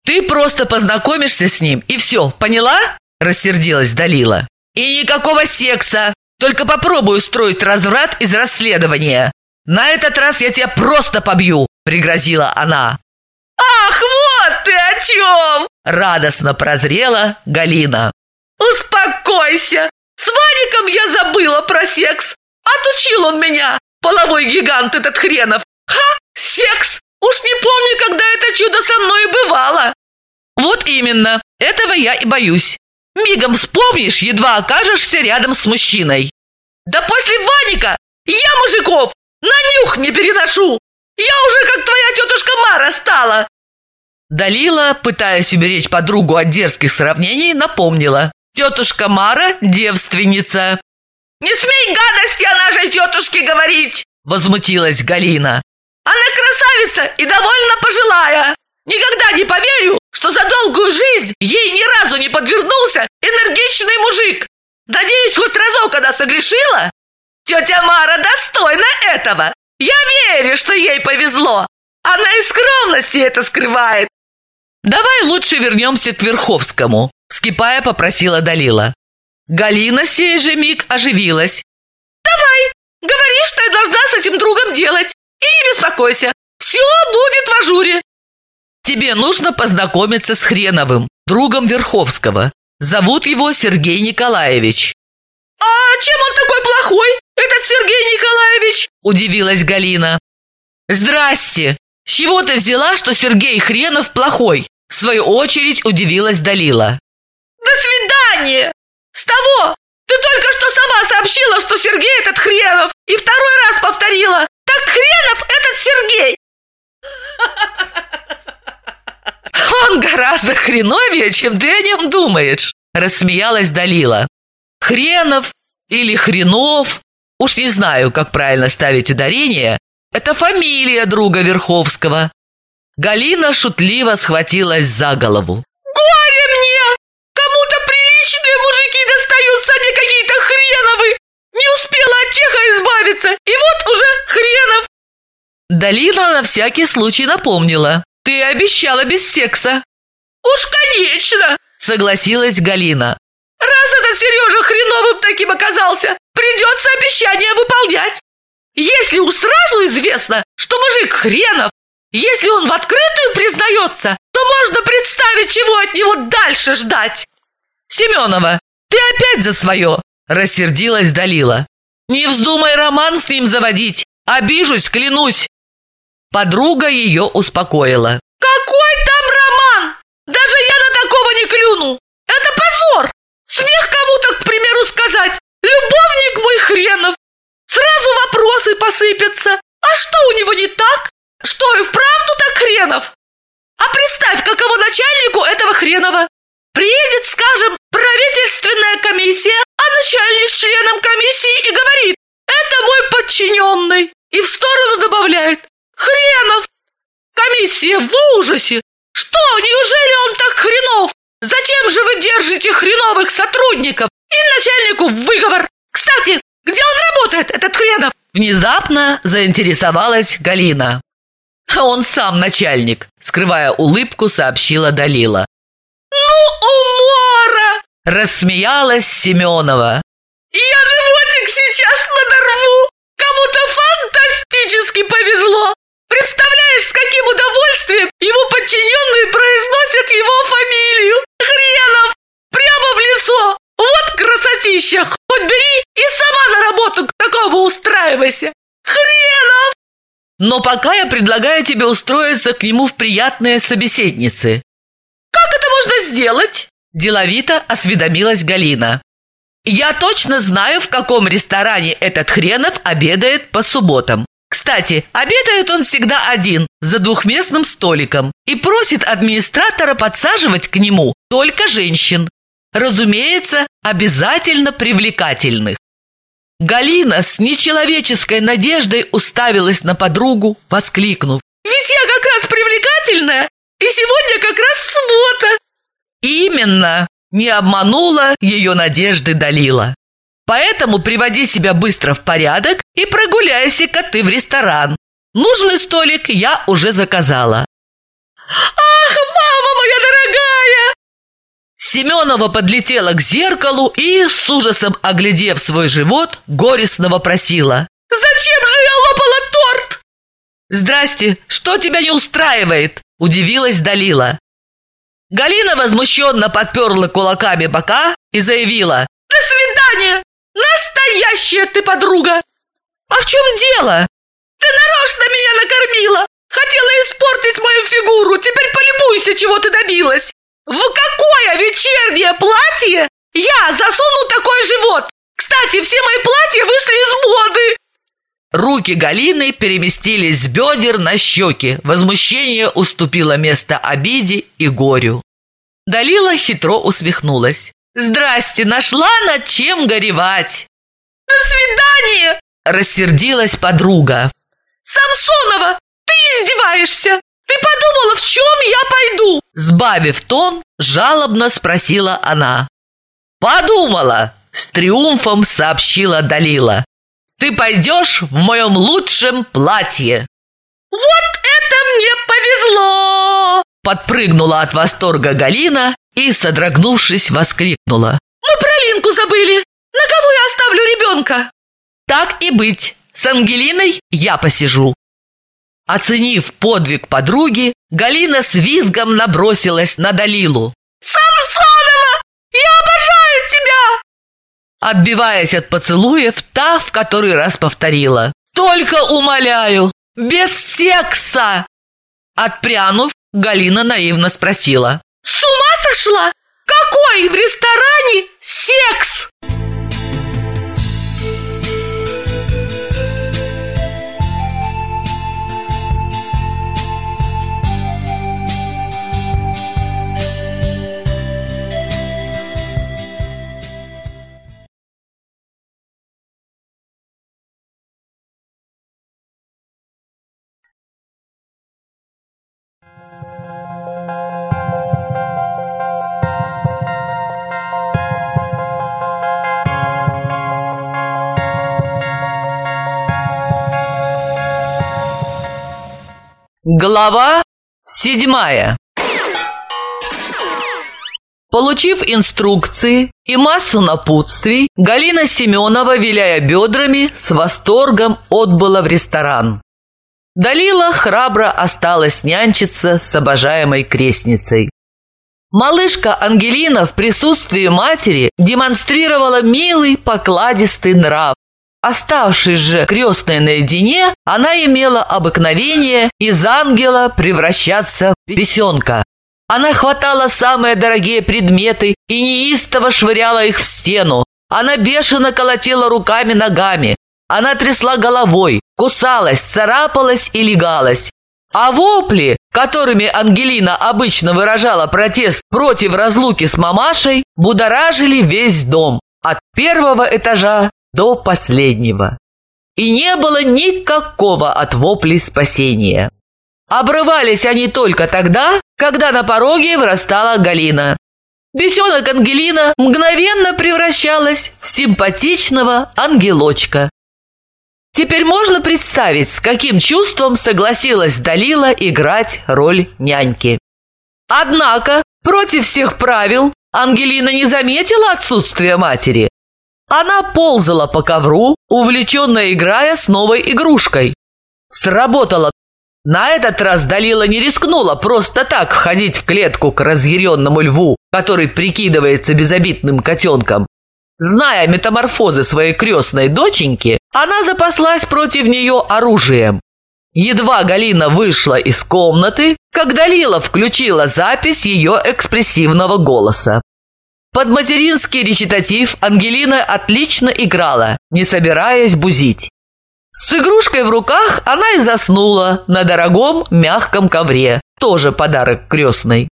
«Ты просто познакомишься с ним, и все, поняла?» Рассердилась Далила. «И никакого секса! Только попробуй устроить разврат из расследования. На этот раз я тебя просто побью!» Пригрозила она. «Ах, вот ты о чем!» Радостно прозрела Галина. «Успокойся! С Ваником я забыла про секс! Отучил он меня, половой гигант этот хренов! Ха! Секс! Уж не помню, когда это чудо со мной бывало!» «Вот именно! Этого я и боюсь! Мигом вспомнишь, едва окажешься рядом с мужчиной!» «Да после Ваника я мужиков на нюх не переношу! Я уже как твоя тетушка Мара стала!» Далила, пытаясь уберечь подругу от дерзких сравнений, напомнила. «Тетушка Мара – девственница». «Не смей гадости о нашей тетушке говорить!» – возмутилась Галина. «Она красавица и довольно пожилая! Никогда не поверю, что за долгую жизнь ей ни разу не подвернулся энергичный мужик! Надеюсь, хоть разок она согрешила? Тетя Мара достойна этого! Я верю, что ей повезло! Она из скромности это скрывает!» «Давай лучше вернемся к Верховскому», – вскипая попросила Далила. Галина сей же миг оживилась. «Давай, говори, что я должна с этим другом делать, и не беспокойся, все будет в ажуре». «Тебе нужно познакомиться с Хреновым, другом Верховского. Зовут его Сергей Николаевич». «А чем он такой плохой, этот Сергей Николаевич?» – удивилась Галина. «Здрасте! С чего ты взяла, что Сергей Хренов плохой?» В свою очередь удивилась Далила. «До свидания! С того! Ты только что сама сообщила, что Сергей этот Хренов, и второй раз повторила. Так Хренов этот Сергей!» «Он гораздо хреновее, чем ты о нем думаешь», рассмеялась Далила. «Хренов или Хренов, уж не знаю, как правильно ставить ударение, это фамилия друга Верховского. Галина шутливо схватилась за голову. «Горе мне! Кому-то приличные мужики достаются, а мне какие-то хреновы! Не успела от Избавиться, и вот уже хренов!» Далина на всякий случай напомнила. «Ты обещала без секса!» «Уж конечно!» — согласилась Галина. «Раз этот Сережа хреновым таким оказался, придется обещание выполнять! Если уж сразу известно, что мужик хренов, если он в открытую признается, то можно представить, чего от него дальше ждать? Семенова, ты опять за свое!» – рассердилась Далила. «Не вздумай роман с ним заводить! Обижусь, клянусь!» Подруга ее успокоила. Какой там роман? Даже я на такого не клюну! Это позор! Смех кому-то, к примеру, сказать «Любовник мой хренов!» Сразу вопросы посыпятся. А что у него не так? Что, и вправду так хренов? А представь, каково начальнику этого хренова. Приедет, скажем, правительственная комиссия, начальник членом комиссии и говорит «Это мой подчиненный» и в сторону добавляет «Хренов!» Комиссия в ужасе! Что, неужели он так хренов? Зачем же вы держите хреновых сотрудников? И начальнику выговор. Кстати, где он работает, этот хренов? Внезапно заинтересовалась Галина. Он сам начальник, скрывая улыбку, сообщила Далила. Ну, умора! Рассмеялась Семенова. Я животик сейчас надорву! Кому-то фантастически повезло! Представляешь, с каким удовольствием его подчиненные произносят его фамилию! Хренов! Прямо в лицо! Вот красотища! Хоть бери и сама на работу к такому устраивайся! Хренов! Но пока я предлагаю тебе устроиться к нему в приятные собеседницы. Как это можно сделать? Деловито осведомилась Галина. Я точно знаю, в каком ресторане этот хренов обедает по субботам. Кстати, обедает он всегда один, за двухместным столиком, и просит администратора подсаживать к нему только женщин. Разумеется, обязательно привлекательных. Галина с нечеловеческой надеждой уставилась на подругу, воскликнув. «Ведь я как раз привлекательная, и сегодня как раз суббота!» Именно! Не обманула ее надежды Далила. Поэтому приводи себя быстро в порядок и прогуляйся-ка ты в ресторан. Нужный столик я уже заказала. Ах, мама моя дорогая! Семенова подлетела к зеркалу и, с ужасом оглядев свой живот, горестно вопросила. Зачем же я лопала торт? Здрасте, что тебя не устраивает? Удивилась Далила. Галина возмущенно подперла кулаками бока и заявила. До свидания! Настоящая ты подруга! А в чем дело? Ты нарочно меня накормила! Хотела испортить мою фигуру, теперь полюбуйся, чего ты добилась! В какое вечернее платье я засуну такой живот? Кстати, все мои платья вышли из моды! Руки Галины переместились с бедер на щеки. Возмущение уступило место обиде и горю. Далила хитро усмехнулась. «Здрасте, нашла над чем горевать!» «До свидания!» – рассердилась подруга. «Самсонова, ты издеваешься! Ты подумала, в чем я пойду?» Сбавив тон, жалобно спросила она. «Подумала!» – с триумфом сообщила Далила. «Ты пойдешь в моем лучшем платье!» «Вот это мне повезло!» Подпрыгнула от восторга Галина и, содрогнувшись, воскликнула. «Мы про Линку забыли! На кого я оставлю ребенка?» «Так и быть, с Ангелиной я посижу». Оценив подвиг подруги, Галина с визгом набросилась на Далилу. «Самсонова, я обожаю тебя!» Отбиваясь от поцелуев, та в который раз повторила. «Только умоляю, без секса!» Отпрянув, Галина наивно спросила. «С ума сошла? Какой в ресторане секс?» Глава седьмая Получив инструкции и массу напутствий, Галина Семенова, виляя бедрами, с восторгом отбыла в ресторан. Далила храбро осталась нянчиться с обожаемой крестницей. Малышка Ангелина в присутствии матери демонстрировала милый покладистый нрав. Оставшись же крестной наедине, она имела обыкновение из ангела превращаться в бесенка. Она хватала самые дорогие предметы и неистово швыряла их в стену. Она бешено колотила руками-ногами. Она трясла головой, кусалась, царапалась и легалась. А вопли, которыми Ангелина обычно выражала протест против разлуки с мамашей, будоражили весь дом, от первого этажа до последнего. И не было никакого от воплей спасения. Обрывались они только тогда, когда на пороге вырастала Галина. Бесенок Ангелина мгновенно превращалась в симпатичного ангелочка. Теперь можно представить, с каким чувством согласилась Далила играть роль няньки. Однако, против всех правил, Ангелина не заметила отсутствия матери. Она ползала по ковру, увлеченно играя с новой игрушкой. Сработало. На этот раз Далила не рискнула просто так ходить в клетку к разъяренному льву, который прикидывается безобидным котенком. Зная метаморфозы своей крестной доченьки, она запаслась против нее оружием. Едва Галина вышла из комнаты, как Далила включила запись ее экспрессивного голоса. Под материнский речитатив Ангелина отлично играла, не собираясь бузить. С игрушкой в руках она и заснула на дорогом мягком ковре, тоже подарок крестной.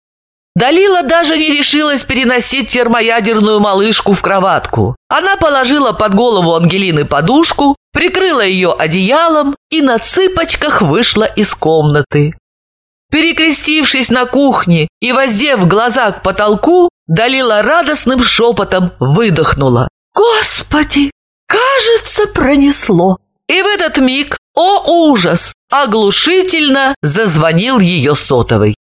Далила даже не решилась переносить термоядерную малышку в кроватку. Она положила под голову Ангелины подушку, прикрыла ее одеялом и на цыпочках вышла из комнаты. Перекрестившись на кухне и воздев глаза к потолку, Далила радостным шепотом выдохнула. «Господи, кажется, пронесло!» И в этот миг, о ужас, оглушительно зазвонил ее сотовый.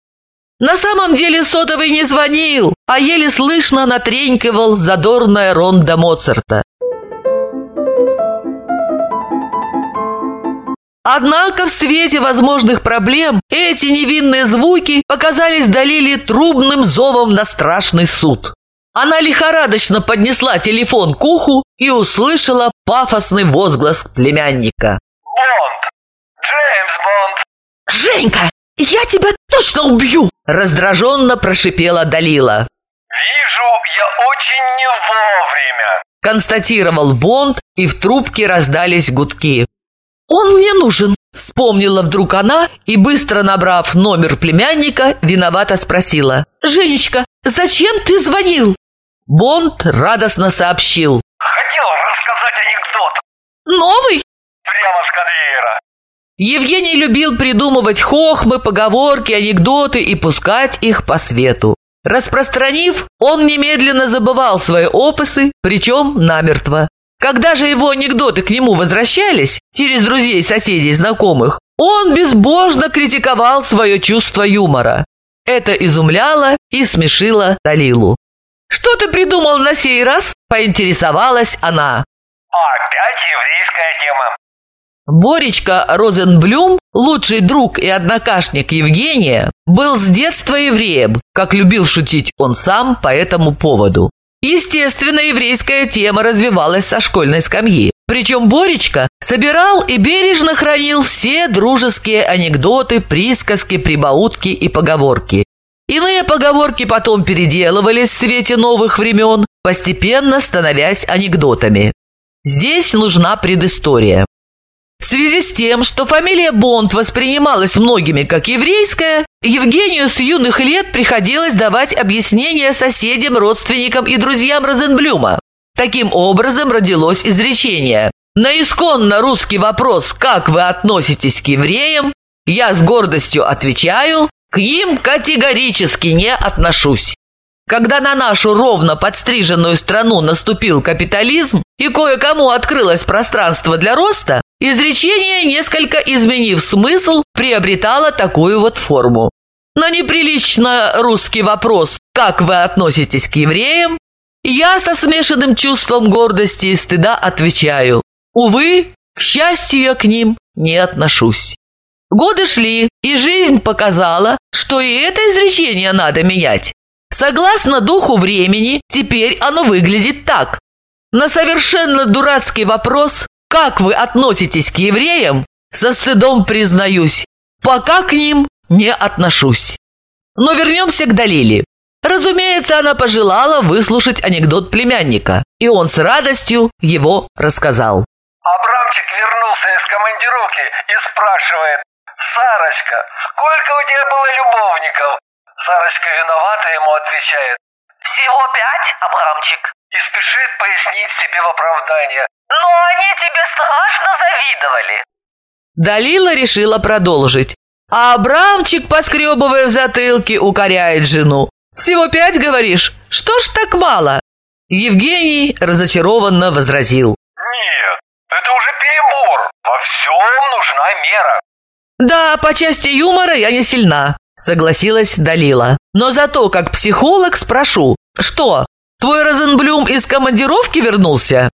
На самом деле сотовый не звонил, а еле слышно натренькивал задорная ронда Моцарта. Однако в свете возможных проблем эти невинные звуки показались Далиле трубным зовом на страшный суд. Она лихорадочно поднесла телефон к уху и услышала пафосный возглас племянника. Бонд! Джеймс Бонд! «Женька, я тебя точно убью!» Раздраженно прошипела Далила. Вижу, я очень не вовремя. Констатировал Бонд, и в трубке раздались гудки. «Он мне нужен!» Вспомнила вдруг она и, быстро набрав номер племянника, виновато спросила. «Женечка, зачем ты звонил?» Бонд радостно сообщил. Хотел рассказать анекдот. «Новый?» Прямо с конвейера. Евгений любил придумывать хохмы, поговорки, анекдоты и пускать их по свету. Распространив, он немедленно забывал свои опусы, причем намертво. Когда же его анекдоты к нему возвращались, через друзей, соседей, знакомых, он безбожно критиковал свое чувство юмора. Это изумляло и смешило Далилу. «Что ты придумал на сей раз?» – поинтересовалась она. Опять еврейская тема. Боречка Розенблюм, лучший друг и однокашник Евгения, был с детства евреем, как любил шутить он сам по этому поводу. Естественно, еврейская тема развивалась со школьной скамьи. Причем Боречка собирал и бережно хранил все дружеские анекдоты, присказки, прибаутки и поговорки. Иные поговорки потом переделывались в свете новых времен, постепенно становясь анекдотами. Здесь нужна предыстория. В связи с тем, что фамилия Бонд воспринималась многими как еврейская, Евгению с юных лет приходилось давать объяснения соседям, родственникам и друзьям Розенблюма. Таким образом родилось изречение. На исконно русский вопрос «Как вы относитесь к евреям?» я с гордостью отвечаю «К ним категорически не отношусь». Когда на нашу ровно подстриженную страну наступил капитализм и кое-кому открылось пространство для роста, изречение, несколько изменив смысл, приобретало такую вот форму. На неприлично русский вопрос «Как вы относитесь к евреям?» я со смешанным чувством гордости и стыда отвечаю «Увы, к счастью, я к ним не отношусь». Годы шли, и жизнь показала, что и это изречение надо менять. Согласно духу времени, теперь оно выглядит так. На совершенно дурацкий вопрос, как вы относитесь к евреям, со стыдом признаюсь, пока к ним не отношусь. Но вернемся к Далиле. Разумеется, она пожелала выслушать анекдот племянника, и он с радостью его рассказал. Абрамчик вернулся из командировки и спрашивает, «Сарочка, сколько у тебя было любовников?» Сарочка виновата ему отвечает, Всего пять, Абрамчик. и спешит пояснить себе в оправдание. Но они тебе страшно завидовали. Далила решила продолжить. А Абрамчик, поскребывая в затылке, укоряет жену. «Всего пять, говоришь? Что ж так мало?» Евгений разочарованно возразил. Нет, это уже перебор. Во всем нужна мера. «Да, по части юмора я не сильна», — согласилась Далила. «Но зато как психолог спрошу, что, твой Розенблюм из командировки вернулся?»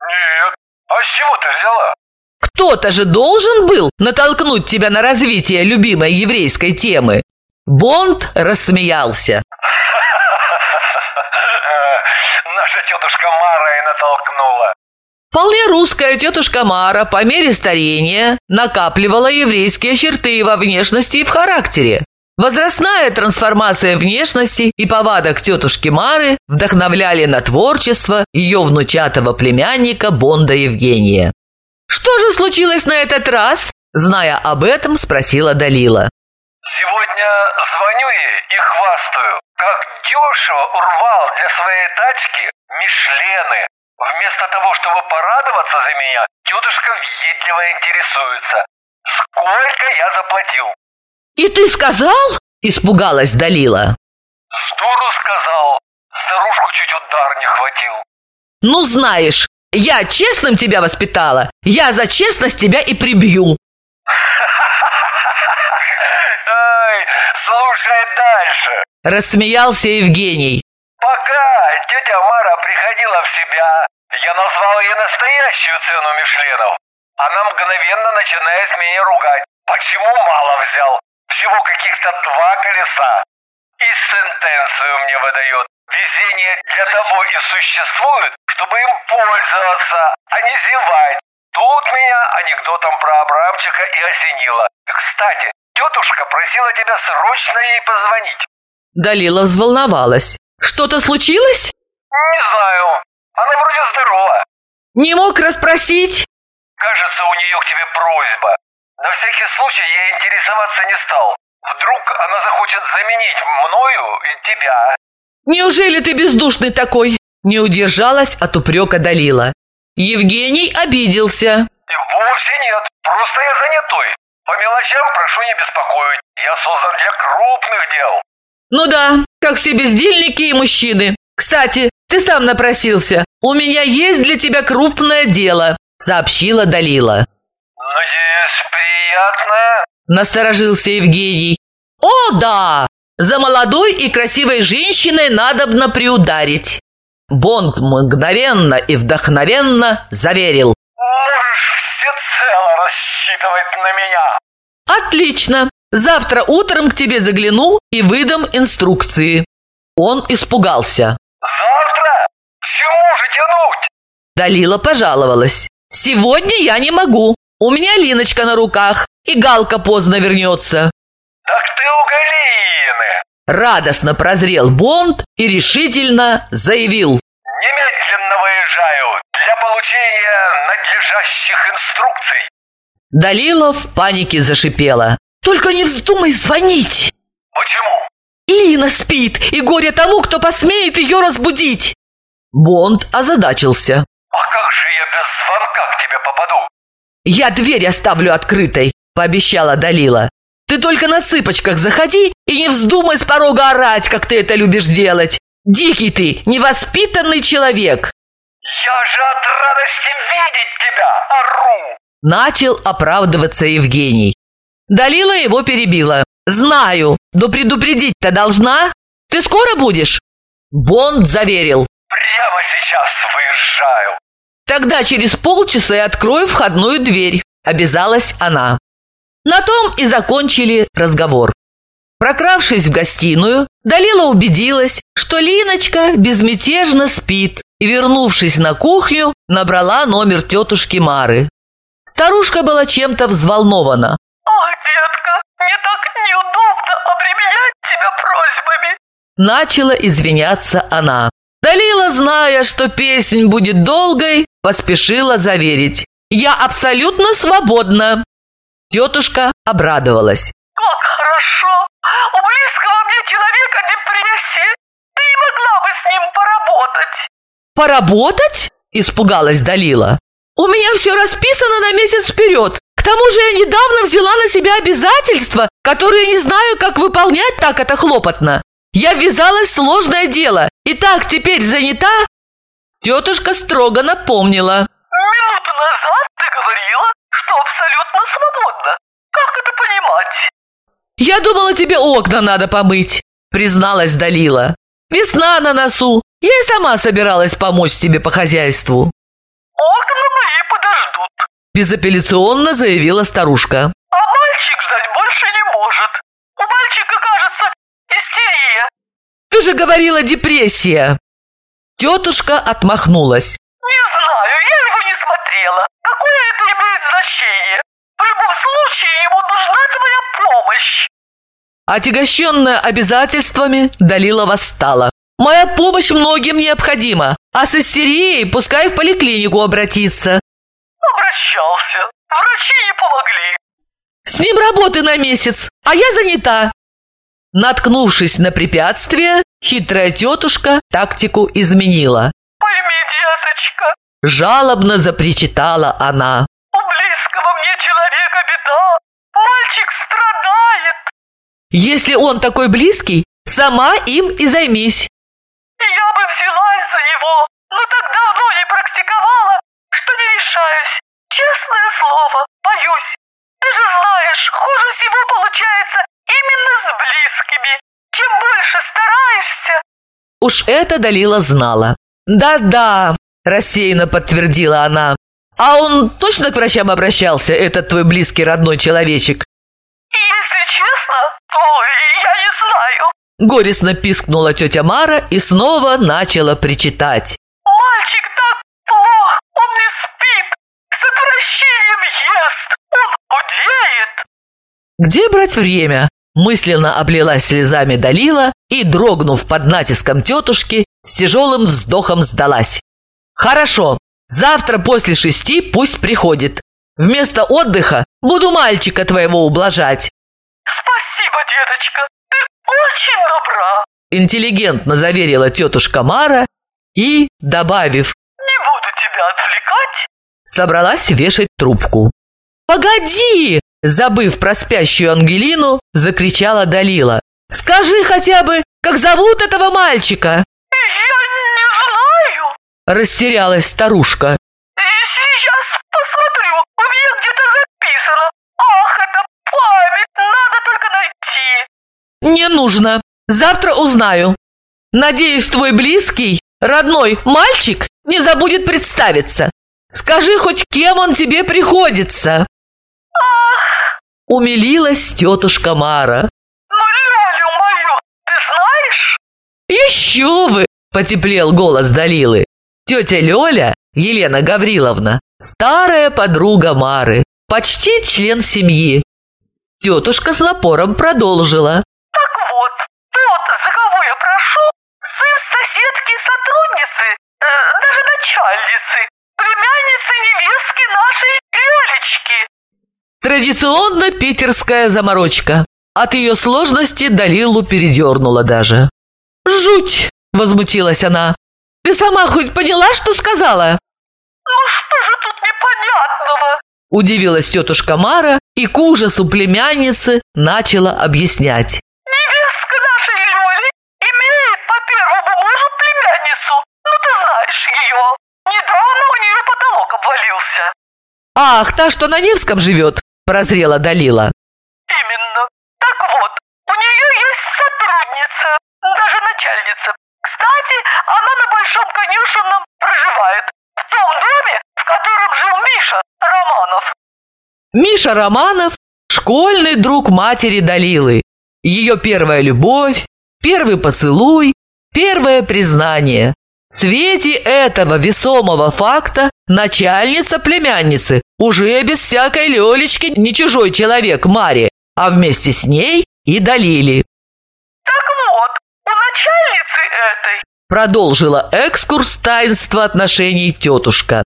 Нет, а с чего ты взяла? Кто-то же должен был натолкнуть тебя на развитие любимой еврейской темы. Бонд рассмеялся. Наша тетушка Мара и натолкнула. Вполне русская тетушка Мара по мере старения накапливала еврейские черты во внешности и в характере. Возрастная трансформация внешности и повадок тетушки Мары вдохновляли на творчество ее внучатого племянника Бонда Евгения. «Что же случилось на этот раз?» Зная об этом, спросила Далила. Сегодня звоню ей и хвастаю, как дешево урвал для своей тачки Мишлены. Вместо того, чтобы порадоваться за меня, тетушка въедливо интересуется. Сколько я заплатил? «И ты сказал?» – испугалась Далила. Сдуру сказал. Старушку чуть удар не хватил. «Ну, знаешь, я честным тебя воспитала, я за честность тебя и прибью». Ай, слушай дальше. Рассмеялся Евгений. Пока тетя Мара приходила в себя, я назвал ей настоящую цену Мишленов. Она мгновенно начинает меня ругать. Почему мало взял? Всего каких-то два колеса. И сентенцию мне выдает. Везение для того и существует, чтобы им пользоваться, а не зевать. Тут меня анекдотом про Абрамчика и осенило. Кстати, тетушка просила тебя срочно ей позвонить. Далила взволновалась. «Что-то случилось? Не знаю. Она вроде здорова. Не мог расспросить?» Кажется, у нее к тебе просьба. На всякий случай я интересоваться не стал. Вдруг она захочет заменить мною и тебя. «Неужели ты бездушный такой?» Не удержалась от упрека Далила. Евгений обиделся. Вовсе нет. Просто я занятой. По мелочам прошу не беспокоить. Я создан для крупных дел. «Ну да, как все бездельники и мужчины. Кстати, ты сам напросился. У меня есть для тебя крупное дело», сообщила Далила. Надеюсь, приятное? Насторожился Евгений. «О, да! За молодой и красивой женщиной надобно приударить». Бонд мгновенно и вдохновенно заверил. Можешь всецело рассчитывать на меня. «Отлично! Завтра утром к тебе загляну и выдам инструкции». Он испугался. Завтра? К чему же тянуть? Далила пожаловалась. «Сегодня я не могу. У меня Линочка на руках, и Галка поздно вернется». Так ты у Галины. Радостно прозрел Бонд и решительно заявил. Немедленно выезжаю для получения надлежащих инструкций. Далила в панике зашипела. «Только не вздумай звонить! Почему? Лина спит, и горе тому, кто посмеет ее разбудить!» Бонд озадачился. А как же я без звонка к тебе попаду? «Я дверь оставлю открытой», – пообещала Далила. «Ты только на цыпочках заходи и не вздумай с порога орать, как ты это любишь делать. Дикий ты, невоспитанный человек!» Я же от радости видеть тебя ору. Начал оправдываться Евгений. Далила его перебила. «Знаю, но предупредить-то должна? Ты скоро будешь?» Бонд заверил. Прямо сейчас выезжаю. «Тогда через полчаса я открою входную дверь», – обязалась она. На том и закончили разговор. Прокравшись в гостиную, Далила убедилась, что Линочка безмятежно спит и, вернувшись на кухню, набрала номер тетушки Мары. Старушка была чем-то взволнована. Ой, детка, мне так неудобно обременять тебя просьбами. Начала извиняться она. Далила, зная, что песнь будет долгой, поспешила заверить. «Я абсолютно свободна!» Тетушка обрадовалась. Как хорошо! У близкого мне человека депрессия. Ты не могла бы с ним поработать. «Поработать?» – испугалась Далила. «У меня все расписано на месяц вперед. К тому же я недавно взяла на себя обязательства, которые не знаю, как выполнять так это хлопотно. Я ввязалась в сложное дело и так теперь занята». Тетушка строго напомнила. Минуту назад ты говорила, что абсолютно свободна. Как это понимать? «Я думала, тебе окна надо помыть», – призналась Далила. «Весна на носу. Я и сама собиралась помочь тебе по хозяйству», Окна мои подождут. – безапелляционно заявила старушка. А мальчик ждать больше не может. У мальчика, кажется, истерия. «Ты же говорила депрессия!» Тетушка отмахнулась. Не знаю, я его не смотрела. Какое это имеет значение? В любом случае, ему нужна твоя помощь. Отягощенная обязательствами, Далила восстала. «Моя помощь многим необходима, а с истерией пускай в поликлинику обратиться. Обращался. Врачи не помогли. С ним работы на месяц, а я занята». Наткнувшись на препятствие, хитрая тетушка тактику изменила. Пойми, деточка, Жалобно запричитала она. у близкого мне человека беда. Мальчик страдает. «Если он такой близкий, сама им и займись». Я бы взялась за него, но так давно не практиковала, что не решаюсь. Честное слово, боюсь. Ты же знаешь, хуже всего получается именно с близкими. Чем больше стараешься, Уж это Далила знала. «Да-да», – рассеянно подтвердила она. «А он точно к врачам обращался, этот твой близкий родной человечек?» если честно, то я не знаю. Горестно пискнула тетя Мара и снова начала причитать. Мальчик так плох, он не спит, с отвращением ест, он худеет. Где брать время? Мысленно облилась слезами Далила и, дрогнув под натиском тетушки, с тяжелым вздохом сдалась. «Хорошо, завтра после шести пусть приходит. Вместо отдыха буду мальчика твоего ублажать». Спасибо, деточка, ты очень добра. Интеллигентно заверила тетушка Мара и, добавив, Не буду тебя отвлекать. собралась вешать трубку. «Погоди!» – забыв про спящую Ангелину, закричала Далила. «Скажи хотя бы, как зовут этого мальчика?» Я не знаю. Растерялась старушка. Сейчас посмотрю, у меня где-то записано. Ах, это память, надо только найти. «Не нужно. Завтра узнаю. Надеюсь, твой близкий, родной мальчик не забудет представиться. Скажи хоть, кем он тебе приходится?» Умилилась тетушка Мара. Ну, Лялю мою, ты знаешь? «Еще бы!» – потеплел голос Далилы. Тетя Лёля, Елена Гавриловна, старая подруга Мары, почти член семьи. Тетушка с напором продолжила. Традиционно питерская заморочка. От ее сложности Далилу передернула даже. «Жуть!» – возмутилась она. «Ты сама хоть поняла, что сказала?» Ну что же тут непонятного? Удивилась тетушка Мара и к ужасу племянницы начала объяснять. Невестка нашей Лёли имеет по первому мужу племянницу. Ну ты знаешь ее. Недавно у нее потолок обвалился. «Ах, та, что на Невском живет!» – прозрела Далила. Именно. Так вот, у нее есть сотрудница, даже начальница. Кстати, она на Большом Конюшенном проживает. В том доме, в котором жил Миша Романов. Миша Романов – школьный друг матери Далилы. Ее первая любовь, первый поцелуй, первое признание. В свете этого весомого факта начальница племянницы уже без всякой лелечки не чужой человек Маре, а вместе с ней и Далили. Так вот, у начальницы этой Продолжила экскурс таинства отношений тетушка.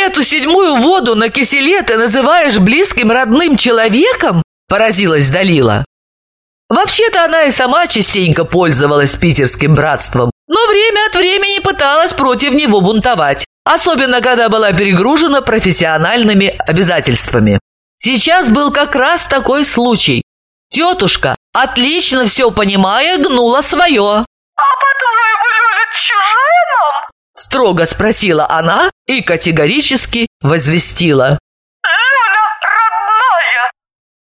Эту седьмую воду на киселе ты называешь близким родным человеком? Поразилась Далила. Вообще-то она и сама частенько пользовалась питерским братством, но время от времени пыталась против него бунтовать, особенно когда была перегружена профессиональными обязательствами. Сейчас был как раз такой случай. Тетушка, отлично все понимая, гнула свое. А Строго спросила она и категорически возвестила. Лёля родная.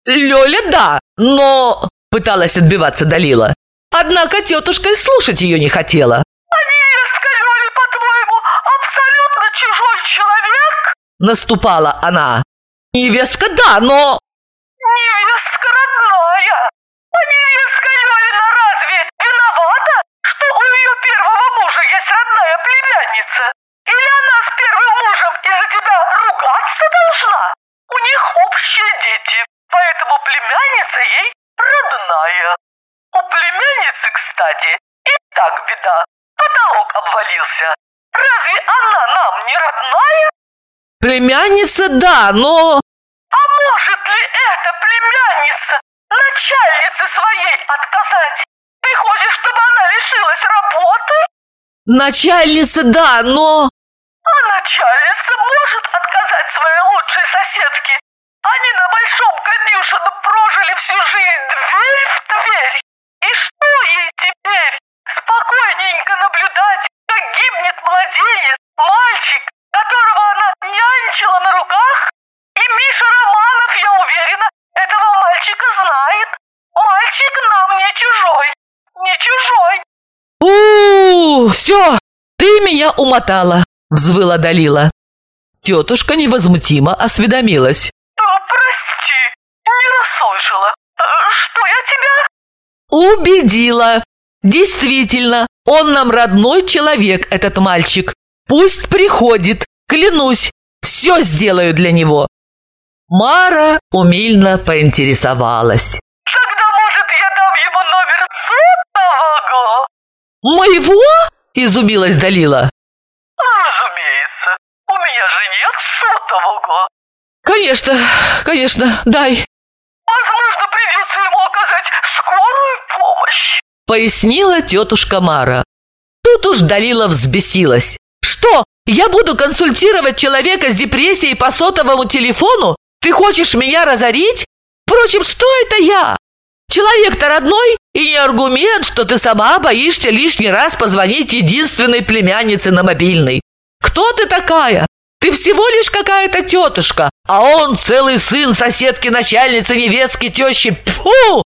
Лёля, да, но... Пыталась отбиваться Далила. Однако тетушка и слушать ее не хотела. Невестка Лёли, по-твоему, абсолютно чужой человек? Наступала она. Невестка, да, но... Невестка родная. А невестка Лёлина разве виновата, что у ее первого мужа есть родная племянница? Или она с первым мужем из-за тебя ругаться должна? У них общие дети, поэтому племянница ей родная. У племянницы, кстати, и так беда. Потолок обвалился. Разве она нам не родная? Племянница, да, но... А может ли эта племянница начальнице своей отказать? Ты хочешь, чтобы она лишилась работы? Начальница, да, но... А начальница может отказать своей лучшей соседке? Они на Большом Конюшино все, ты меня умотала, взвыла Далила. Тетушка невозмутимо осведомилась. Э, Прости, не расслышала. Э, Что я тебя? Убедила. Действительно, он нам родной человек, этот мальчик. Пусть приходит, клянусь, все сделаю для него. Мара умильно поинтересовалась. Тогда, может, я дам ему номер сотового? «Моего?» – изумилась Далила. Разумеется. У меня же нет сотового. «Конечно, конечно, дай», Возможно, придется ему оказать скорую помощь. – пояснила тетушка Мара. Тут уж Далила взбесилась. «Что, я буду консультировать человека с депрессией по сотовому телефону? Ты хочешь меня разорить? Впрочем, что это я? Человек-то родной, и не аргумент, что ты сама боишься лишний раз позвонить единственной племяннице на мобильный. Кто ты такая? Ты всего лишь какая-то тетушка, а он целый сын соседки начальницы невестки тещи. Фу!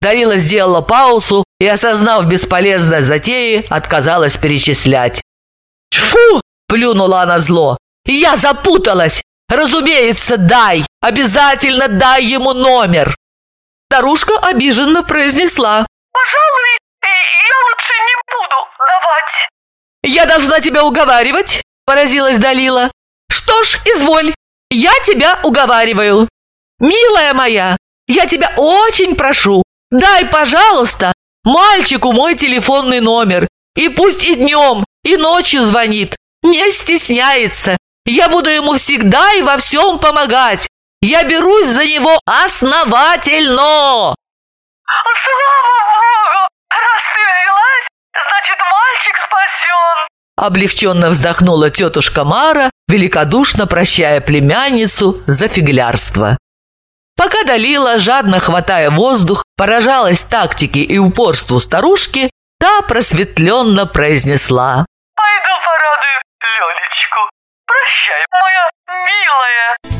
Дарила сделала паузу и, осознав бесполезность затеи, отказалась перечислять. «Фу!» – плюнула она зло. «Я запуталась! Разумеется, дай! Обязательно дай ему номер!» Старушка обиженно произнесла. Пожалуй, и я лучше не буду давать. «Я должна тебя уговаривать?» – поразилась Далила. «Что ж, изволь, я тебя уговариваю. Милая моя, я тебя очень прошу, дай, пожалуйста, мальчику мой телефонный номер, и пусть и днем, и ночью звонит, не стесняется. Я буду ему всегда и во всем помогать. Я берусь за него основательно!» Слава богу! Раз ты значит, мальчик спасен. Облегченно вздохнула тетушка Мара, великодушно прощая племянницу за фиглярство. Пока Далила, жадно хватая воздух, поражалась тактике и упорству старушки, та просветленно произнесла. «Пойду порадую Лёлечку. Прощай, моя милая!»